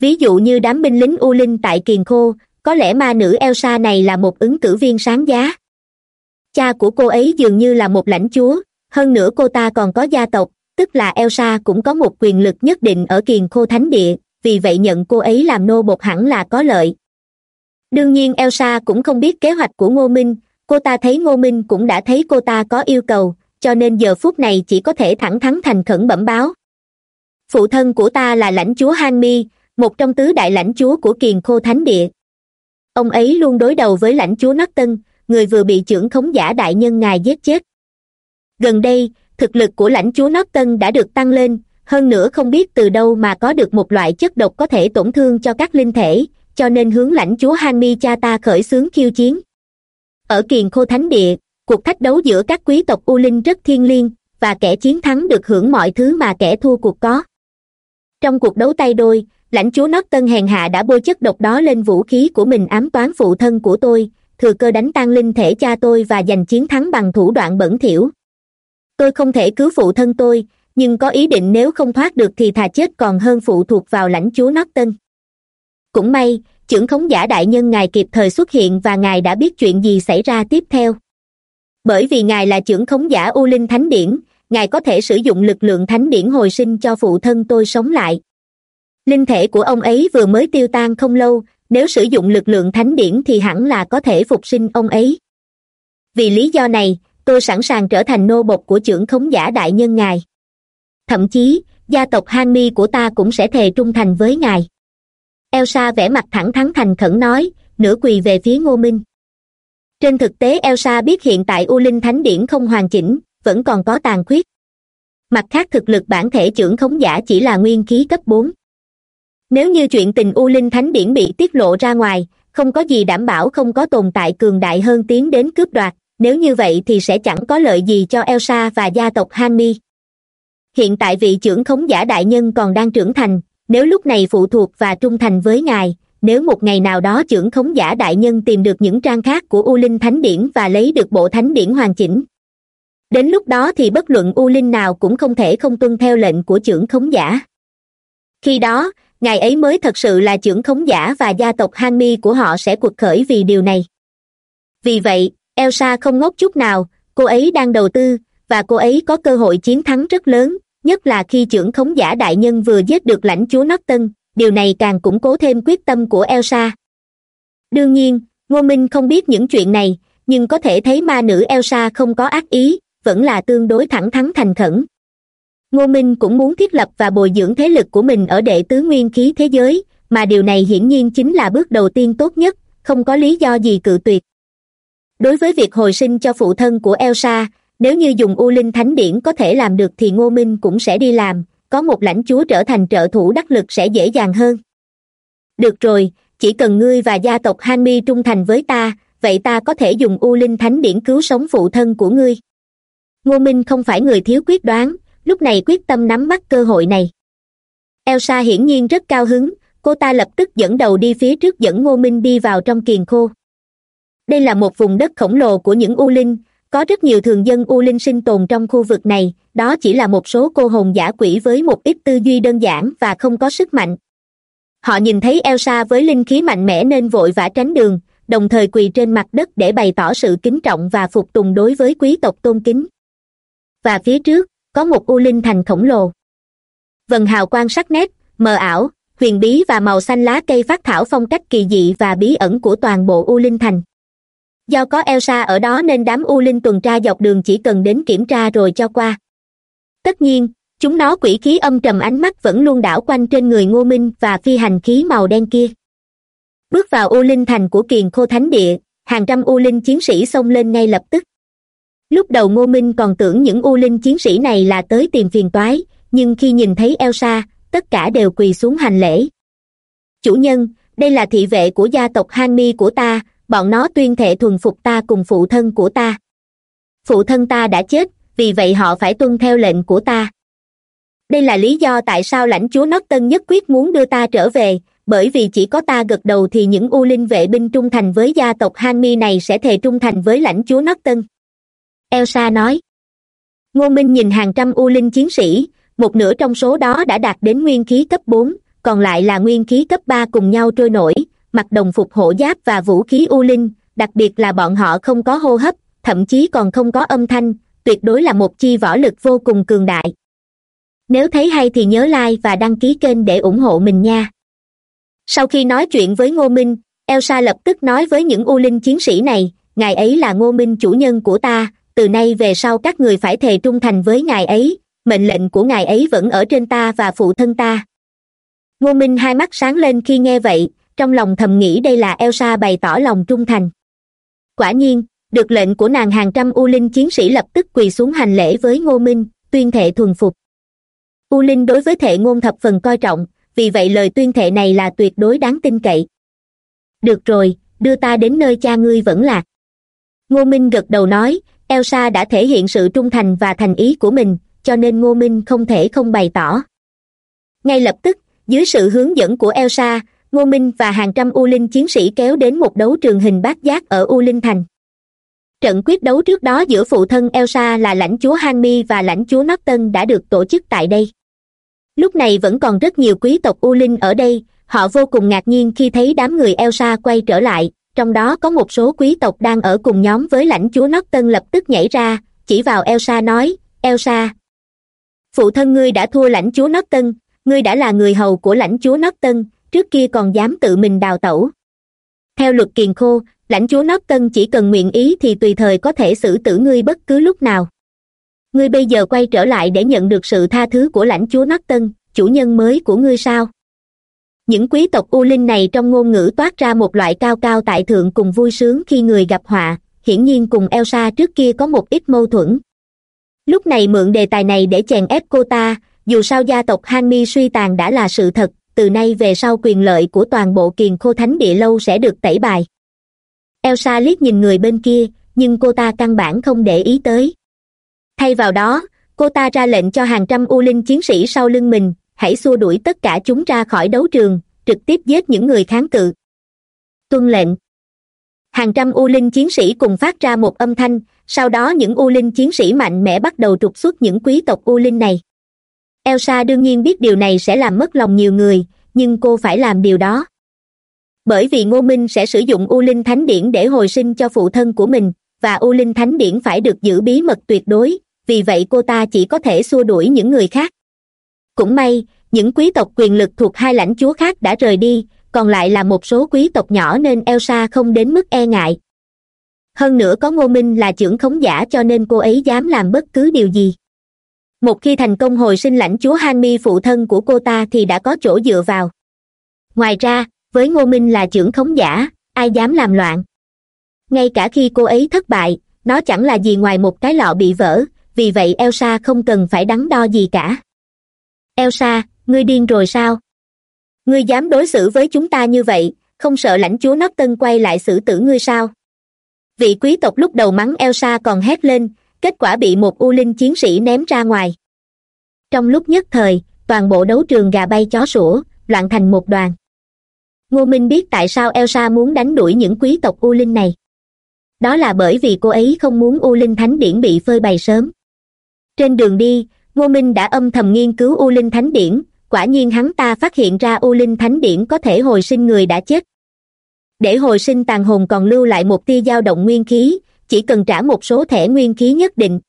Ví dụ như đám binh lính u linh tại kiền khô, có lẽ ma nữ elsa này là một ứng cử viên sáng giá. Cha của cô ấy dường như là một lãnh chúa, hơn nữa cô ta còn có gia tộc, tức là elsa cũng có một quyền lực nhất định ở kiền khô thánh địa, vì vậy nhận cô ấy làm nô bột hẳn là có lợi. Đương nhiên elsa cũng không biết kế hoạch của ngô minh, cô ta thấy ngô minh cũng đã thấy cô ta có yêu cầu cho nên giờ phút này chỉ có thể thẳng thắn thành khẩn bẩm báo. Phụ thân của ta là lãnh chúa han mi một trong tứ đại lãnh chúa của kiền khô thánh địa. Ông ấy luôn đối đầu với lãnh chúa nắc tân, người vừa bị trưởng khống giả đại nhân ngài giết chết. Gần đây, thực lực của lãnh chúa nót tân đã được tăng lên, hơn nữa không biết từ đâu mà có được một loại chất độc có thể tổn thương cho các linh thể, cho nên hướng lãnh chúa han mi cha ta khởi xướng khiêu chiến. Ở kiền khô thánh địa cuộc thách đấu giữa các quý tộc u linh rất thiêng liêng, và kẻ chiến thắng được hưởng mọi thứ mà kẻ thua cuộc có. Trong cuộc đấu tay đôi, lãnh chúa nót tân hèn hạ đã bôi chất độc đó lên vũ khí của mình ám toán phụ thân của tôi, thừa cơ đánh tan linh thể cha tôi và giành chiến thắng bằng thủ đoạn bẩn thỉu. Tôi không thể cứu phụ thân tôi, nhưng có ý định nếu không thoát được thì thà chết còn hơn phụ thuộc vào lãnh chúa nót tân cũng may, trưởng khống giả đại nhân ngài kịp thời xuất hiện và ngài đã biết chuyện gì xảy ra tiếp theo bởi vì ngài là trưởng khống giả u linh thánh điển, ngài có thể sử dụng lực lượng thánh điển hồi sinh cho phụ thân tôi sống lại. Linh thể của ông ấy vừa mới tiêu tan không lâu, nếu sử dụng lực lượng thánh điển thì hẳn là có thể phục sinh ông ấy. Vì lý do này, tôi sẵn sàng trở thành nô bộc của trưởng khống giả đại nhân ngài. Thậm chí, gia tộc han mi của ta cũng sẽ thề trung thành với ngài. Elsa vẽ mặt thẳng thắn thành khẩn nói, nửa quỳ về phía ngô minh trên thực tế, elsa biết hiện tại u linh thánh điển không hoàn chỉnh, vẫn còn có tàn khuyết. Mặt khác, thực lực bản thể trưởng khống giả chỉ là nguyên khí cấp bốn. Nếu như chuyện tình u linh thánh điển bị tiết lộ ra ngoài, không có gì đảm bảo không có tồn tại cường đại hơn tiến đến cướp đoạt, nếu như vậy thì sẽ chẳng có lợi gì cho elsa và gia tộc hanmi. Hiện tại vị trưởng khống giả đại nhân còn đang trưởng thành, nếu lúc này phụ thuộc và trung thành với ngài nếu một ngày nào đó trưởng khống giả đại nhân tìm được những trang khác của u linh thánh điển và lấy được bộ thánh điển hoàn chỉnh. Đến lúc đó thì bất luận u linh nào cũng không thể không tuân theo lệnh của trưởng khống giả. Khi đó, ngài ấy mới thật sự là trưởng khống giả và gia tộc han mi của họ sẽ cuộc khởi vì điều này. Vì vậy, elsa không ngốc chút nào, cô ấy đang đầu tư, và cô ấy có cơ hội chiến thắng rất lớn, nhất là khi trưởng khống giả đại nhân vừa giết được lãnh chúa norton điều này càng củng cố thêm quyết tâm của elsa. Đương nhiên, ngô minh không biết những chuyện này, nhưng có thể thấy ma nữ elsa không có ác ý, vẫn là tương đối thẳng thắn thành khẩn. Ngô minh cũng muốn thiết lập và bồi dưỡng thế lực của mình ở đệ tứ nguyên khí thế giới, mà điều này hiển nhiên chính là bước đầu tiên tốt nhất, không có lý do gì cự tuyệt. Đối với việc hồi sinh cho phụ thân của elsa, nếu như dùng u linh thánh điển có thể làm được thì ngô minh cũng sẽ đi làm có một lãnh chúa trở thành trợ thủ đắc lực sẽ dễ dàng hơn. Được rồi, chỉ cần ngươi và gia tộc han mi trung thành với ta, vậy ta có thể dùng u linh thánh điển cứu sống phụ thân của ngươi. Ngô minh không phải người thiếu quyết đoán, lúc này quyết tâm nắm bắt cơ hội này. Elsa hiển nhiên rất cao hứng, cô ta lập tức dẫn đầu đi phía trước dẫn ngô minh đi vào trong kiền khô. Đây là một vùng đất khổng lồ của những u linh có rất nhiều thường dân u linh sinh tồn trong khu vực này, đó chỉ là một số cô hồn giả quỷ với một ít tư duy đơn giản và không có sức mạnh. Họ nhìn thấy elsa với linh khí mạnh mẽ nên vội vã tránh đường, đồng thời quỳ trên mặt đất để bày tỏ sự kính trọng và phục tùng đối với quý tộc tôn kính. Và phía trước, có một u linh thành khổng lồ. Vần hào quang sắc nét, mờ ảo, huyền bí và màu xanh lá cây phát thảo phong cách kỳ dị và bí ẩn của toàn bộ u linh thành do có elsa ở đó nên đám u linh tuần tra dọc đường chỉ cần đến kiểm tra rồi cho qua. Tất nhiên, chúng nó quỷ khí âm trầm ánh mắt vẫn luôn đảo quanh trên người ngô minh và phi hành khí màu đen kia. Bước vào u linh thành của kiền khô thánh địa, hàng trăm u linh chiến sĩ xông lên ngay lập tức. Lúc đầu ngô minh còn tưởng những u linh chiến sĩ này là tới tìm phiền toái, nhưng khi nhìn thấy elsa, tất cả đều quỳ xuống hành lễ. Chủ nhân, đây là thị vệ của gia tộc han mi của ta bọn nó tuyên thệ thuần phục ta cùng phụ thân của ta. Phụ thân ta đã chết, vì vậy họ phải tuân theo lệnh của ta. Đây là lý do tại sao lãnh chúa norton nhất quyết muốn đưa ta trở về, bởi vì chỉ có ta gật đầu thì những u linh vệ binh trung thành với gia tộc han mi này sẽ thề trung thành với lãnh chúa norton elsa nói. Ngô minh nhìn hàng trăm u linh chiến sĩ, một nửa trong số đó đã đạt đến nguyên khí cấp bốn, còn lại là nguyên khí cấp ba cùng nhau trôi nổi mặc đồng phục hộ giáp và vũ khí u linh, đặc biệt là bọn họ không có hô hấp, thậm chí còn không có âm thanh, tuyệt đối là một chi võ lực vô cùng cường đại. Nếu thấy hay thì nhớ like và đăng ký kênh để ủng hộ mình nha. Sau khi nói chuyện với ngô minh, elsa lập tức nói với những u linh chiến sĩ này, ngài ấy là ngô minh chủ nhân của ta, từ nay về sau các người phải thề trung thành với ngài ấy, mệnh lệnh của ngài ấy vẫn ở trên ta và phụ thân ta. Ngô minh hai mắt sáng lên khi nghe vậy trong lòng thầm nghĩ đây là elsa bày tỏ lòng trung thành. Quả nhiên, được lệnh của nàng hàng trăm u linh chiến sĩ lập tức quỳ xuống hành lễ với ngô minh, tuyên thệ thuần phục. U linh đối với thệ ngôn thập phần coi trọng, vì vậy lời tuyên thệ này là tuyệt đối đáng tin cậy. Được rồi, đưa ta đến nơi cha ngươi vẫn lạc ngô minh gật đầu nói, elsa đã thể hiện sự trung thành và thành ý của mình, cho nên ngô minh không thể không bày tỏ. Ngay lập tức, dưới sự hướng dẫn của elsa ngô minh và hàng trăm u linh chiến sĩ kéo đến một đấu trường hình bát giác ở u linh thành. Trận quyết đấu trước đó giữa phụ thân elsa là lãnh chúa hanmi và lãnh chúa norton đã được tổ chức tại đây. Lúc này vẫn còn rất nhiều quý tộc u linh ở đây, họ vô cùng ngạc nhiên khi thấy đám người elsa quay trở lại, trong đó có một số quý tộc đang ở cùng nhóm với lãnh chúa norton lập tức nhảy ra, chỉ vào elsa nói, elsa, phụ thân ngươi đã thua lãnh chúa norton ngươi đã là người hầu của lãnh chúa norton trước kia còn dám tự mình đào tẩu. Theo luật kiền khô, lãnh chúa norton chỉ cần nguyện ý thì tùy thời có thể xử tử ngươi bất cứ lúc nào. Ngươi bây giờ quay trở lại để nhận được sự tha thứ của lãnh chúa norton chủ nhân mới của ngươi sao? Những quý tộc u linh này trong ngôn ngữ toát ra một loại cao cao tại thượng cùng vui sướng khi người gặp họa, hiển nhiên cùng elsa trước kia có một ít mâu thuẫn. Lúc này mượn đề tài này để chèn ép cô ta, dù sao gia tộc han mi suy tàn đã là sự thật từ nay về sau quyền lợi của toàn bộ kiền khô thánh địa lâu sẽ được tẩy bài. Elsa liếc nhìn người bên kia, nhưng cô ta căn bản không để ý tới. Thay vào đó, cô ta ra lệnh cho hàng trăm u linh chiến sĩ sau lưng mình, hãy xua đuổi tất cả chúng ra khỏi đấu trường, trực tiếp giết những người kháng cự. Tuân lệnh. Hàng trăm u linh chiến sĩ cùng phát ra một âm thanh, sau đó những u linh chiến sĩ mạnh mẽ bắt đầu trục xuất những quý tộc u linh này elsa đương nhiên biết điều này sẽ làm mất lòng nhiều người, nhưng cô phải làm điều đó. Bởi vì ngô minh sẽ sử dụng u linh thánh điển để hồi sinh cho phụ thân của mình, và u linh thánh điển phải được giữ bí mật tuyệt đối, vì vậy cô ta chỉ có thể xua đuổi những người khác. Cũng may, những quý tộc quyền lực thuộc hai lãnh chúa khác đã rời đi, còn lại là một số quý tộc nhỏ nên elsa không đến mức e ngại. Hơn nữa có ngô minh là trưởng khống giả cho nên cô ấy dám làm bất cứ điều gì một khi thành công hồi sinh lãnh chúa hanmi phụ thân của cô ta thì đã có chỗ dựa vào. Ngoài ra, với ngô minh là trưởng khống giả, ai dám làm loạn? Ngay cả khi cô ấy thất bại, nó chẳng là gì ngoài một cái lọ bị vỡ, vì vậy elsa không cần phải đắn đo gì cả. Elsa, ngươi điên rồi sao? Ngươi dám đối xử với chúng ta như vậy, không sợ lãnh chúa nót tân quay lại xử tử ngươi sao? Vị quý tộc lúc đầu mắng elsa còn hét lên kết quả bị một u linh chiến sĩ ném ra ngoài. Trong lúc nhất thời, toàn bộ đấu trường gà bay chó sủa, loạn thành một đoàn. Ngô minh biết tại sao elsa muốn đánh đuổi những quý tộc u linh này. Đó là bởi vì cô ấy không muốn u linh thánh điển bị phơi bày sớm. Trên đường đi, ngô minh đã âm thầm nghiên cứu u linh thánh điển, quả nhiên hắn ta phát hiện ra u linh thánh điển có thể hồi sinh người đã chết. Để hồi sinh tàn hồn còn lưu lại một tia dao động nguyên khí chỉ cần trả một số thẻ nguyên khí nhất định.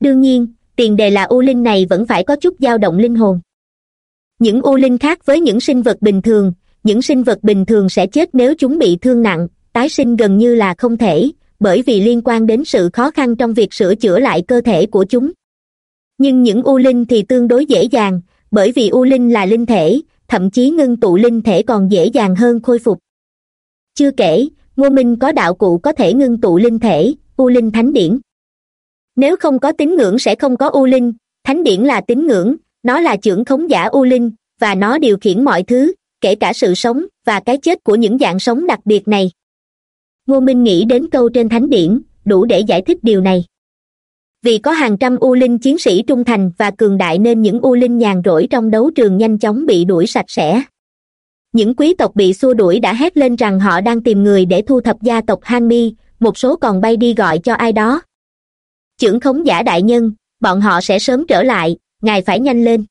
Đương nhiên, tiền đề là u linh này vẫn phải có chút dao động linh hồn. Những u linh khác với những sinh vật bình thường, những sinh vật bình thường sẽ chết nếu chúng bị thương nặng, tái sinh gần như là không thể, bởi vì liên quan đến sự khó khăn trong việc sửa chữa lại cơ thể của chúng. Nhưng những u linh thì tương đối dễ dàng, bởi vì u linh là linh thể, thậm chí ngưng tụ linh thể còn dễ dàng hơn khôi phục. Chưa kể ngô minh có đạo cụ có thể ngưng tụ linh thể, u linh thánh điển. Nếu không có tín ngưỡng sẽ không có u linh. Thánh điển là tín ngưỡng, nó là trưởng khống giả u linh, và nó điều khiển mọi thứ, kể cả sự sống và cái chết của những dạng sống đặc biệt này. Ngô minh nghĩ đến câu trên thánh điển, đủ để giải thích điều này. Vì có hàng trăm u linh chiến sĩ trung thành và cường đại nên những u linh nhàn rỗi trong đấu trường nhanh chóng bị đuổi sạch sẽ những quý tộc bị xua đuổi đã hét lên rằng họ đang tìm người để thu thập gia tộc han mi, một số còn bay đi gọi cho ai đó. Trưởng khống giả đại nhân, bọn họ sẽ sớm trở lại, ngài phải nhanh lên.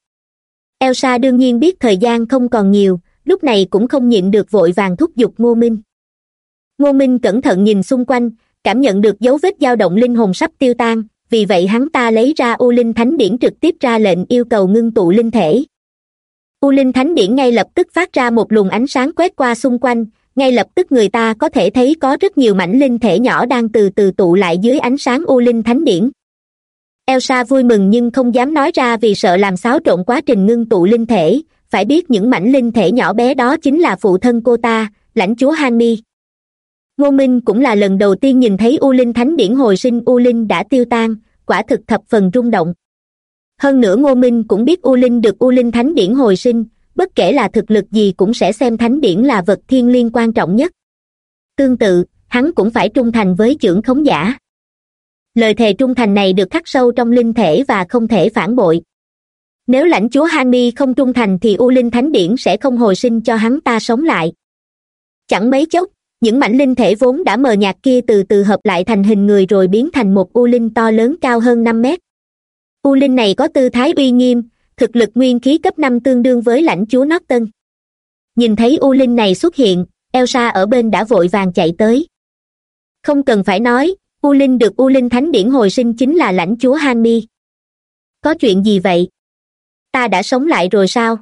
Elsa đương nhiên biết thời gian không còn nhiều, lúc này cũng không nhịn được vội vàng thúc giục ngô minh. Ngô minh cẩn thận nhìn xung quanh, cảm nhận được dấu vết dao động linh hồn sắp tiêu tan, vì vậy hắn ta lấy ra u linh thánh điển trực tiếp ra lệnh yêu cầu ngưng tụ linh thể u linh thánh điển ngay lập tức phát ra một luồng ánh sáng quét qua xung quanh, ngay lập tức người ta có thể thấy có rất nhiều mảnh linh thể nhỏ đang từ từ tụ lại dưới ánh sáng u linh thánh điển. Elsa vui mừng nhưng không dám nói ra vì sợ làm xáo trộn quá trình ngưng tụ linh thể. Phải biết những mảnh linh thể nhỏ bé đó chính là phụ thân cô ta, lãnh chúa Hanmi. ngô minh cũng là lần đầu tiên nhìn thấy u linh thánh điển hồi sinh. U linh đã tiêu tan, quả thực thập phần rung động hơn nữa ngô minh cũng biết u linh được u linh thánh điển hồi sinh, bất kể là thực lực gì cũng sẽ xem thánh điển là vật thiên liên quan trọng nhất. Tương tự, hắn cũng phải trung thành với trưởng khống giả. Lời thề trung thành này được khắc sâu trong linh thể và không thể phản bội. Nếu lãnh chúa hani không trung thành thì u linh thánh điển sẽ không hồi sinh cho hắn ta sống lại. Chẳng mấy chốc, những mảnh linh thể vốn đã mờ nhạt kia từ từ hợp lại thành hình người rồi biến thành một u linh to lớn cao hơn năm mét u linh này có tư thái uy nghiêm, thực lực nguyên khí cấp năm tương đương với lãnh chúa nót tân. nhìn thấy u linh này xuất hiện, elsa ở bên đã vội vàng chạy tới. Không cần phải nói, u linh được u linh thánh điển hồi sinh chính là lãnh chúa hanmi có chuyện gì vậy? Ta đã sống lại rồi sao?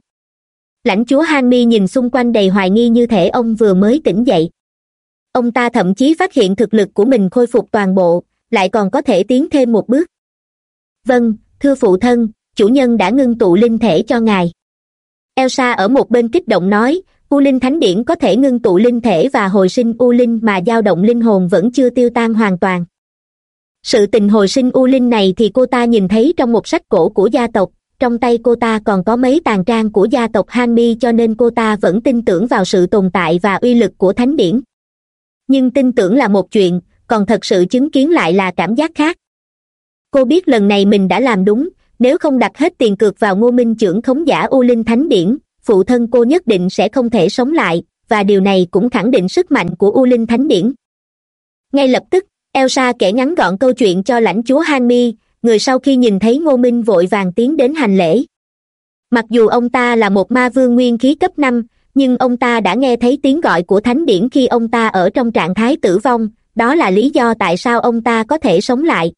Lãnh chúa hanmi nhìn xung quanh đầy hoài nghi như thể ông vừa mới tỉnh dậy. Ông ta thậm chí phát hiện thực lực của mình khôi phục toàn bộ, lại còn có thể tiến thêm một bước. Vâng thưa phụ thân, chủ nhân đã ngưng tụ linh thể cho ngài. Elsa ở một bên kích động nói, u linh thánh điển có thể ngưng tụ linh thể và hồi sinh u linh mà dao động linh hồn vẫn chưa tiêu tan hoàn toàn. Sự tình hồi sinh u linh này thì cô ta nhìn thấy trong một sách cổ của gia tộc, trong tay cô ta còn có mấy tàn trang của gia tộc hanmi cho nên cô ta vẫn tin tưởng vào sự tồn tại và uy lực của thánh điển. Nhưng tin tưởng là một chuyện, còn thật sự chứng kiến lại là cảm giác khác cô biết lần này mình đã làm đúng, nếu không đặt hết tiền cược vào ngô minh trưởng khống giả u linh thánh điển, phụ thân cô nhất định sẽ không thể sống lại, và điều này cũng khẳng định sức mạnh của u linh thánh điển. Ngay lập tức, elsa kể ngắn gọn câu chuyện cho lãnh chúa han mi, người sau khi nhìn thấy ngô minh vội vàng tiến đến hành lễ. Mặc dù ông ta là một ma vương nguyên khí cấp năm, nhưng ông ta đã nghe thấy tiếng gọi của thánh điển khi ông ta ở trong trạng thái tử vong, đó là lý do tại sao ông ta có thể sống lại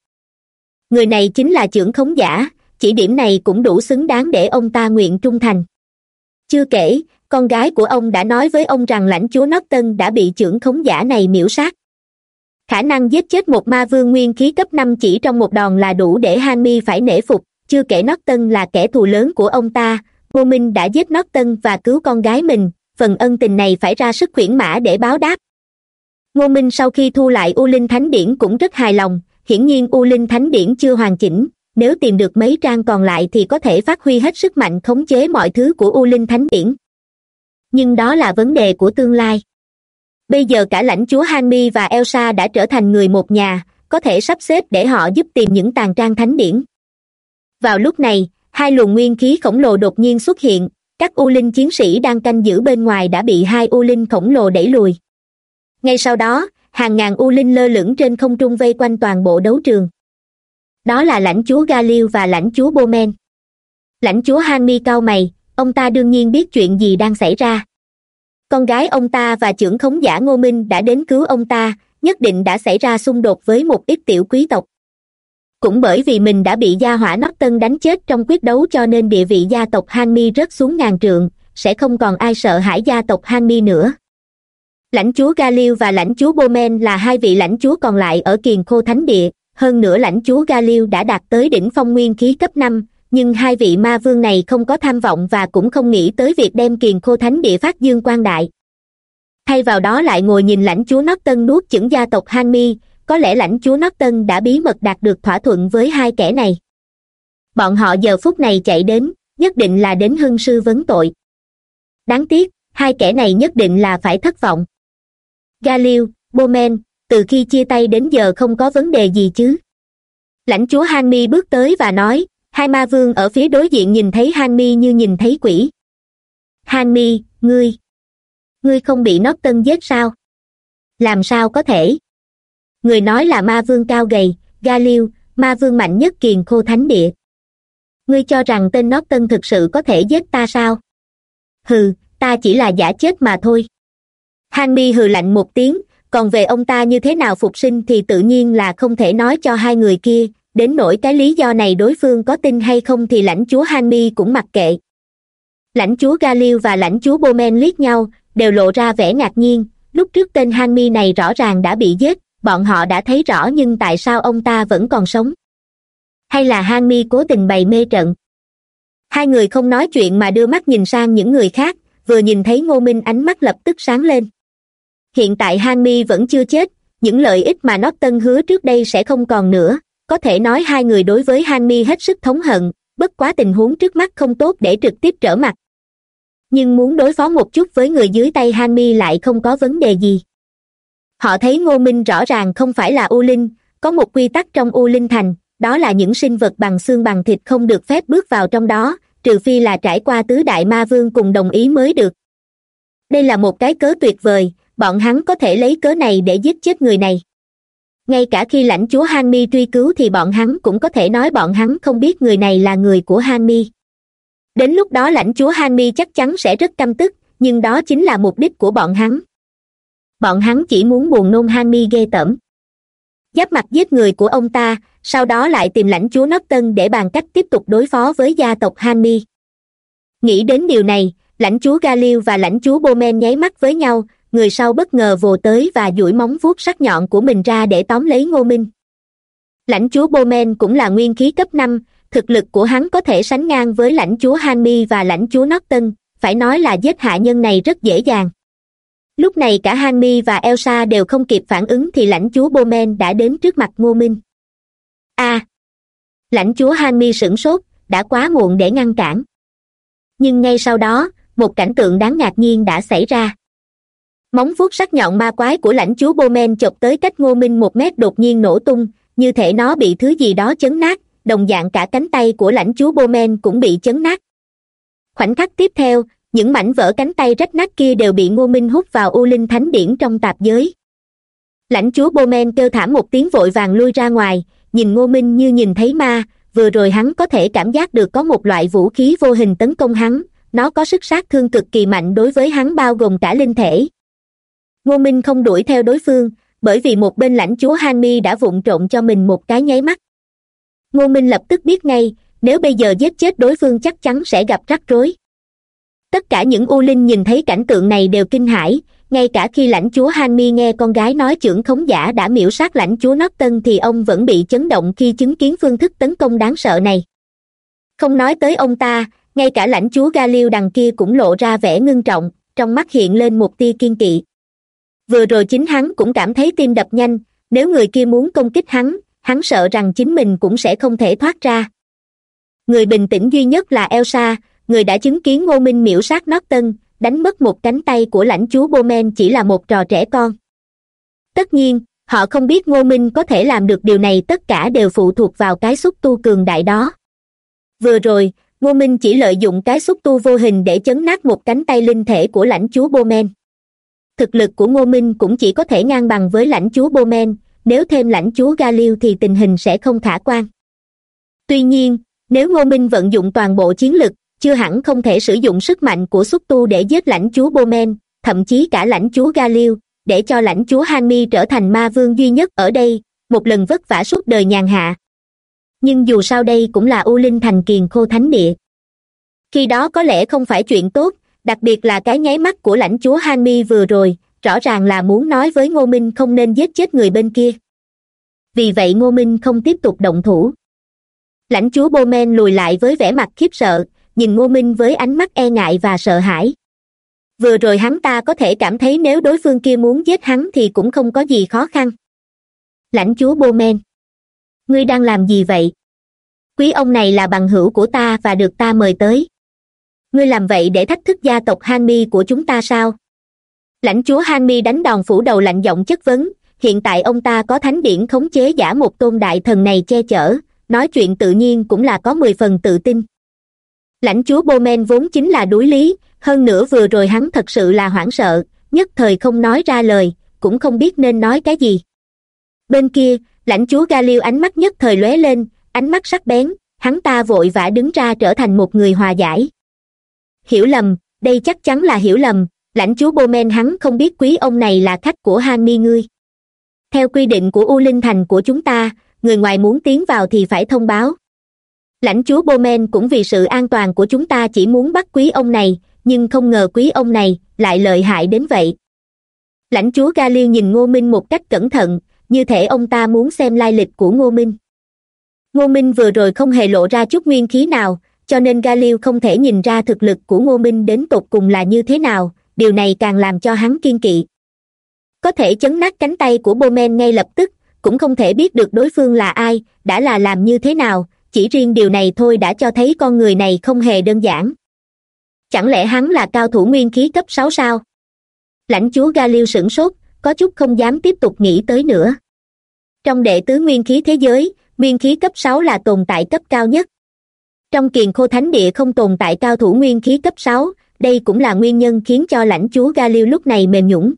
người này chính là trưởng khống giả, chỉ điểm này cũng đủ xứng đáng để ông ta nguyện trung thành. Chưa kể, con gái của ông đã nói với ông rằng lãnh chúa norton đã bị trưởng khống giả này miễu sát. Khả năng giết chết một ma vương nguyên khí cấp năm chỉ trong một đòn là đủ để Han Mi phải nể phục. Chưa kể norton là kẻ thù lớn của ông ta, ngô minh đã giết norton và cứu con gái mình. Phần ân tình này phải ra sức khuyển mã để báo đáp. Ngô minh sau khi thu lại u linh thánh điển cũng rất hài lòng hiển nhiên u linh thánh điển chưa hoàn chỉnh, nếu tìm được mấy trang còn lại thì có thể phát huy hết sức mạnh khống chế mọi thứ của u linh thánh điển. Nhưng đó là vấn đề của tương lai. Bây giờ cả lãnh chúa hanmi và elsa đã trở thành người một nhà, có thể sắp xếp để họ giúp tìm những tàn trang thánh điển. Vào lúc này, hai luồng nguyên khí khổng lồ đột nhiên xuất hiện, các u linh chiến sĩ đang canh giữ bên ngoài đã bị hai u linh khổng lồ đẩy lùi. Ngay sau đó hàng ngàn u linh lơ lửng trên không trung vây quanh toàn bộ đấu trường. Đó là lãnh chúa galil và lãnh chúa bomen lãnh chúa hanmi cao mày, ông ta đương nhiên biết chuyện gì đang xảy ra. Con gái ông ta và trưởng khống giả ngô minh đã đến cứu ông ta, nhất định đã xảy ra xung đột với một ít tiểu quý tộc. Cũng bởi vì mình đã bị gia hỏa nót tân đánh chết trong quyết đấu cho nên địa vị gia tộc hanmi rớt xuống ngàn trượng, sẽ không còn ai sợ hãi gia tộc hanmi nữa lãnh chúa galil và lãnh chúa bomen là hai vị lãnh chúa còn lại ở kiền khô thánh địa. Hơn nữa lãnh chúa galil đã đạt tới đỉnh phong nguyên khí cấp năm, nhưng hai vị ma vương này không có tham vọng và cũng không nghĩ tới việc đem kiền khô thánh địa phát dương quan đại. Thay vào đó lại ngồi nhìn lãnh chúa Nót Tân nuốt chửng gia tộc Han Mi. có lẽ lãnh chúa Nót Tân đã bí mật đạt được thỏa thuận với hai kẻ này. Bọn họ giờ phút này chạy đến, nhất định là đến hưng sư vấn tội. Đáng tiếc, hai kẻ này nhất định là phải thất vọng galil bomen từ khi chia tay đến giờ không có vấn đề gì chứ. Lãnh chúa Han Mi bước tới và nói hai ma vương ở phía đối diện nhìn thấy Han Mi như nhìn thấy quỷ. Han Mi, ngươi ngươi không bị nót tân giết sao? Làm sao có thể? Người nói là ma vương cao gầy galil ma vương mạnh nhất kiền khô thánh địa. Ngươi cho rằng tên nót tân thực sự có thể giết ta sao? Hừ ta chỉ là giả chết mà thôi hanmi hừ lạnh một tiếng, còn về ông ta như thế nào phục sinh thì tự nhiên là không thể nói cho hai người kia, đến nỗi cái lý do này đối phương có tin hay không thì lãnh chúa hanmi cũng mặc kệ. Lãnh chúa galil và lãnh chúa bomen liếc nhau, đều lộ ra vẻ ngạc nhiên, lúc trước tên hanmi này rõ ràng đã bị giết, bọn họ đã thấy rõ nhưng tại sao ông ta vẫn còn sống? Hay là hanmi cố tình bày mê trận? Hai người không nói chuyện mà đưa mắt nhìn sang những người khác, vừa nhìn thấy ngô minh ánh mắt lập tức sáng lên hiện tại hanmi vẫn chưa chết, những lợi ích mà norton hứa trước đây sẽ không còn nữa. Có thể nói hai người đối với hanmi hết sức thống hận, bất quá tình huống trước mắt không tốt để trực tiếp trở mặt. Nhưng muốn đối phó một chút với người dưới tay hanmi lại không có vấn đề gì. Họ thấy ngô minh rõ ràng không phải là u linh, có một quy tắc trong u linh thành, đó là những sinh vật bằng xương bằng thịt không được phép bước vào trong đó, trừ phi là trải qua tứ đại ma vương cùng đồng ý mới được. Đây là một cái cớ tuyệt vời bọn hắn có thể lấy cớ này để giết chết người này. Ngay cả khi lãnh chúa hanmi truy cứu thì bọn hắn cũng có thể nói bọn hắn không biết người này là người của hanmi đến lúc đó lãnh chúa hanmi chắc chắn sẽ rất căm tức, nhưng đó chính là mục đích của bọn hắn. Bọn hắn chỉ muốn buồn nôn hanmi ghê tởm. Giáp mặt giết người của ông ta, sau đó lại tìm lãnh chúa tân để bàn cách tiếp tục đối phó với gia tộc hanmi nghĩ đến điều này, lãnh chúa galil và lãnh chúa bomen nháy mắt với nhau người sau bất ngờ vồ tới và duỗi móng vuốt sắc nhọn của mình ra để tóm lấy ngô minh. Lãnh chúa bomen cũng là nguyên khí cấp năm, thực lực của hắn có thể sánh ngang với lãnh chúa hanmi và lãnh chúa norton phải nói là giết hạ nhân này rất dễ dàng. Lúc này cả hanmi và elsa đều không kịp phản ứng thì lãnh chúa bomen đã đến trước mặt ngô minh. A! Lãnh chúa hanmi sửng sốt, đã quá muộn để ngăn cản. Nhưng ngay sau đó, một cảnh tượng đáng ngạc nhiên đã xảy ra móng vuốt sắc nhọn ma quái của lãnh chúa bomen chộp tới cách ngô minh một mét đột nhiên nổ tung, như thể nó bị thứ gì đó chấn nát, đồng dạng cả cánh tay của lãnh chúa bomen cũng bị chấn nát. Khoảnh khắc tiếp theo, những mảnh vỡ cánh tay rách nát kia đều bị ngô minh hút vào u linh thánh điển trong tạp giới. Lãnh chúa bomen kêu thảm một tiếng vội vàng lui ra ngoài, nhìn ngô minh như nhìn thấy ma, vừa rồi hắn có thể cảm giác được có một loại vũ khí vô hình tấn công hắn, nó có sức sát thương cực kỳ mạnh đối với hắn bao gồm cả linh thể ngô minh không đuổi theo đối phương, bởi vì một bên lãnh chúa han mi đã vụng trộn cho mình một cái nháy mắt. Ngô minh lập tức biết ngay, nếu bây giờ giết chết đối phương chắc chắn sẽ gặp rắc rối. Tất cả những u linh nhìn thấy cảnh tượng này đều kinh hãi, ngay cả khi lãnh chúa han mi nghe con gái nói trưởng khống giả đã miễu sát lãnh chúa nót tân thì ông vẫn bị chấn động khi chứng kiến phương thức tấn công đáng sợ này. Không nói tới ông ta, ngay cả lãnh chúa ga liêu đằng kia cũng lộ ra vẻ ngưng trọng, trong mắt hiện lên một tia kiên kỵ vừa rồi chính hắn cũng cảm thấy tim đập nhanh, nếu người kia muốn công kích hắn hắn sợ rằng chính mình cũng sẽ không thể thoát ra. Người bình tĩnh duy nhất là elsa, người đã chứng kiến ngô minh miễu sát nót tân, đánh mất một cánh tay của lãnh chúa bomen chỉ là một trò trẻ con. Tất nhiên, họ không biết ngô minh có thể làm được điều này, tất cả đều phụ thuộc vào cái xúc tu cường đại đó. Vừa rồi, ngô minh chỉ lợi dụng cái xúc tu vô hình để chấn nát một cánh tay linh thể của lãnh chúa bomen thực lực của ngô minh cũng chỉ có thể ngang bằng với lãnh chúa bomen nếu thêm lãnh chúa galil thì tình hình sẽ không khả quan. Tuy nhiên, nếu ngô minh vận dụng toàn bộ chiến lực, chưa hẳn không thể sử dụng sức mạnh của xúc tu để giết lãnh chúa bomen thậm chí cả lãnh chúa galil, để cho lãnh chúa hanmi trở thành ma vương duy nhất ở đây, một lần vất vả suốt đời nhàn hạ. Nhưng dù sao đây cũng là u linh thành kiền khô thánh địa. Khi đó có lẽ không phải chuyện tốt đặc biệt là cái nháy mắt của lãnh chúa hanmi vừa rồi, rõ ràng là muốn nói với ngô minh không nên giết chết người bên kia. Vì vậy ngô minh không tiếp tục động thủ. Lãnh chúa bô men lùi lại với vẻ mặt khiếp sợ, nhìn ngô minh với ánh mắt e ngại và sợ hãi. Vừa rồi hắn ta có thể cảm thấy nếu đối phương kia muốn giết hắn thì cũng không có gì khó khăn. Lãnh chúa bô men ngươi đang làm gì vậy? Quý ông này là bằng hữu của ta và được ta mời tới ngươi làm vậy để thách thức gia tộc hanmi của chúng ta sao? Lãnh chúa hanmi đánh đòn phủ đầu lạnh giọng chất vấn. Hiện tại ông ta có thánh điển khống chế giả một tôn đại thần này che chở. Nói chuyện tự nhiên cũng là có mười phần tự tin. Lãnh chúa bomen vốn chính là đối lý. Hơn nữa vừa rồi hắn thật sự là hoảng sợ. Nhất thời không nói ra lời, cũng không biết nên nói cái gì. Bên kia, lãnh chúa galil ánh mắt nhất thời lóe lên, ánh mắt sắc bén. Hắn ta vội vã đứng ra trở thành một người hòa giải hiểu lầm, đây chắc chắn là hiểu lầm, lãnh chúa bomen hắn không biết quý ông này là khách của hani ngươi theo quy định của u linh thành của chúng ta, người ngoài muốn tiến vào thì phải thông báo. Lãnh chúa bomen cũng vì sự an toàn của chúng ta chỉ muốn bắt quý ông này, nhưng không ngờ quý ông này lại lợi hại đến vậy. Lãnh chúa ga liêu nhìn ngô minh một cách cẩn thận, như thể ông ta muốn xem lai lịch của ngô minh. Ngô minh vừa rồi không hề lộ ra chút nguyên khí nào cho nên galil không thể nhìn ra thực lực của ngô minh đến tột cùng là như thế nào, điều này càng làm cho hắn kiên kỵ. Có thể chấn nát cánh tay của bomen ngay lập tức, cũng không thể biết được đối phương là ai, đã là làm như thế nào, chỉ riêng điều này thôi đã cho thấy con người này không hề đơn giản. Chẳng lẽ hắn là cao thủ nguyên khí cấp sáu sao? Lãnh chúa galil sửng sốt, có chút không dám tiếp tục nghĩ tới nữa. Trong đệ tứ nguyên khí thế giới, nguyên khí cấp sáu là tồn tại cấp cao nhất trong kiền khô thánh địa không tồn tại cao thủ nguyên khí cấp sáu đây cũng là nguyên nhân khiến cho lãnh chúa ga liêu lúc này mềm nhũng.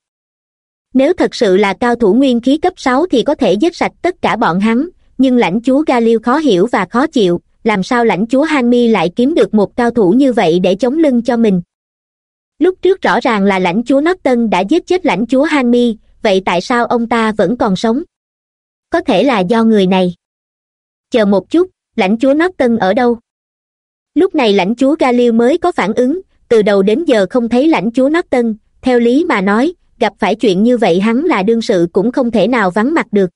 Nếu thật sự là cao thủ nguyên khí cấp sáu thì có thể giết sạch tất cả bọn hắn nhưng lãnh chúa ga liêu khó hiểu và khó chịu làm sao lãnh chúa han mi lại kiếm được một cao thủ như vậy để chống lưng cho mình? Lúc trước rõ ràng là lãnh chúa norton đã giết chết lãnh chúa han mi, vậy tại sao ông ta vẫn còn sống? Có thể là do người này. Chờ một chút lãnh chúa norton ở đâu? Lúc này lãnh chúa galil mới có phản ứng, từ đầu đến giờ không thấy lãnh chúa norton. Theo lý mà nói, gặp phải chuyện như vậy hắn là đương sự cũng không thể nào vắng mặt được.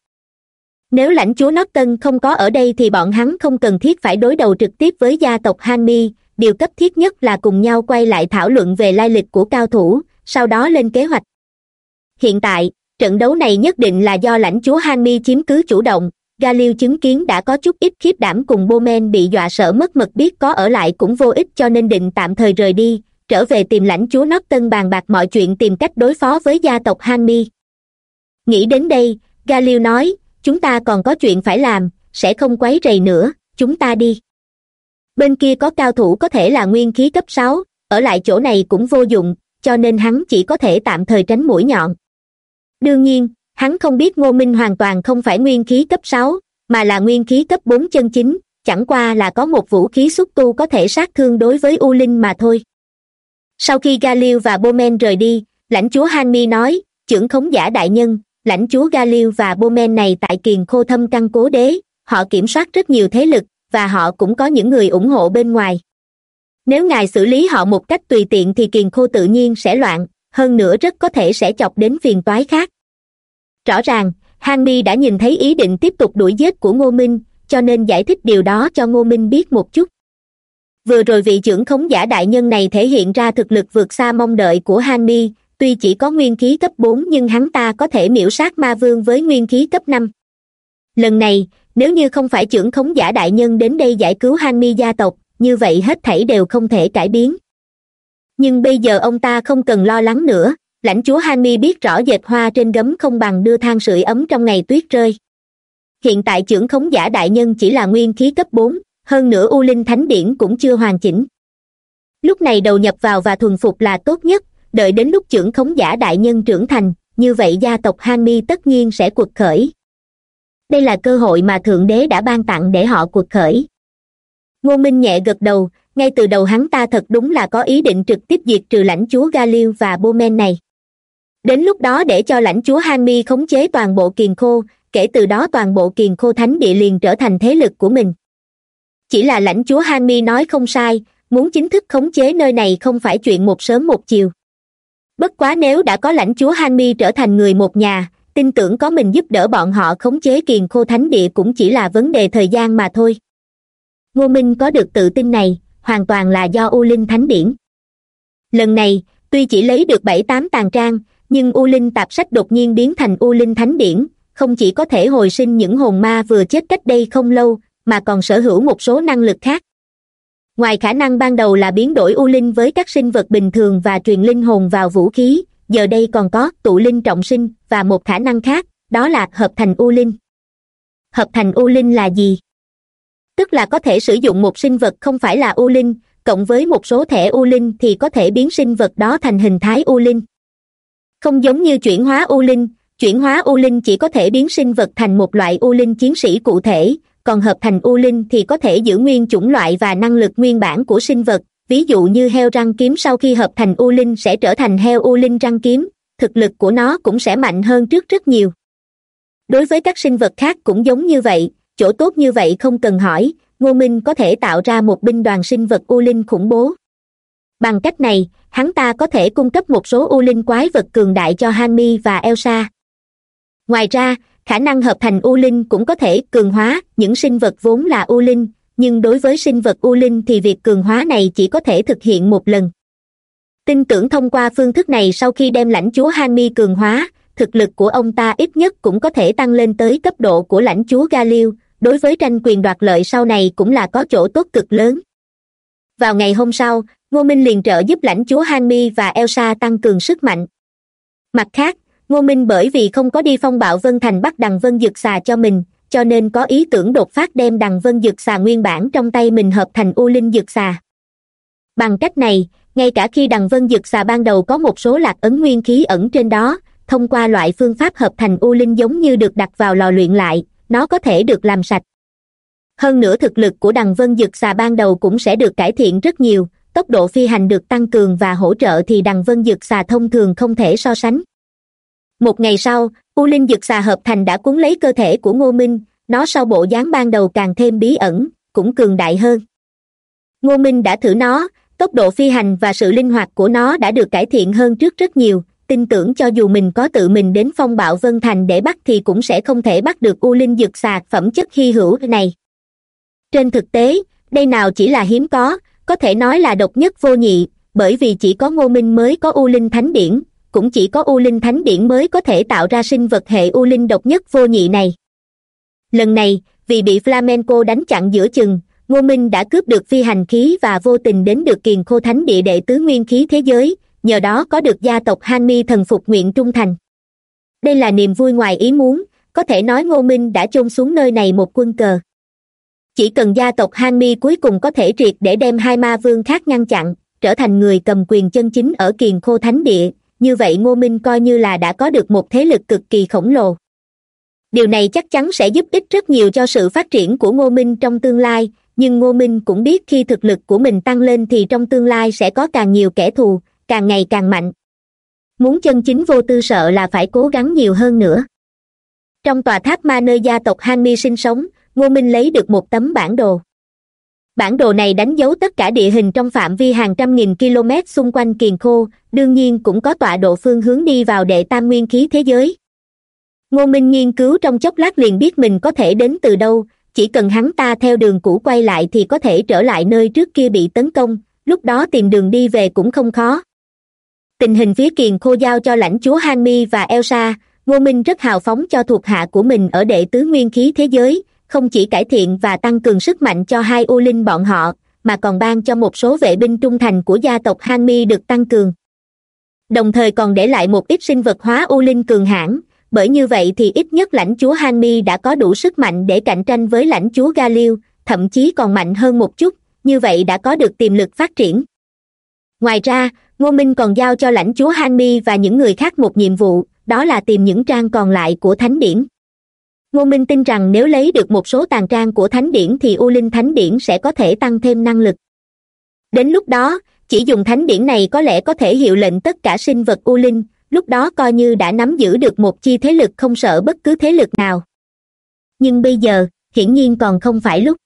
Nếu lãnh chúa norton không có ở đây thì bọn hắn không cần thiết phải đối đầu trực tiếp với gia tộc hanmi. Điều cấp thiết nhất là cùng nhau quay lại thảo luận về lai lịch của cao thủ, sau đó lên kế hoạch. Hiện tại, trận đấu này nhất định là do lãnh chúa hanmi chiếm cứ chủ động galil chứng kiến đã có chút ít khiếp đảm cùng bomen bị dọa sợ mất mật biết có ở lại cũng vô ích cho nên định tạm thời rời đi, trở về tìm lãnh chúa norton bàn bạc mọi chuyện tìm cách đối phó với gia tộc hanmi nghĩ đến đây galil nói, chúng ta còn có chuyện phải làm, sẽ không quấy rầy nữa, chúng ta đi. Bên kia có cao thủ có thể là nguyên khí cấp sáu, ở lại chỗ này cũng vô dụng, cho nên hắn chỉ có thể tạm thời tránh mũi nhọn. Đương nhiên hắn không biết ngô minh hoàn toàn không phải nguyên khí cấp sáu, mà là nguyên khí cấp bốn chân chính, chẳng qua là có một vũ khí xúc tu có thể sát thương đối với u linh mà thôi. Sau khi galil và bomen rời đi, lãnh chúa hanmi nói, trưởng khống giả đại nhân, lãnh chúa galil và bomen này tại kiền khô thâm căn cố đế, họ kiểm soát rất nhiều thế lực, và họ cũng có những người ủng hộ bên ngoài. Nếu ngài xử lý họ một cách tùy tiện thì kiền khô tự nhiên sẽ loạn, hơn nữa rất có thể sẽ chọc đến phiền toái khác rõ ràng, hang mi đã nhìn thấy ý định tiếp tục đuổi giết của ngô minh, cho nên giải thích điều đó cho ngô minh biết một chút. Vừa rồi vị trưởng khống giả đại nhân này thể hiện ra thực lực vượt xa mong đợi của han mi, tuy chỉ có nguyên khí cấp bốn nhưng hắn ta có thể miễu sát ma vương với nguyên khí cấp năm. Lần này, nếu như không phải trưởng khống giả đại nhân đến đây giải cứu han mi gia tộc, như vậy hết thảy đều không thể cải biến. Nhưng bây giờ ông ta không cần lo lắng nữa lãnh chúa han mi biết rõ dệt hoa trên gấm không bằng đưa than sưởi ấm trong ngày tuyết rơi. Hiện tại trưởng khống giả đại nhân chỉ là nguyên khí cấp bốn, hơn nữa u linh thánh điển cũng chưa hoàn chỉnh. Lúc này đầu nhập vào và thuần phục là tốt nhất, đợi đến lúc trưởng khống giả đại nhân trưởng thành, như vậy gia tộc han mi tất nhiên sẽ cuộc khởi. Đây là cơ hội mà thượng đế đã ban tặng để họ cuộc khởi. Ngô minh nhẹ gật đầu, ngay từ đầu hắn ta thật đúng là có ý định trực tiếp diệt trừ lãnh chúa galil và bomen này đến lúc đó để cho lãnh chúa han mi khống chế toàn bộ kiền khô, kể từ đó toàn bộ kiền khô thánh địa liền trở thành thế lực của mình. Chỉ là lãnh chúa han mi nói không sai, muốn chính thức khống chế nơi này không phải chuyện một sớm một chiều. Bất quá nếu đã có lãnh chúa han mi trở thành người một nhà, tin tưởng có mình giúp đỡ bọn họ khống chế kiền khô thánh địa cũng chỉ là vấn đề thời gian mà thôi. Ngô minh có được tự tin này, hoàn toàn là do u linh thánh điển. Lần này, tuy chỉ lấy được bảy tám tàn trang nhưng u linh tạp sách đột nhiên biến thành u linh thánh điển, không chỉ có thể hồi sinh những hồn ma vừa chết cách đây không lâu, mà còn sở hữu một số năng lực khác. Ngoài khả năng ban đầu là biến đổi u linh với các sinh vật bình thường và truyền linh hồn vào vũ khí, giờ đây còn có tụ linh trọng sinh và một khả năng khác, đó là hợp thành u linh. Hợp thành u linh là gì? Tức là có thể sử dụng một sinh vật không phải là u linh, cộng với một số thẻ u linh thì có thể biến sinh vật đó thành hình thái u linh không giống như chuyển hóa u linh, chuyển hóa u linh chỉ có thể biến sinh vật thành một loại u linh chiến sĩ cụ thể, còn hợp thành u linh thì có thể giữ nguyên chủng loại và năng lực nguyên bản của sinh vật. Ví dụ như heo răng kiếm sau khi hợp thành u linh sẽ trở thành heo u linh răng kiếm, thực lực của nó cũng sẽ mạnh hơn trước rất nhiều. Đối với các sinh vật khác cũng giống như vậy, chỗ tốt như vậy không cần hỏi, ngô minh có thể tạo ra một binh đoàn sinh vật u linh khủng bố bằng cách này, hắn ta có thể cung cấp một số u linh quái vật cường đại cho hanmi và elsa. Ngoài ra, khả năng hợp thành u linh cũng có thể cường hóa những sinh vật vốn là u linh, nhưng đối với sinh vật u linh thì việc cường hóa này chỉ có thể thực hiện một lần. Tin tưởng thông qua phương thức này sau khi đem lãnh chúa hanmi cường hóa, thực lực của ông ta ít nhất cũng có thể tăng lên tới cấp độ của lãnh chúa galil đối với tranh quyền đoạt lợi sau này cũng là có chỗ tốt cực lớn vào ngày hôm sau, ngô minh liền trợ giúp lãnh chúa hanmi và elsa tăng cường sức mạnh. Mặt khác, ngô minh bởi vì không có đi phong bạo vân thành bắt đằng vân dực xà cho mình, cho nên có ý tưởng đột phát đem đằng vân dực xà nguyên bản trong tay mình hợp thành u linh dực xà. Bằng cách này, ngay cả khi đằng vân dực xà ban đầu có một số lạc ấn nguyên khí ẩn trên đó, thông qua loại phương pháp hợp thành u linh giống như được đặt vào lò luyện lại, nó có thể được làm sạch hơn nữa thực lực của đằng vân dực xà ban đầu cũng sẽ được cải thiện rất nhiều, tốc độ phi hành được tăng cường và hỗ trợ thì đằng vân dực xà thông thường không thể so sánh. Một ngày sau, u linh dực xà hợp thành đã cuốn lấy cơ thể của ngô minh, nó sau bộ dáng ban đầu càng thêm bí ẩn, cũng cường đại hơn. Ngô minh đã thử nó, tốc độ phi hành và sự linh hoạt của nó đã được cải thiện hơn trước rất nhiều, tin tưởng cho dù mình có tự mình đến phong bạo vân thành để bắt thì cũng sẽ không thể bắt được u linh dực xà phẩm chất hy hữu này trên thực tế, đây nào chỉ là hiếm có có thể nói là độc nhất vô nhị, bởi vì chỉ có ngô minh mới có u linh thánh điển, cũng chỉ có u linh thánh điển mới có thể tạo ra sinh vật hệ u linh độc nhất vô nhị này. Lần này, vì bị flamenco đánh chặn giữa chừng, ngô minh đã cướp được phi hành khí và vô tình đến được kiền khô thánh địa đệ tứ nguyên khí thế giới, nhờ đó có được gia tộc han mi thần phục nguyện trung thành. Đây là niềm vui ngoài ý muốn, có thể nói ngô minh đã chôn xuống nơi này một quân cờ chỉ cần gia tộc han mi cuối cùng có thể triệt để đem hai ma vương khác ngăn chặn, trở thành người cầm quyền chân chính ở kiền khô thánh địa, như vậy ngô minh coi như là đã có được một thế lực cực kỳ khổng lồ. Điều này chắc chắn sẽ giúp ích rất nhiều cho sự phát triển của ngô minh trong tương lai, nhưng ngô minh cũng biết khi thực lực của mình tăng lên thì trong tương lai sẽ có càng nhiều kẻ thù, càng ngày càng mạnh. Muốn chân chính vô tư sợ là phải cố gắng nhiều hơn nữa. Trong tòa tháp ma nơi gia tộc han mi sinh sống ngô minh lấy được một tấm bản đồ. Bản đồ này đánh dấu tất cả địa hình trong phạm vi hàng trăm nghìn km xung quanh kiền khô, đương nhiên cũng có tọa độ phương hướng đi vào đệ tam nguyên khí thế giới. Ngô minh nghiên cứu trong chốc lát liền biết mình có thể đến từ đâu, chỉ cần hắn ta theo đường cũ quay lại thì có thể trở lại nơi trước kia bị tấn công, lúc đó tìm đường đi về cũng không khó. Tình hình phía kiền khô giao cho lãnh chúa han mi và elsa, ngô minh rất hào phóng cho thuộc hạ của mình ở đệ tứ nguyên khí thế giới không chỉ cải thiện và tăng cường sức mạnh cho hai u linh bọn họ, mà còn ban cho một số vệ binh trung thành của gia tộc han mi được tăng cường. Đồng thời còn để lại một ít sinh vật hóa u linh cường hãn, bởi như vậy thì ít nhất lãnh chúa han mi đã có đủ sức mạnh để cạnh tranh với lãnh chúa galil thậm chí còn mạnh hơn một chút, như vậy đã có được tiềm lực phát triển. Ngoài ra, ngô minh còn giao cho lãnh chúa han mi và những người khác một nhiệm vụ, đó là tìm những trang còn lại của thánh điển ngô minh tin rằng nếu lấy được một số tàn trang của thánh điển thì u linh thánh điển sẽ có thể tăng thêm năng lực. Đến lúc đó, chỉ dùng thánh điển này có lẽ có thể hiệu lệnh tất cả sinh vật u linh, lúc đó coi như đã nắm giữ được một chi thế lực không sợ bất cứ thế lực nào. Nhưng bây giờ, hiển nhiên còn không phải lúc.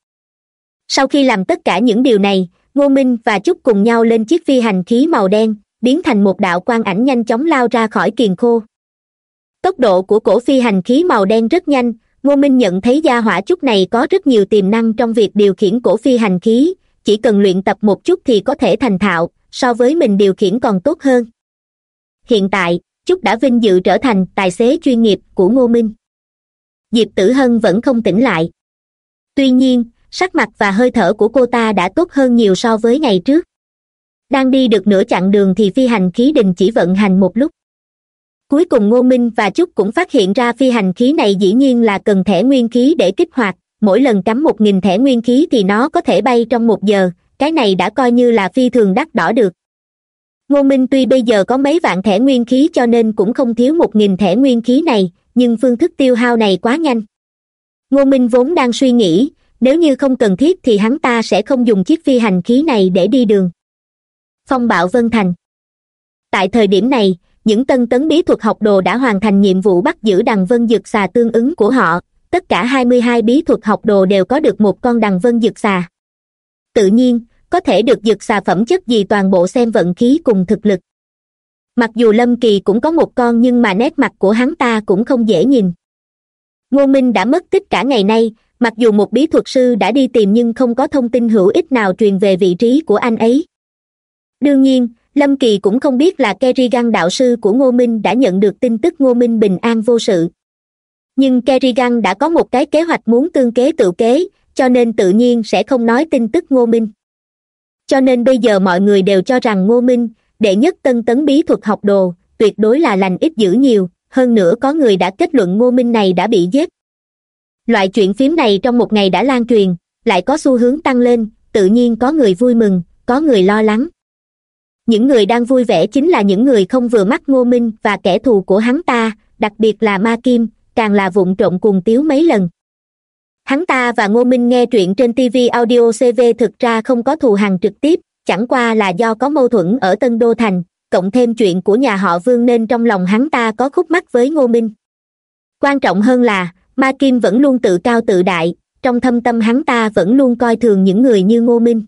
Sau khi làm tất cả những điều này, ngô minh và trúc cùng nhau lên chiếc phi hành khí màu đen, biến thành một đạo quang ảnh nhanh chóng lao ra khỏi kiền khô tốc độ của cổ phi hành khí màu đen rất nhanh. Ngô minh nhận thấy gia hỏa chút này có rất nhiều tiềm năng trong việc điều khiển cổ phi hành khí. Chỉ cần luyện tập một chút thì có thể thành thạo, so với mình điều khiển còn tốt hơn. Hiện tại chúc đã vinh dự trở thành tài xế chuyên nghiệp của ngô minh. Diệp tử hân vẫn không tỉnh lại. Tuy nhiên, sắc mặt và hơi thở của cô ta đã tốt hơn nhiều so với ngày trước. Đang đi được nửa chặng đường thì phi hành khí đình chỉ vận hành một lúc cuối cùng ngô minh và trúc cũng phát hiện ra phi hành khí này dĩ nhiên là cần thẻ nguyên khí để kích hoạt. Mỗi lần cắm một nghìn thẻ nguyên khí thì nó có thể bay trong một giờ. Cái này đã coi như là phi thường đắt đỏ được. Ngô minh tuy bây giờ có mấy vạn thẻ nguyên khí cho nên cũng không thiếu một nghìn thẻ nguyên khí này, nhưng phương thức tiêu hao này quá nhanh. Ngô minh vốn đang suy nghĩ, nếu như không cần thiết thì hắn ta sẽ không dùng chiếc phi hành khí này để đi đường. Phong bạo vân thành. Tại thời điểm này những tân tấn bí thuật học đồ đã hoàn thành nhiệm vụ bắt giữ đằng vân dược xà tương ứng của họ. Tất cả hai mươi hai bí thuật học đồ đều có được một con đằng vân dược xà. Tự nhiên, có thể được dược xà phẩm chất gì toàn bộ xem vận khí cùng thực lực. Mặc dù lâm kỳ cũng có một con nhưng mà nét mặt của hắn ta cũng không dễ nhìn. Ngô minh đã mất tích cả ngày nay, mặc dù một bí thuật sư đã đi tìm nhưng không có thông tin hữu ích nào truyền về vị trí của anh ấy. Đương nhiên lâm kỳ cũng không biết là kerrigan đạo sư của ngô minh đã nhận được tin tức ngô minh bình an vô sự. Nhưng kerrigan đã có một cái kế hoạch muốn tương kế tự kế, cho nên tự nhiên sẽ không nói tin tức ngô minh. Cho nên bây giờ mọi người đều cho rằng ngô minh, đệ nhất tân tấn bí thuật học đồ, tuyệt đối là lành ít dữ nhiều, hơn nữa có người đã kết luận ngô minh này đã bị giết. Loại chuyện phím này trong một ngày đã lan truyền, lại có xu hướng tăng lên, tự nhiên có người vui mừng, có người lo lắng những người đang vui vẻ chính là những người không vừa mắt ngô minh và kẻ thù của hắn ta, đặc biệt là ma kim, càng là vụng trộm cuồng tiếu mấy lần. Hắn ta và ngô minh nghe truyện trên tv audio cv thực ra không có thù hằn trực tiếp, chẳng qua là do có mâu thuẫn ở tân đô thành, cộng thêm chuyện của nhà họ vương nên trong lòng hắn ta có khúc mắc với ngô minh. Quan trọng hơn là, ma kim vẫn luôn tự cao tự đại, trong thâm tâm hắn ta vẫn luôn coi thường những người như ngô minh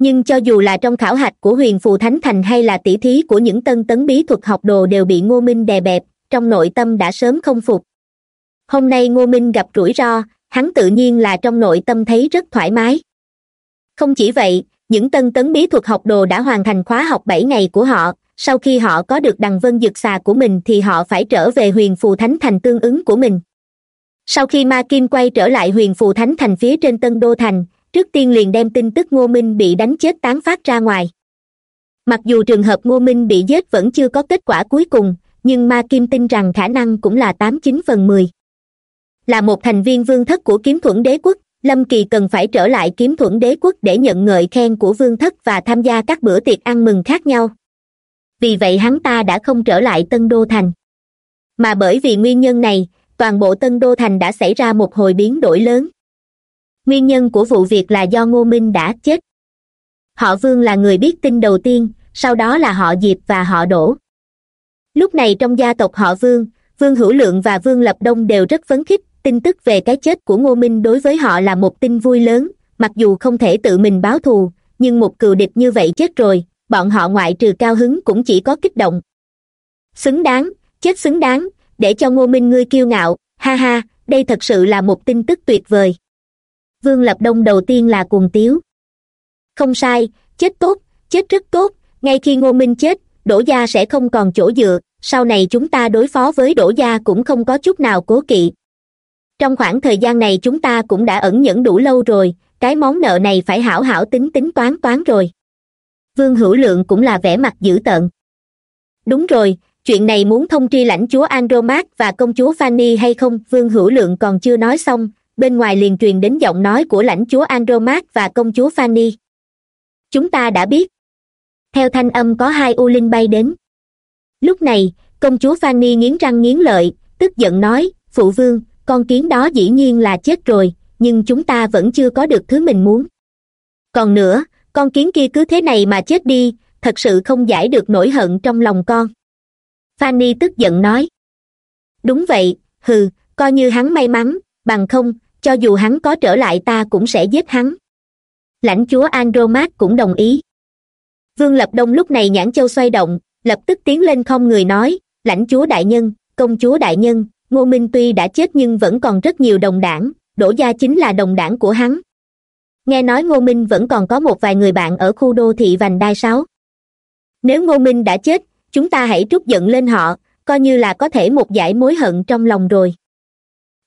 nhưng cho dù là trong khảo hạch của huyền phù thánh thành hay là tỷ thí của những tân tấn bí thuật học đồ đều bị ngô minh đè bẹp, trong nội tâm đã sớm không phục. Hôm nay ngô minh gặp rủi ro, hắn tự nhiên là trong nội tâm thấy rất thoải mái. Không chỉ vậy, những tân tấn bí thuật học đồ đã hoàn thành khóa học bảy ngày của họ, sau khi họ có được đằng vân dực xà của mình thì họ phải trở về huyền phù thánh thành tương ứng của mình. Sau khi ma kim quay trở lại huyền phù thánh thành phía trên tân đô thành trước tiên liền đem tin tức ngô minh bị đánh chết tán phát ra ngoài. Mặc dù trường hợp ngô minh bị giết vẫn chưa có kết quả cuối cùng, nhưng ma kim tin rằng khả năng cũng là tám chín phần mười. Là một thành viên vương thất của kiếm thuẫn đế quốc, lâm kỳ cần phải trở lại kiếm thuẫn đế quốc để nhận ngợi khen của vương thất và tham gia các bữa tiệc ăn mừng khác nhau. Vì vậy hắn ta đã không trở lại tân đô thành. Mà bởi vì nguyên nhân này, toàn bộ tân đô thành đã xảy ra một hồi biến đổi lớn nguyên nhân của vụ việc là do ngô minh đã chết. Họ vương là người biết tin đầu tiên, sau đó là họ diệp và họ đổ lúc này trong gia tộc họ vương vương hữu lượng và vương lập đông đều rất phấn khích, tin tức về cái chết của ngô minh đối với họ là một tin vui lớn, mặc dù không thể tự mình báo thù, nhưng một cừu địch như vậy chết rồi, bọn họ ngoại trừ cao hứng cũng chỉ có kích động. Xứng đáng, chết xứng đáng, để cho ngô minh ngươi kiêu ngạo, ha ha, đây thật sự là một tin tức tuyệt vời vương lập đông đầu tiên là cuồng tiếu. Không sai, chết tốt, chết rất tốt, ngay khi ngô minh chết, đỗ gia sẽ không còn chỗ dựa, sau này chúng ta đối phó với đỗ gia cũng không có chút nào cố kỵ. Trong khoảng thời gian này chúng ta cũng đã ẩn nhẫn đủ lâu rồi, cái món nợ này phải hảo hảo tính tính toán toán rồi. Vương hữu lượng cũng là vẻ mặt dữ tợn. Đúng rồi, chuyện này muốn thông tri lãnh chúa andromat và công chúa fanny hay không, vương hữu lượng còn chưa nói xong bên ngoài liền truyền đến giọng nói của lãnh chúa andromat và công chúa fanny chúng ta đã biết. Theo thanh âm có hai u linh bay đến. Lúc này, công chúa fanny nghiến răng nghiến lợi, tức giận nói, phụ vương, con kiến đó dĩ nhiên là chết rồi, nhưng chúng ta vẫn chưa có được thứ mình muốn. Còn nữa, con kiến kia cứ thế này mà chết đi, thật sự không giải được nỗi hận trong lòng con. Fanny tức giận nói, đúng vậy, hừ, coi như hắn may mắn, bằng không cho dù hắn có trở lại ta cũng sẽ giết hắn. Lãnh chúa andromat cũng đồng ý. Vương lập đông lúc này nhãn châu xoay động, lập tức tiến lên không người nói, lãnh chúa đại nhân, công chúa đại nhân, ngô minh tuy đã chết nhưng vẫn còn rất nhiều đồng đảng đỗ gia chính là đồng đảng của hắn. Nghe nói ngô minh vẫn còn có một vài người bạn ở khu đô thị vành đai sáu. Nếu ngô minh đã chết, chúng ta hãy trút giận lên họ, coi như là có thể một giải mối hận trong lòng rồi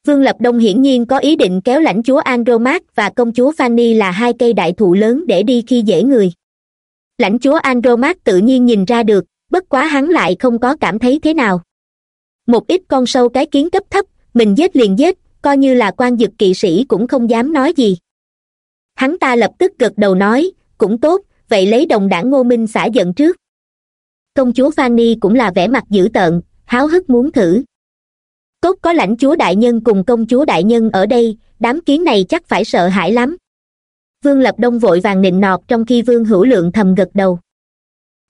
vương lập đông hiển nhiên có ý định kéo lãnh chúa andromat và công chúa fanny là hai cây đại thụ lớn để đi khi dễ người. Lãnh chúa andromat tự nhiên nhìn ra được, bất quá hắn lại không có cảm thấy thế nào. Một ít con sâu cái kiến cấp thấp, mình giết liền giết, coi như là quan dực kỵ sĩ cũng không dám nói gì. Hắn ta lập tức gật đầu nói, cũng tốt, vậy lấy đồng đảng ngô minh xả giận trước. Công chúa fanny cũng là vẻ mặt dữ tợn, háo hức muốn thử cốt có lãnh chúa đại nhân cùng công chúa đại nhân ở đây, đám kiến này chắc phải sợ hãi lắm. Vương lập đông vội vàng nịnh nọt trong khi vương hữu lượng thầm gật đầu.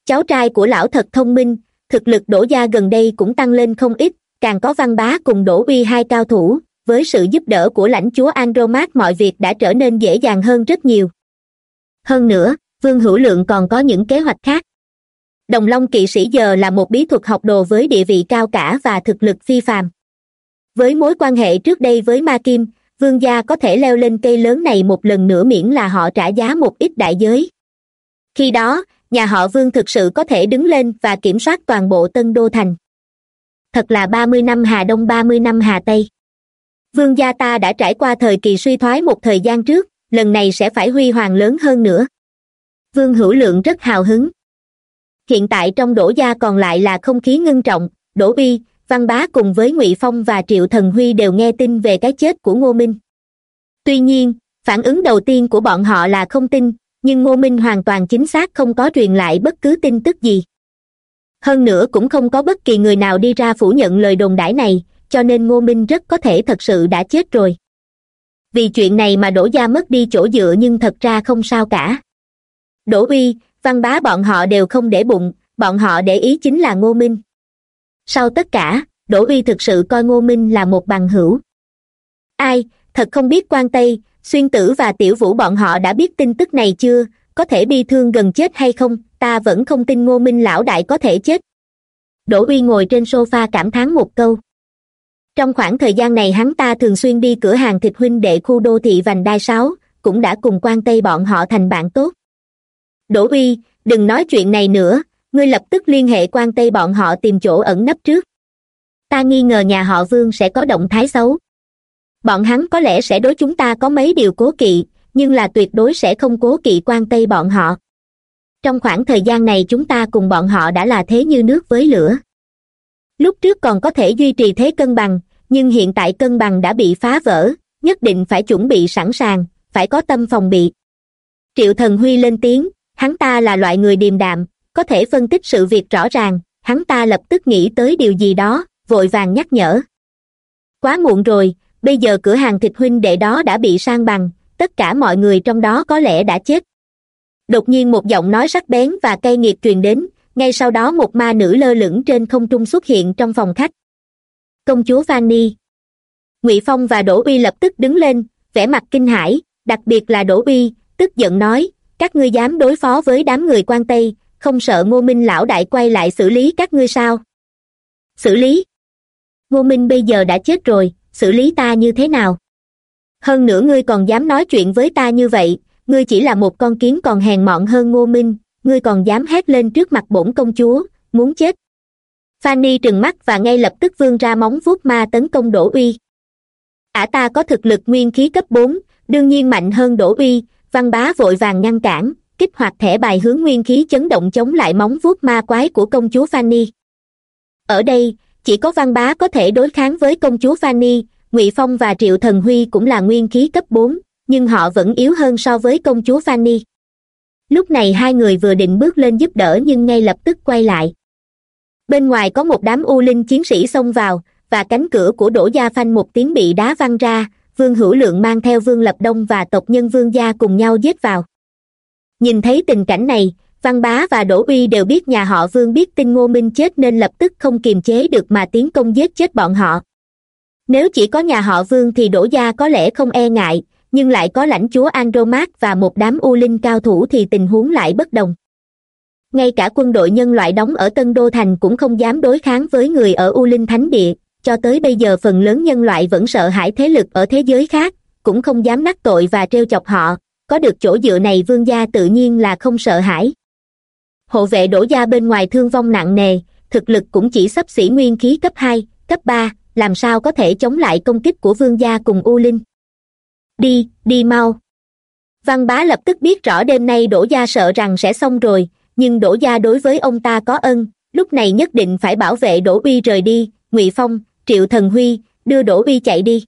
Cháu trai của lão thật thông minh, thực lực đổ gia gần đây cũng tăng lên không ít, càng có văn bá cùng đổ uy hai cao thủ, với sự giúp đỡ của lãnh chúa andromat mọi việc đã trở nên dễ dàng hơn rất nhiều. Hơn nữa, vương hữu lượng còn có những kế hoạch khác. Đồng long kỵ sĩ giờ là một bí thuật học đồ với địa vị cao cả và thực lực phi phàm với mối quan hệ trước đây với ma kim, vương gia có thể leo lên cây lớn này một lần nữa miễn là họ trả giá một ít đại giới. Khi đó, nhà họ vương thực sự có thể đứng lên và kiểm soát toàn bộ tân đô thành. Thật là ba mươi năm hà đông, ba mươi năm hà tây. Vương gia ta đã trải qua thời kỳ suy thoái một thời gian trước, lần này sẽ phải huy hoàng lớn hơn nữa. Vương hữu lượng rất hào hứng. Hiện tại trong đỗ gia còn lại là không khí ngưng trọng đỗ uy văn bá cùng với ngụy phong và triệu thần huy đều nghe tin về cái chết của ngô minh. Tuy nhiên, phản ứng đầu tiên của bọn họ là không tin, nhưng ngô minh hoàn toàn chính xác không có truyền lại bất cứ tin tức gì. Hơn nữa cũng không có bất kỳ người nào đi ra phủ nhận lời đồn đãi này, cho nên ngô minh rất có thể thật sự đã chết rồi. Vì chuyện này mà đỗ gia mất đi chỗ dựa nhưng thật ra không sao cả. Đỗ uy, văn bá bọn họ đều không để bụng, bọn họ để ý chính là ngô minh sau tất cả, đỗ uy thực sự coi ngô minh là một bằng hữu. Ai, thật không biết quan tây, xuyên tử và tiểu vũ bọn họ đã biết tin tức này chưa, có thể bi thương gần chết hay không, ta vẫn không tin ngô minh lão đại có thể chết. Đỗ uy ngồi trên sofa cảm thán một câu. Trong khoảng thời gian này hắn ta thường xuyên đi cửa hàng thịt huynh đệ khu đô thị vành đai sáu, cũng đã cùng quan tây bọn họ thành bạn tốt. Đỗ uy, đừng nói chuyện này nữa ngươi lập tức liên hệ quan tây bọn họ tìm chỗ ẩn nấp trước. Ta nghi ngờ nhà họ vương sẽ có động thái xấu. Bọn hắn có lẽ sẽ đối chúng ta có mấy điều cố kỵ, nhưng là tuyệt đối sẽ không cố kỵ quan tây bọn họ. Trong khoảng thời gian này chúng ta cùng bọn họ đã là thế như nước với lửa. Lúc trước còn có thể duy trì thế cân bằng, nhưng hiện tại cân bằng đã bị phá vỡ, nhất định phải chuẩn bị sẵn sàng, phải có tâm phòng bị. Triệu thần huy lên tiếng, hắn ta là loại người điềm đạm có thể phân tích sự việc rõ ràng, hắn ta lập tức nghĩ tới điều gì đó, vội vàng nhắc nhở. Quá muộn rồi, bây giờ cửa hàng thịt huynh đệ đó đã bị sang bằng, tất cả mọi người trong đó có lẽ đã chết. Đột nhiên một giọng nói sắc bén và cay nghiệt truyền đến, ngay sau đó một ma nữ lơ lửng trên không trung xuất hiện trong phòng khách. Công chúa fanny ngụy phong và đỗ uy lập tức đứng lên, vẻ mặt kinh hãi, đặc biệt là đỗ uy, tức giận nói, các ngươi dám đối phó với đám người quan tây không sợ ngô minh lão đại quay lại xử lý các ngươi sao? Xử lý? Ngô minh bây giờ đã chết rồi, xử lý ta như thế nào? Hơn nữa ngươi còn dám nói chuyện với ta như vậy, ngươi chỉ là một con kiến còn hèn mọn hơn ngô minh, ngươi còn dám hét lên trước mặt bổn công chúa, muốn chết. Fanny trừng mắt và ngay lập tức vươn ra móng vuốt ma tấn công đỗ uy. Ả ta có thực lực nguyên khí cấp bốn, đương nhiên mạnh hơn đỗ uy, văn bá vội vàng ngăn cản kích hoạt thẻ bài hướng nguyên khí chấn động chống lại móng vuốt ma quái của công chúa fanny. Ở đây, chỉ có văn bá có thể đối kháng với công chúa fanny, ngụy phong và triệu thần huy cũng là nguyên khí cấp bốn, nhưng họ vẫn yếu hơn so với công chúa fanny. Lúc này hai người vừa định bước lên giúp đỡ nhưng ngay lập tức quay lại. Bên ngoài có một đám u linh chiến sĩ xông vào, và cánh cửa của đỗ gia phanh một tiếng bị đá văng ra, vương hữu lượng mang theo vương lập đông và tộc nhân vương gia cùng nhau giết vào nhìn thấy tình cảnh này, văn bá và đỗ uy đều biết nhà họ vương biết tin ngô minh chết nên lập tức không kiềm chế được mà tiến công giết chết bọn họ. Nếu chỉ có nhà họ vương thì đỗ gia có lẽ không e ngại, nhưng lại có lãnh chúa andromat và một đám u linh cao thủ thì tình huống lại bất đồng. Ngay cả quân đội nhân loại đóng ở tân đô thành cũng không dám đối kháng với người ở u linh thánh địa, cho tới bây giờ phần lớn nhân loại vẫn sợ hãi thế lực ở thế giới khác, cũng không dám nắc tội và trêu chọc họ có được chỗ dựa này vương gia tự nhiên là không sợ hãi. Hộ vệ đổ gia bên ngoài thương vong nặng nề, thực lực cũng chỉ sắp xỉ nguyên khí cấp hai, cấp ba, làm sao có thể chống lại công kích của vương gia cùng u linh. Đi đi mau. Văn bá lập tức biết rõ đêm nay đỗ gia sợ rằng sẽ xong rồi, nhưng đỗ gia đối với ông ta có ân, lúc này nhất định phải bảo vệ đỗ uy rời đi, ngụy phong, triệu thần huy, đưa đỗ uy chạy đi.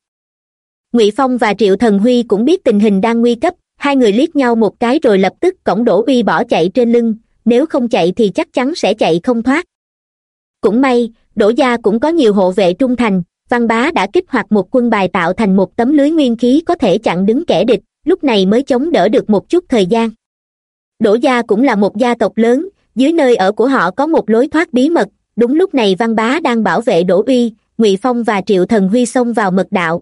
Ngụy phong và triệu thần huy cũng biết tình hình đang nguy cấp hai người liếc nhau một cái rồi lập tức cổng đổ uy bỏ chạy trên lưng, nếu không chạy thì chắc chắn sẽ chạy không thoát. Cũng may đỗ gia cũng có nhiều hộ vệ trung thành, văn bá đã kích hoạt một quân bài tạo thành một tấm lưới nguyên khí có thể chặn đứng kẻ địch, lúc này mới chống đỡ được một chút thời gian. Đỗ gia cũng là một gia tộc lớn, dưới nơi ở của họ có một lối thoát bí mật, đúng lúc này văn bá đang bảo vệ đỗ uy, ngụy phong và triệu thần huy xông vào mật đạo.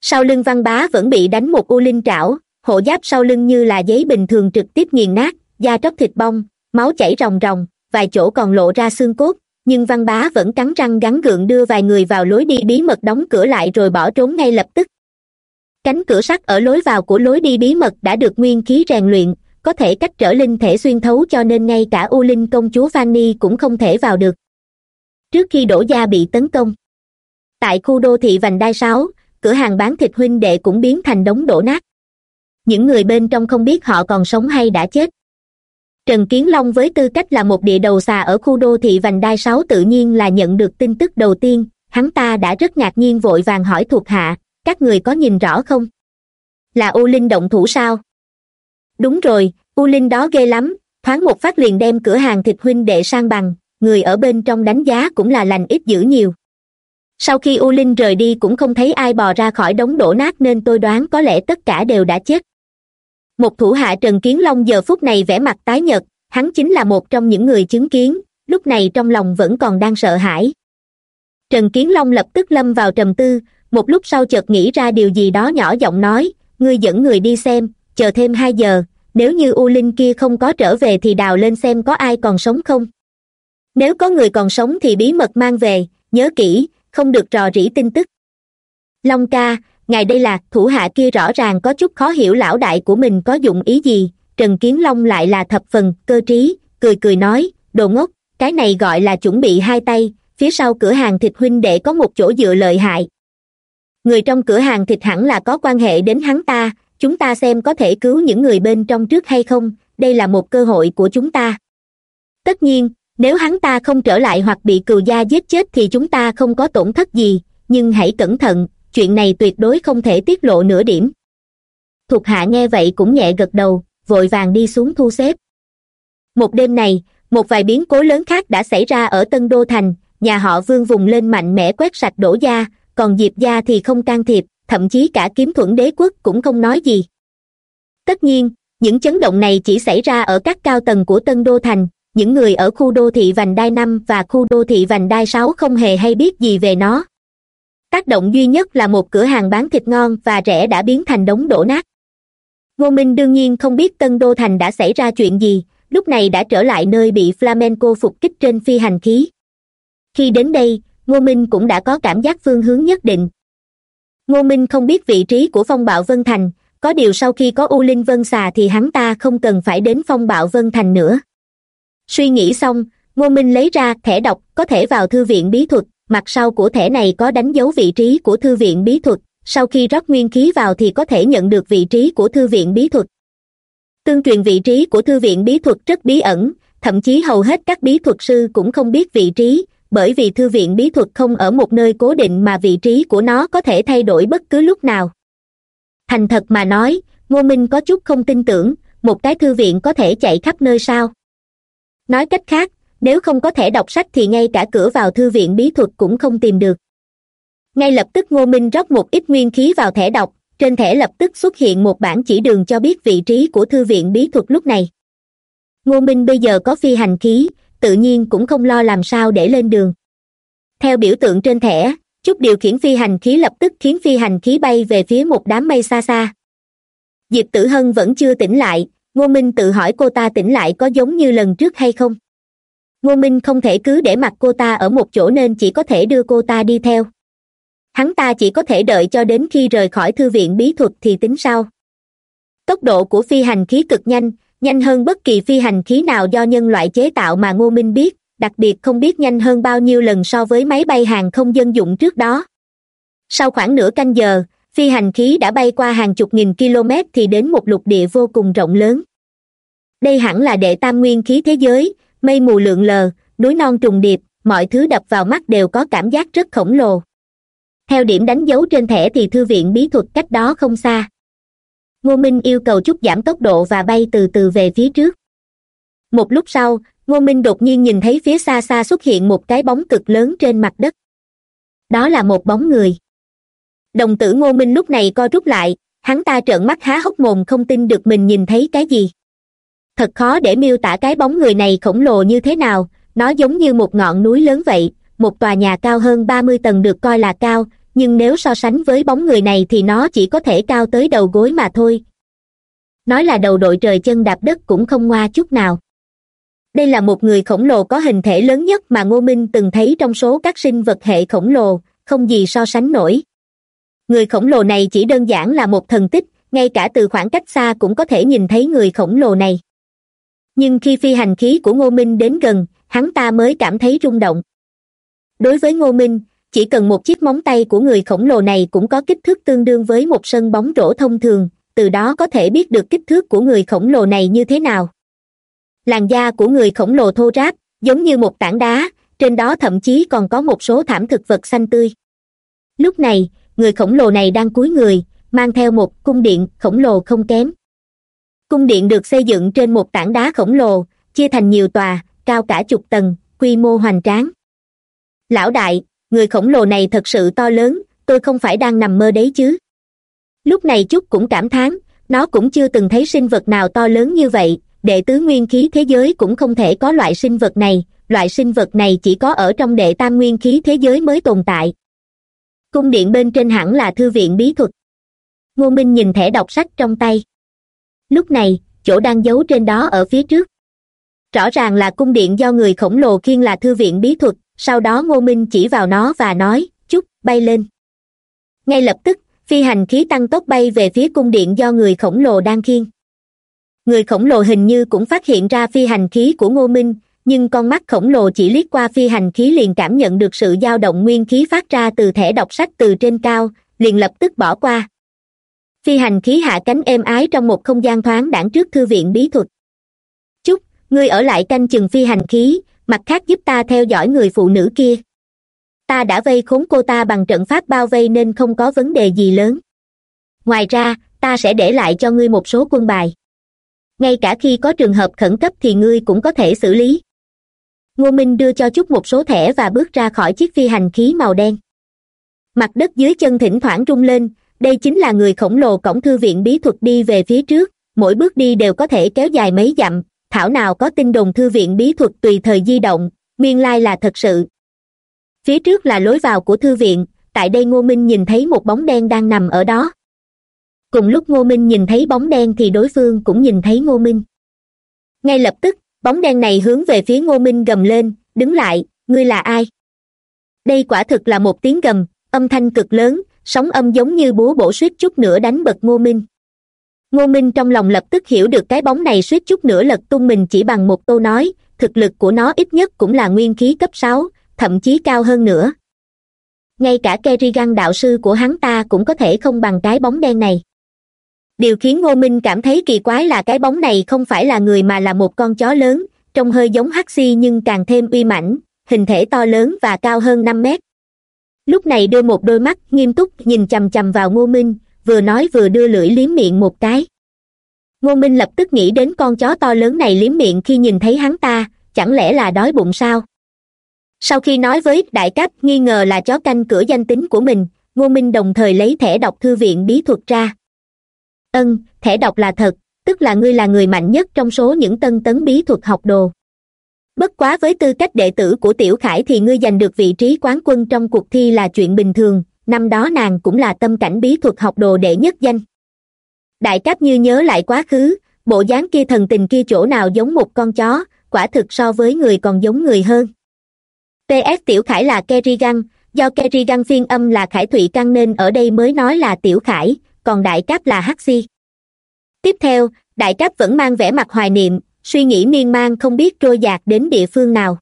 Sau lưng văn bá vẫn bị đánh một u linh trảo hộ giáp sau lưng như là giấy bình thường trực tiếp nghiền nát, da tróc thịt bong, máu chảy ròng ròng, vài chỗ còn lộ ra xương cốt, nhưng văn bá vẫn cắn răng gắn gượng đưa vài người vào lối đi bí mật đóng cửa lại rồi bỏ trốn ngay lập tức. Cánh cửa sắt ở lối vào của lối đi bí mật đã được nguyên khí rèn luyện, có thể cách trở linh thể xuyên thấu cho nên ngay cả u linh công chúa fanny cũng không thể vào được. Trước khi đổ gia bị tấn công, tại khu đô thị vành đai sáu, cửa hàng bán thịt huynh đệ cũng biến thành đống đổ nát những người bên trong không biết họ còn sống hay đã chết. Trần kiến long với tư cách là một địa đầu xà ở khu đô thị vành đai sáu tự nhiên là nhận được tin tức đầu tiên, hắn ta đã rất ngạc nhiên vội vàng hỏi thuộc hạ, các người có nhìn rõ không? Là u linh động thủ sao? Đúng rồi, u linh đó ghê lắm, thoáng một phát liền đem cửa hàng thịt huynh đệ sang bằng, người ở bên trong đánh giá cũng là lành ít dữ nhiều. Sau khi u linh rời đi cũng không thấy ai bò ra khỏi đống đổ nát nên tôi đoán có lẽ tất cả đều đã chết một thủ hạ trần kiến long giờ phút này vẻ mặt tái nhợt, hắn chính là một trong những người chứng kiến, lúc này trong lòng vẫn còn đang sợ hãi. Trần kiến long lập tức lâm vào trầm tư, một lúc sau chợt nghĩ ra điều gì đó nhỏ giọng nói, ngươi dẫn người đi xem, chờ thêm hai giờ, nếu như u linh kia không có trở về thì đào lên xem có ai còn sống không. Nếu có người còn sống thì bí mật mang về, nhớ kỹ, không được rò rỉ tin tức. Long ca ngài đây là, thủ hạ kia rõ ràng có chút khó hiểu lão đại của mình có dụng ý gì. Trần kiến long lại là thập phần, cơ trí, cười cười nói, đồ ngốc, cái này gọi là chuẩn bị hai tay, phía sau cửa hàng thịt huynh đệ có một chỗ dựa lợi hại. Người trong cửa hàng thịt hẳn là có quan hệ đến hắn ta, chúng ta xem có thể cứu những người bên trong trước hay không, đây là một cơ hội của chúng ta. Tất nhiên, nếu hắn ta không trở lại hoặc bị cừu gia giết chết thì chúng ta không có tổn thất gì, nhưng hãy cẩn thận chuyện này tuyệt đối không thể tiết lộ nửa điểm. Thuộc hạ nghe vậy cũng nhẹ gật đầu, vội vàng đi xuống thu xếp. Một đêm này, một vài biến cố lớn khác đã xảy ra ở tân đô thành, nhà họ vương vùng lên mạnh mẽ quét sạch đổ gia, còn diệp gia thì không can thiệp, thậm chí cả kiếm thuẫn đế quốc cũng không nói gì. Tất nhiên, những chấn động này chỉ xảy ra ở các cao tầng của tân đô thành, những người ở khu đô thị vành đai năm và khu đô thị vành đai sáu không hề hay biết gì về nó tác động duy nhất là một cửa hàng bán thịt ngon và rẻ đã biến thành đống đổ nát. Ngô minh đương nhiên không biết tân đô thành đã xảy ra chuyện gì, lúc này đã trở lại nơi bị flamenco phục kích trên phi hành khí. Khi đến đây, ngô minh cũng đã có cảm giác phương hướng nhất định. Ngô minh không biết vị trí của phong bạo vân thành, có điều sau khi có u linh vân xà thì hắn ta không cần phải đến phong bạo vân thành nữa. Suy nghĩ xong, ngô minh lấy ra thẻ đọc, có thể vào thư viện bí thuật mặt sau của thẻ này có đánh dấu vị trí của thư viện bí thuật, sau khi rót nguyên khí vào thì có thể nhận được vị trí của thư viện bí thuật. Tương truyền vị trí của thư viện bí thuật rất bí ẩn, thậm chí hầu hết các bí thuật sư cũng không biết vị trí, bởi vì thư viện bí thuật không ở một nơi cố định mà vị trí của nó có thể thay đổi bất cứ lúc nào. Thành thật mà nói, ngô minh có chút không tin tưởng, một cái thư viện có thể chạy khắp nơi sao? Nói cách khác nếu không có thể đọc sách thì ngay cả cửa vào thư viện bí thuật cũng không tìm được. Ngay lập tức ngô minh rót một ít nguyên khí vào thẻ đọc, trên thẻ lập tức xuất hiện một bản chỉ đường cho biết vị trí của thư viện bí thuật lúc này. Ngô minh bây giờ có phi hành khí, tự nhiên cũng không lo làm sao để lên đường. Theo biểu tượng trên thẻ, chút điều khiển phi hành khí lập tức khiến phi hành khí bay về phía một đám mây xa xa. Diệp tử hân vẫn chưa tỉnh lại, ngô minh tự hỏi cô ta tỉnh lại có giống như lần trước hay không? Ngô minh không thể cứ để mặc cô ta ở một chỗ nên chỉ có thể đưa cô ta đi theo. Hắn ta chỉ có thể đợi cho đến khi rời khỏi thư viện bí thuật thì tính sau. Tốc độ của phi hành khí cực nhanh nhanh hơn bất kỳ phi hành khí nào do nhân loại chế tạo mà ngô minh biết, đặc biệt không biết nhanh hơn bao nhiêu lần so với máy bay hàng không dân dụng trước đó. Sau khoảng nửa canh giờ, phi hành khí đã bay qua hàng chục nghìn km thì đến một lục địa vô cùng rộng lớn. Đây hẳn là đệ tam nguyên khí thế giới mây mù lượn lờ, núi non trùng điệp, mọi thứ đập vào mắt đều có cảm giác rất khổng lồ. Theo điểm đánh dấu trên thẻ thì thư viện bí thuật cách đó không xa. Ngô minh yêu cầu chút giảm tốc độ và bay từ từ về phía trước. Một lúc sau, ngô minh đột nhiên nhìn thấy phía xa xa xuất hiện một cái bóng cực lớn trên mặt đất. Đó là một bóng người. Đồng tử ngô minh lúc này co rút lại, hắn ta trợn mắt há hốc mồm không tin được mình nhìn thấy cái gì thật khó để miêu tả cái bóng người này khổng lồ như thế nào. Nó giống như một ngọn núi lớn vậy, một tòa nhà cao hơn ba mươi tầng được coi là cao, nhưng nếu so sánh với bóng người này thì nó chỉ có thể cao tới đầu gối mà thôi. Nói là đầu đội trời chân đạp đất cũng không ngoa chút nào. Đây là một người khổng lồ có hình thể lớn nhất mà ngô minh từng thấy trong số các sinh vật hệ khổng lồ, không gì so sánh nổi. Người khổng lồ này chỉ đơn giản là một thần tích, ngay cả từ khoảng cách xa cũng có thể nhìn thấy người khổng lồ này nhưng khi phi hành khí của ngô minh đến gần, hắn ta mới cảm thấy rung động. Đối với ngô minh, chỉ cần một chiếc móng tay của người khổng lồ này cũng có kích thước tương đương với một sân bóng rổ thông thường, từ đó có thể biết được kích thước của người khổng lồ này như thế nào. Làn da của người khổng lồ thô ráp, giống như một tảng đá, trên đó thậm chí còn có một số thảm thực vật xanh tươi. Lúc này, người khổng lồ này đang cúi người, mang theo một cung điện khổng lồ không kém cung điện được xây dựng trên một tảng đá khổng lồ, chia thành nhiều tòa, cao cả chục tầng, quy mô hoành tráng. Lão đại, người khổng lồ này thật sự to lớn, tôi không phải đang nằm mơ đấy chứ. Lúc này chúc cũng cảm thán, nó cũng chưa từng thấy sinh vật nào to lớn như vậy, đệ tứ nguyên khí thế giới cũng không thể có loại sinh vật này, loại sinh vật này chỉ có ở trong đệ tam nguyên khí thế giới mới tồn tại. Cung điện bên trên hẳn là thư viện bí thuật. Ngô minh nhìn thẻ đọc sách trong tay lúc này, chỗ đang giấu trên đó ở phía trước. Rõ ràng là cung điện do người khổng lồ khiên là thư viện bí thuật, sau đó ngô minh chỉ vào nó và nói, chúc, bay lên. Ngay lập tức, phi hành khí tăng tốc bay về phía cung điện do người khổng lồ đang khiên người khổng lồ hình như cũng phát hiện ra phi hành khí của ngô minh, nhưng con mắt khổng lồ chỉ liếc qua phi hành khí liền cảm nhận được sự dao động nguyên khí phát ra từ thẻ đọc sách từ trên cao, liền lập tức bỏ qua phi hành khí hạ cánh êm ái trong một không gian thoáng đẳng trước thư viện bí thuật. Chúc, ngươi ở lại canh chừng phi hành khí, mặt khác giúp ta theo dõi người phụ nữ kia. Ta đã vây khốn cô ta bằng trận pháp bao vây nên không có vấn đề gì lớn. Ngoài ra, ta sẽ để lại cho ngươi một số quân bài. Ngay cả khi có trường hợp khẩn cấp thì ngươi cũng có thể xử lý. Ngô minh đưa cho Chúc một số thẻ và bước ra khỏi chiếc phi hành khí màu đen. Mặt đất dưới chân thỉnh thoảng rung lên đây chính là người khổng lồ cổng thư viện bí thuật đi về phía trước, mỗi bước đi đều có thể kéo dài mấy dặm, thảo nào có tin đồn thư viện bí thuật tùy thời di động, nguyên lai là thật sự. Phía trước là lối vào của thư viện, tại đây ngô minh nhìn thấy một bóng đen đang nằm ở đó. Cùng lúc ngô minh nhìn thấy bóng đen thì đối phương cũng nhìn thấy ngô minh. Ngay lập tức, bóng đen này hướng về phía ngô minh gầm lên, đứng lại, ngươi là ai? Đây quả thực là một tiếng gầm, âm thanh cực lớn sóng âm giống như búa bổ suýt chút nữa đánh bật ngô minh. Ngô minh trong lòng lập tức hiểu được cái bóng này suýt chút nữa lật tung mình chỉ bằng một câu nói, thực lực của nó ít nhất cũng là nguyên khí cấp sáu, thậm chí cao hơn nữa. Ngay cả kerrigan đạo sư của hắn ta cũng có thể không bằng cái bóng đen này. Điều khiến ngô minh cảm thấy kỳ quái là cái bóng này không phải là người mà là một con chó lớn, trông hơi giống hắc xi nhưng càng thêm uy mãnh, hình thể to lớn và cao hơn năm mét lúc này đưa một đôi mắt nghiêm túc nhìn chằm chằm vào ngô minh, vừa nói vừa đưa lưỡi liếm miệng một cái. Ngô minh lập tức nghĩ đến con chó to lớn này liếm miệng khi nhìn thấy hắn ta, chẳng lẽ là đói bụng sao? Sau khi nói với đại cấp nghi ngờ là chó canh cửa danh tính của mình, ngô minh đồng thời lấy thẻ đọc thư viện bí thuật ra. Ân, thẻ đọc là thật, tức là ngươi là người mạnh nhất trong số những tân tấn bí thuật học đồ bất quá với tư cách đệ tử của tiểu khải thì ngươi giành được vị trí quán quân trong cuộc thi là chuyện bình thường, năm đó nàng cũng là tâm cảnh bí thuật học đồ đệ nhất danh. Đại cấp như nhớ lại quá khứ, bộ dáng kia thần tình kia chỗ nào giống một con chó, quả thực so với người còn giống người hơn. Ps tiểu khải là kerrigan, do kerrigan phiên âm là khải thụy căn nên ở đây mới nói là tiểu khải, còn đại cáp là hắc si tiếp theo, đại cáp vẫn mang vẻ mặt hoài niệm suy nghĩ miên man không biết trôi dạt đến địa phương nào.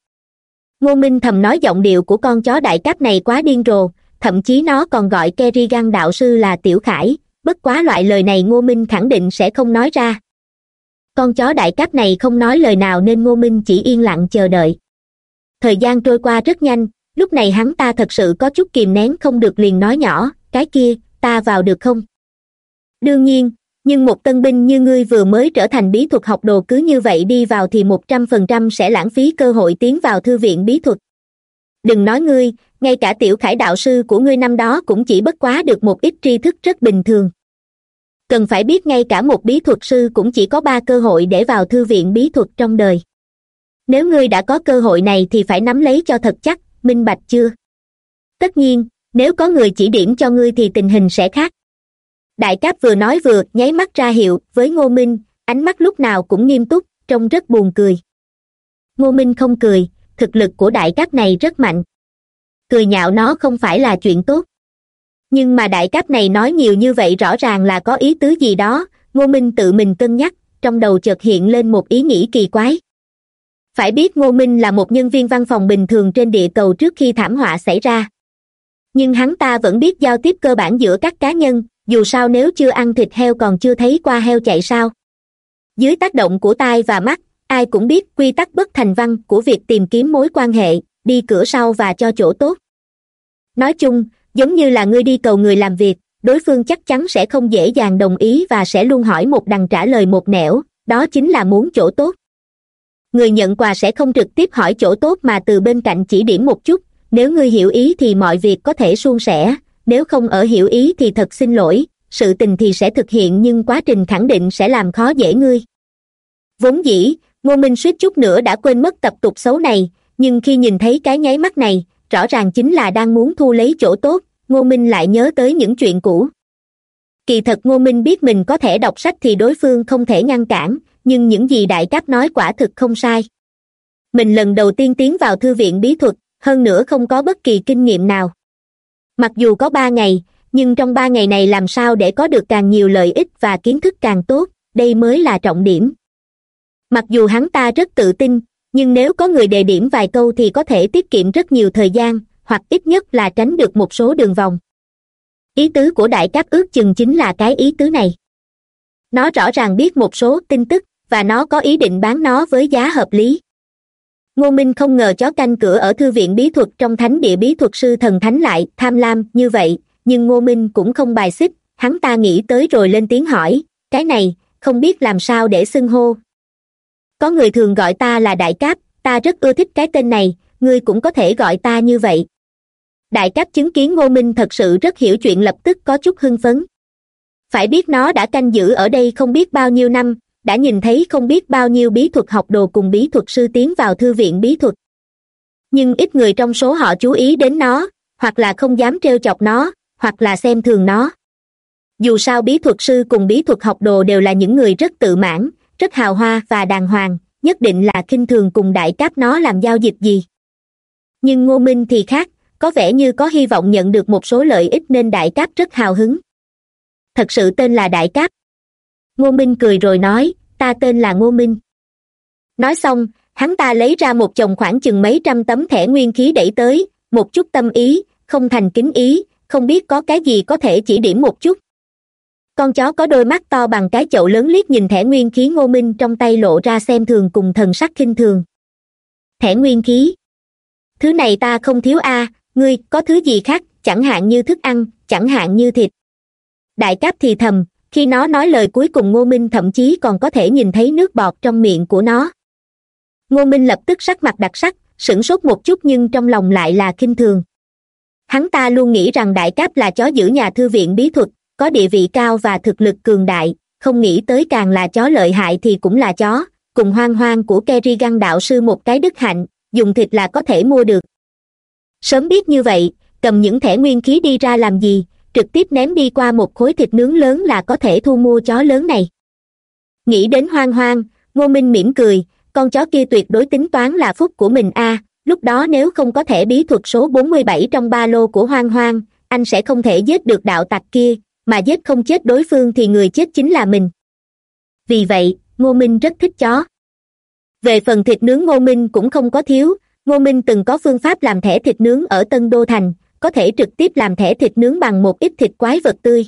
Ngô minh thầm nói giọng điệu của con chó đại cáp này quá điên rồ, thậm chí nó còn gọi kerrigan đạo sư là tiểu khải, bất quá loại lời này ngô minh khẳng định sẽ không nói ra. Con chó đại cáp này không nói lời nào nên ngô minh chỉ yên lặng chờ đợi. Thời gian trôi qua rất nhanh, lúc này hắn ta thật sự có chút kìm nén không được liền nói nhỏ, cái kia, ta vào được không? Đương nhiên nhưng một tân binh như ngươi vừa mới trở thành bí thuật học đồ cứ như vậy đi vào thì một trăm phần trăm sẽ lãng phí cơ hội tiến vào thư viện bí thuật. Đừng nói ngươi, ngay cả tiểu khải đạo sư của ngươi năm đó cũng chỉ bất quá được một ít tri thức rất bình thường. Cần phải biết ngay cả một bí thuật sư cũng chỉ có ba cơ hội để vào thư viện bí thuật trong đời. Nếu ngươi đã có cơ hội này thì phải nắm lấy cho thật chắc, minh bạch chưa? Tất nhiên, nếu có người chỉ điểm cho ngươi thì tình hình sẽ khác đại cáp vừa nói vừa nháy mắt ra hiệu với ngô minh, ánh mắt lúc nào cũng nghiêm túc, trông rất buồn cười. Ngô minh không cười, thực lực của đại cáp này rất mạnh. Cười nhạo nó không phải là chuyện tốt. Nhưng mà đại cáp này nói nhiều như vậy rõ ràng là có ý tứ gì đó, ngô minh tự mình cân nhắc, trong đầu chợt hiện lên một ý nghĩ kỳ quái. Phải biết ngô minh là một nhân viên văn phòng bình thường trên địa cầu trước khi thảm họa xảy ra. Nhưng hắn ta vẫn biết giao tiếp cơ bản giữa các cá nhân dù sao nếu chưa ăn thịt heo còn chưa thấy qua heo chạy sao? Dưới tác động của tai và mắt, ai cũng biết quy tắc bất thành văn của việc tìm kiếm mối quan hệ, đi cửa sau và cho chỗ tốt. Nói chung, giống như là ngươi đi cầu người làm việc, đối phương chắc chắn sẽ không dễ dàng đồng ý và sẽ luôn hỏi một đằng trả lời một nẻo, đó chính là muốn chỗ tốt. Người nhận quà sẽ không trực tiếp hỏi chỗ tốt mà từ bên cạnh chỉ điểm một chút, nếu ngươi hiểu ý thì mọi việc có thể suôn sẻ nếu không ở hiểu ý thì thật xin lỗi, sự tình thì sẽ thực hiện nhưng quá trình khẳng định sẽ làm khó dễ ngươi. Vốn dĩ, ngô minh suýt chút nữa đã quên mất tập tục xấu này, nhưng khi nhìn thấy cái nháy mắt này, rõ ràng chính là đang muốn thu lấy chỗ tốt, ngô minh lại nhớ tới những chuyện cũ. Kỳ thật ngô minh biết mình có thể đọc sách thì đối phương không thể ngăn cản, nhưng những gì đại cáp nói quả thực không sai. Mình lần đầu tiên tiến vào thư viện bí thuật, hơn nữa không có bất kỳ kinh nghiệm nào mặc dù có ba ngày, nhưng trong ba ngày này làm sao để có được càng nhiều lợi ích và kiến thức càng tốt, đây mới là trọng điểm. Mặc dù hắn ta rất tự tin, nhưng nếu có người đề điểm vài câu thì có thể tiết kiệm rất nhiều thời gian, hoặc ít nhất là tránh được một số đường vòng. Ý tứ của đại cáp ước chừng chính là cái ý tứ này. Nó rõ ràng biết một số tin tức, và nó có ý định bán nó với giá hợp lý ngô minh không ngờ chó canh cửa ở thư viện bí thuật trong thánh địa bí thuật sư thần thánh lại, tham lam, như vậy, nhưng ngô minh cũng không bài xích, hắn ta nghĩ tới rồi lên tiếng hỏi, cái này, không biết làm sao để xưng hô? Có người thường gọi ta là đại cáp, ta rất ưa thích cái tên này, ngươi cũng có thể gọi ta như vậy. Đại cáp chứng kiến ngô minh thật sự rất hiểu chuyện lập tức có chút hưng phấn. Phải biết nó đã canh giữ ở đây không biết bao nhiêu năm đã nhìn thấy không biết bao nhiêu bí thuật học đồ cùng bí thuật sư tiến vào thư viện bí thuật. Nhưng ít người trong số họ chú ý đến nó, hoặc là không dám trêu chọc nó, hoặc là xem thường nó. Dù sao bí thuật sư cùng bí thuật học đồ đều là những người rất tự mãn, rất hào hoa và đàng hoàng, nhất định là khinh thường cùng đại cáp nó làm giao dịch gì. Nhưng ngô minh thì khác, có vẻ như có hy vọng nhận được một số lợi ích nên đại cáp rất hào hứng. Thật sự tên là đại cáp. Ngô minh cười rồi nói ta tên là ngô minh. Nói xong, hắn ta lấy ra một chồng khoảng chừng mấy trăm tấm thẻ nguyên khí đẩy tới, một chút tâm ý, không thành kính ý, không biết có cái gì có thể chỉ điểm một chút. Con chó có đôi mắt to bằng cái chậu lớn liếc nhìn thẻ nguyên khí ngô minh trong tay lộ ra xem thường cùng thần sắc khinh thường. Thẻ nguyên khí. Thứ này ta không thiếu a, ngươi, có thứ gì khác, chẳng hạn như thức ăn, chẳng hạn như thịt. Đại cáp thì thầm khi nó nói lời cuối cùng ngô minh thậm chí còn có thể nhìn thấy nước bọt trong miệng của nó. Ngô minh lập tức sắc mặt đặc sắc, sửng sốt một chút nhưng trong lòng lại là k i n h thường. Hắn ta luôn nghĩ rằng đại cáp là chó giữ nhà thư viện bí thuật, có địa vị cao và thực lực cường đại, không nghĩ tới càng là chó lợi hại thì cũng là chó, cùng hoang hoang của kerrigan đạo sư một cái đức hạnh, dùng thịt là có thể mua được. Sớm biết như vậy, cầm những thẻ nguyên khí đi ra làm gì trực tiếp ném đi qua một khối thịt nướng lớn là có thể thu mua chó lớn này. Nghĩ đến hoang hoang, ngô minh mỉm cười, con chó kia tuyệt đối tính toán là phúc của mình a, lúc đó nếu không có thể bí thuật số bốn mươi bảy trong ba lô của hoang hoang, anh sẽ không thể giết được đạo tặc kia, mà giết không chết đối phương thì người chết chính là mình. Vì vậy, ngô minh rất thích chó. Về phần thịt nướng ngô minh cũng không có thiếu, ngô minh từng có phương pháp làm thẻ thịt nướng ở tân đô thành có thể trực tiếp làm thẻ thịt nướng bằng một ít thịt quái vật tươi.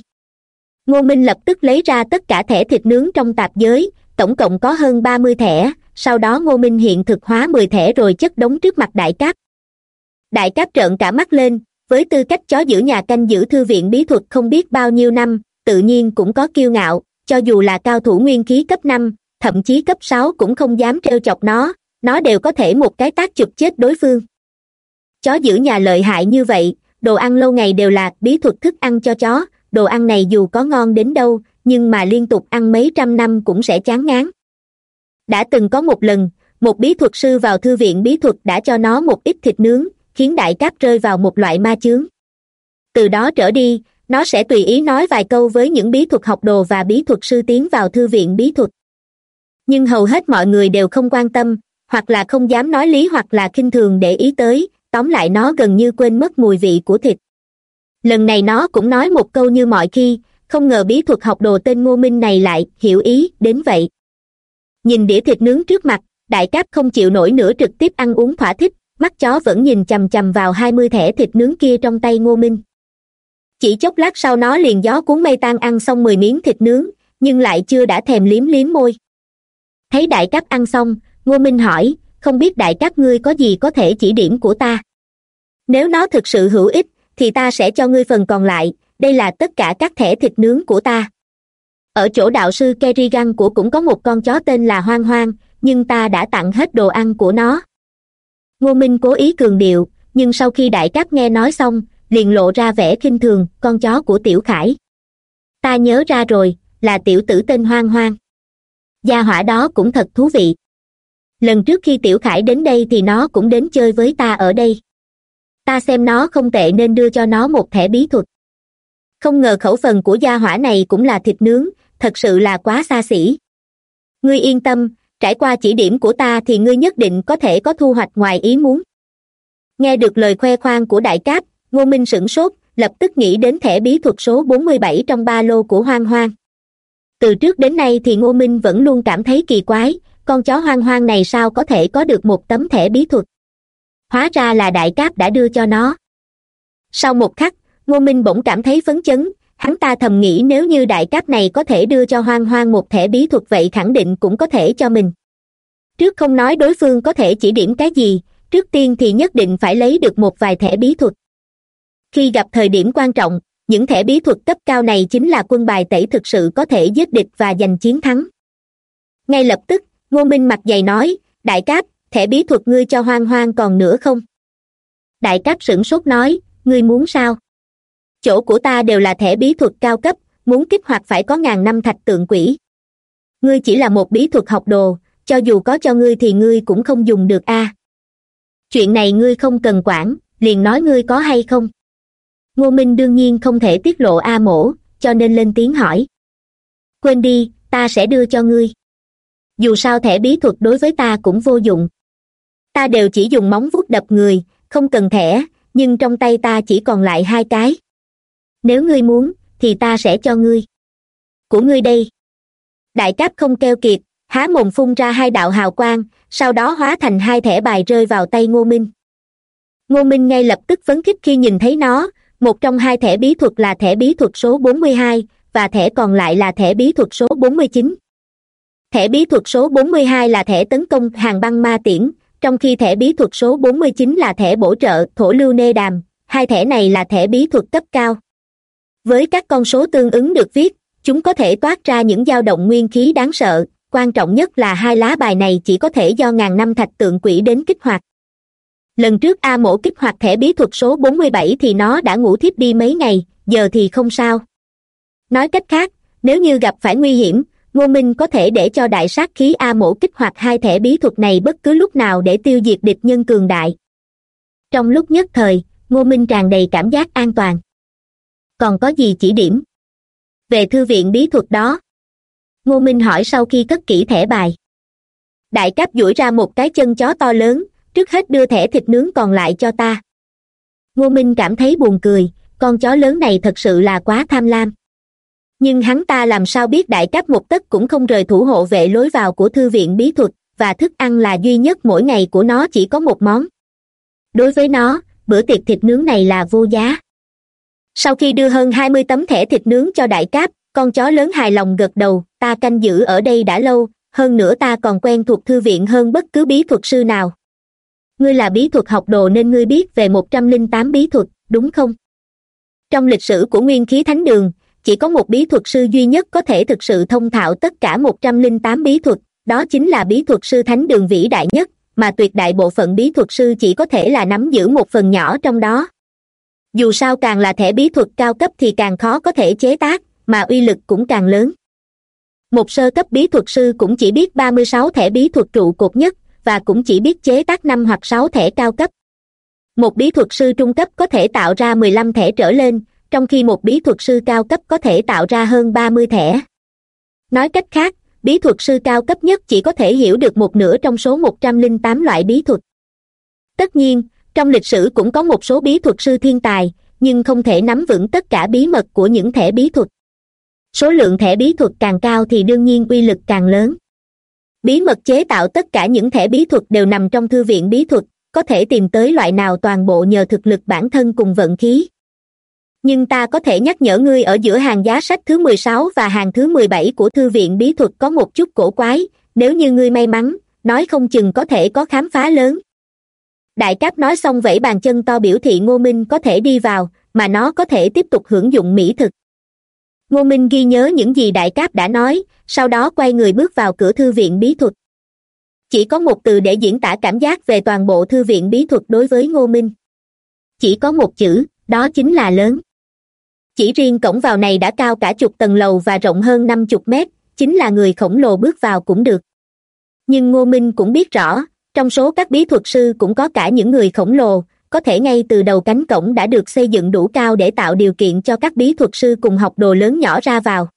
Ngô minh lập tức lấy ra tất cả thẻ thịt nướng trong tạp giới, tổng cộng có hơn ba mươi thẻ, sau đó ngô minh hiện thực hóa mười thẻ rồi chất đống trước mặt đại cáp. Đại cáp trợn cả mắt lên, với tư cách chó giữ nhà canh giữ thư viện bí thuật không biết bao nhiêu năm, tự nhiên cũng có kiêu ngạo, cho dù là cao thủ nguyên khí cấp năm, thậm chí cấp sáu cũng không dám trêu chọc nó nó đều có thể một cái tác chụp chết đối phương chó giữ nhà lợi hại như vậy, đồ ăn lâu ngày đều là bí thuật thức ăn cho chó, đồ ăn này dù có ngon đến đâu, nhưng mà liên tục ăn mấy trăm năm cũng sẽ chán ngán. Đã từng có một lần, một bí thuật sư vào thư viện bí thuật đã cho nó một ít thịt nướng, khiến đại cáp rơi vào một loại ma chướng. Từ đó trở đi, nó sẽ tùy ý nói vài câu với những bí thuật học đồ và bí thuật sư tiến vào thư viện bí thuật. Nhưng hầu hết mọi người đều không quan tâm, hoặc là không dám nói lý hoặc là khinh thường để ý tới tóm lại nó gần như quên mất mùi vị của thịt. Lần này nó cũng nói một câu như mọi khi, không ngờ bí thuật học đồ tên ngô minh này lại hiểu ý đến vậy. Nhìn đĩa thịt nướng trước mặt, đại cáp không chịu nổi nữa trực tiếp ăn uống thỏa thích, mắt chó vẫn nhìn chằm chằm vào hai mươi thẻ thịt nướng kia trong tay ngô minh. Chỉ chốc lát sau nó liền gió cuốn mây tan ăn xong mười miếng thịt nướng, nhưng lại chưa đã thèm liếm liếm môi. Thấy đại cáp ăn xong, ngô minh hỏi không biết đại các ngươi có gì có thể chỉ điểm của ta. Nếu nó thực sự hữu ích, thì ta sẽ cho ngươi phần còn lại, đây là tất cả các thẻ thịt nướng của ta. Ở chỗ đạo sư kerrigan của cũng có một con chó tên là hoang hoang, nhưng ta đã tặng hết đồ ăn của nó. Ngô minh cố ý cường điệu, nhưng sau khi đại cáp nghe nói xong, liền lộ ra vẻ khinh thường, con chó của tiểu khải. Ta nhớ ra rồi, là tiểu tử tên hoang hoang. Gia hỏa đó cũng thật thú vị lần trước khi tiểu khải đến đây thì nó cũng đến chơi với ta ở đây. Ta xem nó không tệ nên đưa cho nó một thẻ bí thuật. Không ngờ khẩu phần của gia hỏa này cũng là thịt nướng, thật sự là quá xa xỉ. Ngươi yên tâm, trải qua chỉ điểm của ta thì ngươi nhất định có thể có thu hoạch ngoài ý muốn. Nghe được lời khoe khoang của đại cáp, ngô minh sửng sốt, lập tức nghĩ đến thẻ bí thuật số bốn mươi bảy trong ba lô của hoang hoang. Từ trước đến nay thì ngô minh vẫn luôn cảm thấy kỳ quái con chó hoang hoang này sao có thể có được một tấm thẻ bí thuật? Hóa ra là đại cáp đã đưa cho nó. Sau một khắc, ngô minh bỗng cảm thấy phấn chấn. Hắn ta thầm nghĩ nếu như đại cáp này có thể đưa cho hoang hoang một thẻ bí thuật vậy khẳng định cũng có thể cho mình. Trước không nói đối phương có thể chỉ điểm cái gì, trước tiên thì nhất định phải lấy được một vài thẻ bí thuật. Khi gặp thời điểm quan trọng, những thẻ bí thuật cấp cao này chính là quân bài tẩy thực sự có thể giết địch và giành chiến thắng. Ngay lập tức ngô minh mặt dày nói, đại cáp, thẻ bí thuật ngươi cho hoang hoang còn nữa không? Đại cáp sửng sốt nói, ngươi muốn sao? Chỗ của ta đều là thẻ bí thuật cao cấp, muốn kích hoạt phải có ngàn năm thạch tượng quỷ. Ngươi chỉ là một bí thuật học đồ, cho dù có cho ngươi thì ngươi cũng không dùng được a. Chuyện này ngươi không cần quản, liền nói ngươi có hay không? Ngô minh đương nhiên không thể tiết lộ a mổ, cho nên lên tiếng hỏi. Quên đi, ta sẽ đưa cho ngươi dù sao thẻ bí thuật đối với ta cũng vô dụng. Ta đều chỉ dùng móng vuốt đập người, không cần thẻ, nhưng trong tay ta chỉ còn lại hai cái. Nếu ngươi muốn, thì ta sẽ cho ngươi. Của ngươi đây. Đại cáp không keo kiệt, há mồm phun ra hai đạo hào quang, sau đó hóa thành hai thẻ bài rơi vào tay ngô minh. Ngô minh ngay lập tức phấn khích khi nhìn thấy nó, một trong hai thẻ bí thuật là thẻ bí thuật số bốn mươi hai, và thẻ còn lại là thẻ bí thuật số bốn mươi chín thẻ bí thuật số bốn mươi hai là thẻ tấn công hàng băng ma tiễn, trong khi thẻ bí thuật số 49 là thẻ bổ trợ thổ lưu nê đàm. Hai thẻ này là thẻ bí thuật cấp cao. Với các con số tương ứng được viết, chúng có thể toát ra những dao động nguyên khí đáng sợ. Quan trọng nhất là hai lá bài này chỉ có thể do ngàn năm thạch tượng quỷ đến kích hoạt. Lần trước a mổ kích hoạt thẻ bí thuật số 47 thì nó đã ngủ thiếp đi mấy ngày, giờ thì không sao. Nói cách khác, nếu như gặp phải nguy hiểm ngô minh có thể để cho đại sát khí a mổ kích hoạt hai thẻ bí thuật này bất cứ lúc nào để tiêu diệt địch nhân cường đại. Trong lúc nhất thời, ngô minh tràn đầy cảm giác an toàn. Còn có gì chỉ điểm? Về thư viện bí thuật đó. Ngô minh hỏi sau khi cất kỹ thẻ bài. Đại cáp duỗi ra một cái chân chó to lớn, trước hết đưa thẻ thịt nướng còn lại cho ta. Ngô minh cảm thấy buồn cười, con chó lớn này thật sự là quá tham lam nhưng hắn ta làm sao biết đại cáp một tấc cũng không rời thủ hộ vệ lối vào của thư viện bí thuật, và thức ăn là duy nhất mỗi ngày của nó chỉ có một món. Đối với nó, bữa tiệc thịt nướng này là vô giá. Sau khi đưa hơn hai mươi tấm thẻ thịt nướng cho đại cáp con chó lớn hài lòng gật đầu, ta canh giữ ở đây đã lâu, hơn nữa ta còn quen thuộc thư viện hơn bất cứ bí thuật sư nào. Ngươi là bí thuật học đồ nên ngươi biết về một trăm linh tám bí thuật, đúng không? Trong lịch sử của nguyên khí thánh đường chỉ có một bí thuật sư duy nhất có thể thực sự thông thạo tất cả một trăm linh tám bí thuật, đó chính là bí thuật sư thánh đường vĩ đại nhất, mà tuyệt đại bộ phận bí thuật sư chỉ có thể là nắm giữ một phần nhỏ trong đó. Dù sao càng là thẻ bí thuật cao cấp thì càng khó có thể chế tác, mà uy lực cũng càng lớn. Một sơ cấp bí thuật sư cũng chỉ biết ba mươi sáu thẻ bí thuật trụ cột nhất, và cũng chỉ biết chế tác năm hoặc sáu thẻ cao cấp. Một bí thuật sư trung cấp có thể tạo ra mười lăm thẻ trở lên trong khi một bí thuật sư cao cấp có thể tạo ra hơn ba mươi thẻ. Nói cách khác, bí thuật sư cao cấp nhất chỉ có thể hiểu được một nửa trong số một trăm linh tám loại bí thuật. Tất nhiên, trong lịch sử cũng có một số bí thuật sư thiên tài, nhưng không thể nắm vững tất cả bí mật của những thẻ bí thuật. Số lượng thẻ bí thuật càng cao thì đương nhiên uy lực càng lớn. Bí mật chế tạo tất cả những thẻ bí thuật đều nằm trong thư viện bí thuật, có thể tìm tới loại nào toàn bộ nhờ thực lực bản thân cùng vận khí nhưng ta có thể nhắc nhở ngươi ở giữa hàng giá sách thứ mười sáu và hàng thứ mười bảy của thư viện bí thuật có một chút cổ quái, nếu như ngươi may mắn, nói không chừng có thể có khám phá lớn. Đại cáp nói xong vẫy bàn chân to biểu thị ngô minh có thể đi vào, mà nó có thể tiếp tục hưởng dụng mỹ thực. Ngô minh ghi nhớ những gì đại cáp đã nói, sau đó quay người bước vào cửa thư viện bí thuật. Chỉ có một từ để diễn tả cảm giác về toàn bộ thư viện bí thuật đối với ngô minh. Chỉ có một chữ, đó chính là lớn chỉ riêng cổng vào này đã cao cả chục tầng lầu và rộng hơn năm chục mét, chính là người khổng lồ bước vào cũng được. Nhưng ngô minh cũng biết rõ, trong số các bí thuật sư cũng có cả những người khổng lồ, có thể ngay từ đầu cánh cổng đã được xây dựng đủ cao để tạo điều kiện cho các bí thuật sư cùng học đồ lớn nhỏ ra vào.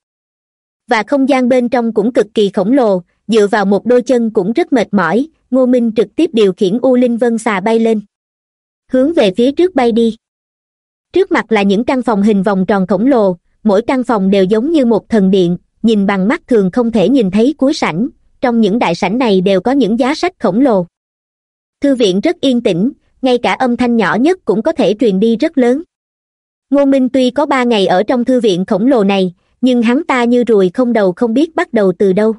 Và không gian bên trong cũng cực kỳ khổng lồ, dựa vào một đôi chân cũng rất mệt mỏi, ngô minh trực tiếp điều khiển u linh vân xà bay lên. Hướng về phía trước bay đi trước mặt là những căn phòng hình vòng tròn khổng lồ, mỗi căn phòng đều giống như một thần điện, nhìn bằng mắt thường không thể nhìn thấy cuối sảnh, trong những đại sảnh này đều có những giá sách khổng lồ. Thư viện rất yên tĩnh, ngay cả âm thanh nhỏ nhất cũng có thể truyền đi rất lớn. Ngô minh tuy có ba ngày ở trong thư viện khổng lồ này, nhưng hắn ta như ruồi không đầu không biết bắt đầu từ đâu.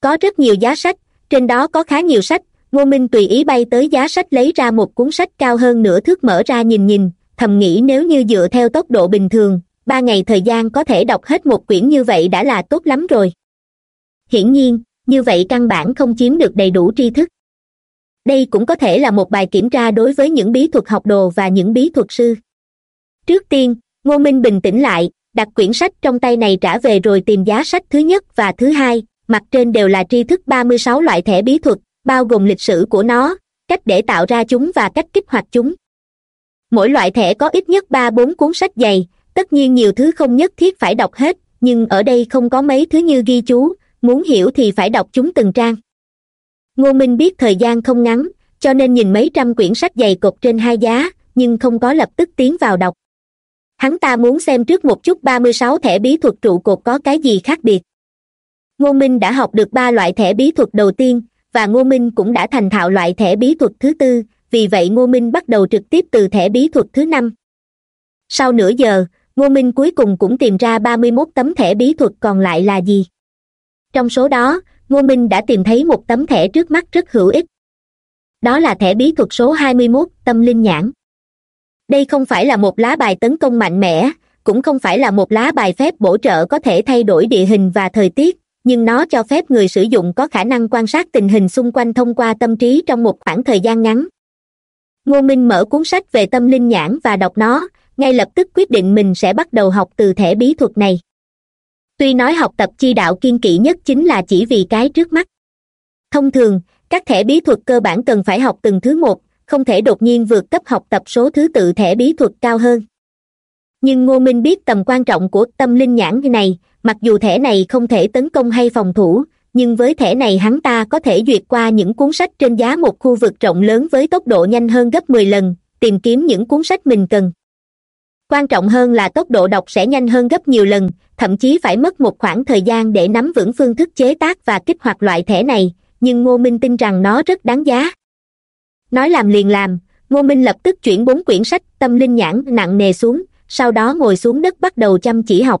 Có rất nhiều giá sách, trên đó có khá nhiều sách, ngô minh tùy ý bay tới giá sách lấy ra một cuốn sách cao hơn nửa thước mở ra nhìn nhìn thầm nghĩ nếu như dựa theo tốc độ bình thường, ba ngày thời gian có thể đọc hết một quyển như vậy đã là tốt lắm rồi. Hiển nhiên, như vậy căn bản không chiếm được đầy đủ tri thức. Đây cũng có thể là một bài kiểm tra đối với những bí thuật học đồ và những bí thuật sư. Trước tiên, ngô minh bình tĩnh lại, đặt quyển sách trong tay này trả về rồi tìm giá sách thứ nhất và thứ hai, mặt trên đều là tri thức ba mươi sáu loại thẻ bí thuật, bao gồm lịch sử của nó, cách để tạo ra chúng và cách kích hoạt chúng mỗi loại thẻ có ít nhất ba bốn cuốn sách dày, tất nhiên nhiều thứ không nhất thiết phải đọc hết, nhưng ở đây không có mấy thứ như ghi chú, muốn hiểu thì phải đọc chúng từng trang. Ngô minh biết thời gian không ngắn, cho nên nhìn mấy trăm quyển sách dày cột trên hai giá, nhưng không có lập tức tiến vào đọc. Hắn ta muốn xem trước một chút ba mươi sáu thẻ bí thuật trụ cột có cái gì khác biệt. Ngô minh đã học được ba loại thẻ bí thuật đầu tiên, và ngô minh cũng đã thành thạo loại thẻ bí thuật thứ tư vì vậy ngô minh bắt đầu trực tiếp từ thẻ bí thuật thứ năm. Sau nửa giờ, ngô minh cuối cùng cũng tìm ra ba mươi mốt tấm thẻ bí thuật còn lại là gì. Trong số đó, ngô minh đã tìm thấy một tấm thẻ trước mắt rất hữu ích. Đó là thẻ bí thuật số hai mươi mốt, tâm linh nhãn. Đây không phải là một lá bài tấn công mạnh mẽ, cũng không phải là một lá bài phép bổ trợ có thể thay đổi địa hình và thời tiết, nhưng nó cho phép người sử dụng có khả năng quan sát tình hình xung quanh thông qua tâm trí trong một khoảng thời gian ngắn ngô minh mở cuốn sách về tâm linh nhãn và đọc nó, ngay lập tức quyết định mình sẽ bắt đầu học từ thẻ bí thuật này. Tuy nói học tập chi đạo kiên kỵ nhất chính là chỉ vì cái trước mắt. Thông thường, các thẻ bí thuật cơ bản cần phải học từng thứ một, không thể đột nhiên vượt cấp học tập số thứ tự thẻ bí thuật cao hơn. Nhưng ngô minh biết tầm quan trọng của tâm linh nhãn như này, mặc dù thẻ này không thể tấn công hay phòng thủ nhưng với thẻ này hắn ta có thể duyệt qua những cuốn sách trên giá một khu vực rộng lớn với tốc độ nhanh hơn gấp mười lần, tìm kiếm những cuốn sách mình cần. Quan trọng hơn là tốc độ đọc sẽ nhanh hơn gấp nhiều lần, thậm chí phải mất một khoảng thời gian để nắm vững phương thức chế tác và kích hoạt loại thẻ này, nhưng ngô minh tin rằng nó rất đáng giá. Nói làm liền làm, ngô minh lập tức chuyển bốn quyển sách tâm linh nhãn nặng nề xuống, sau đó ngồi xuống đất bắt đầu chăm chỉ học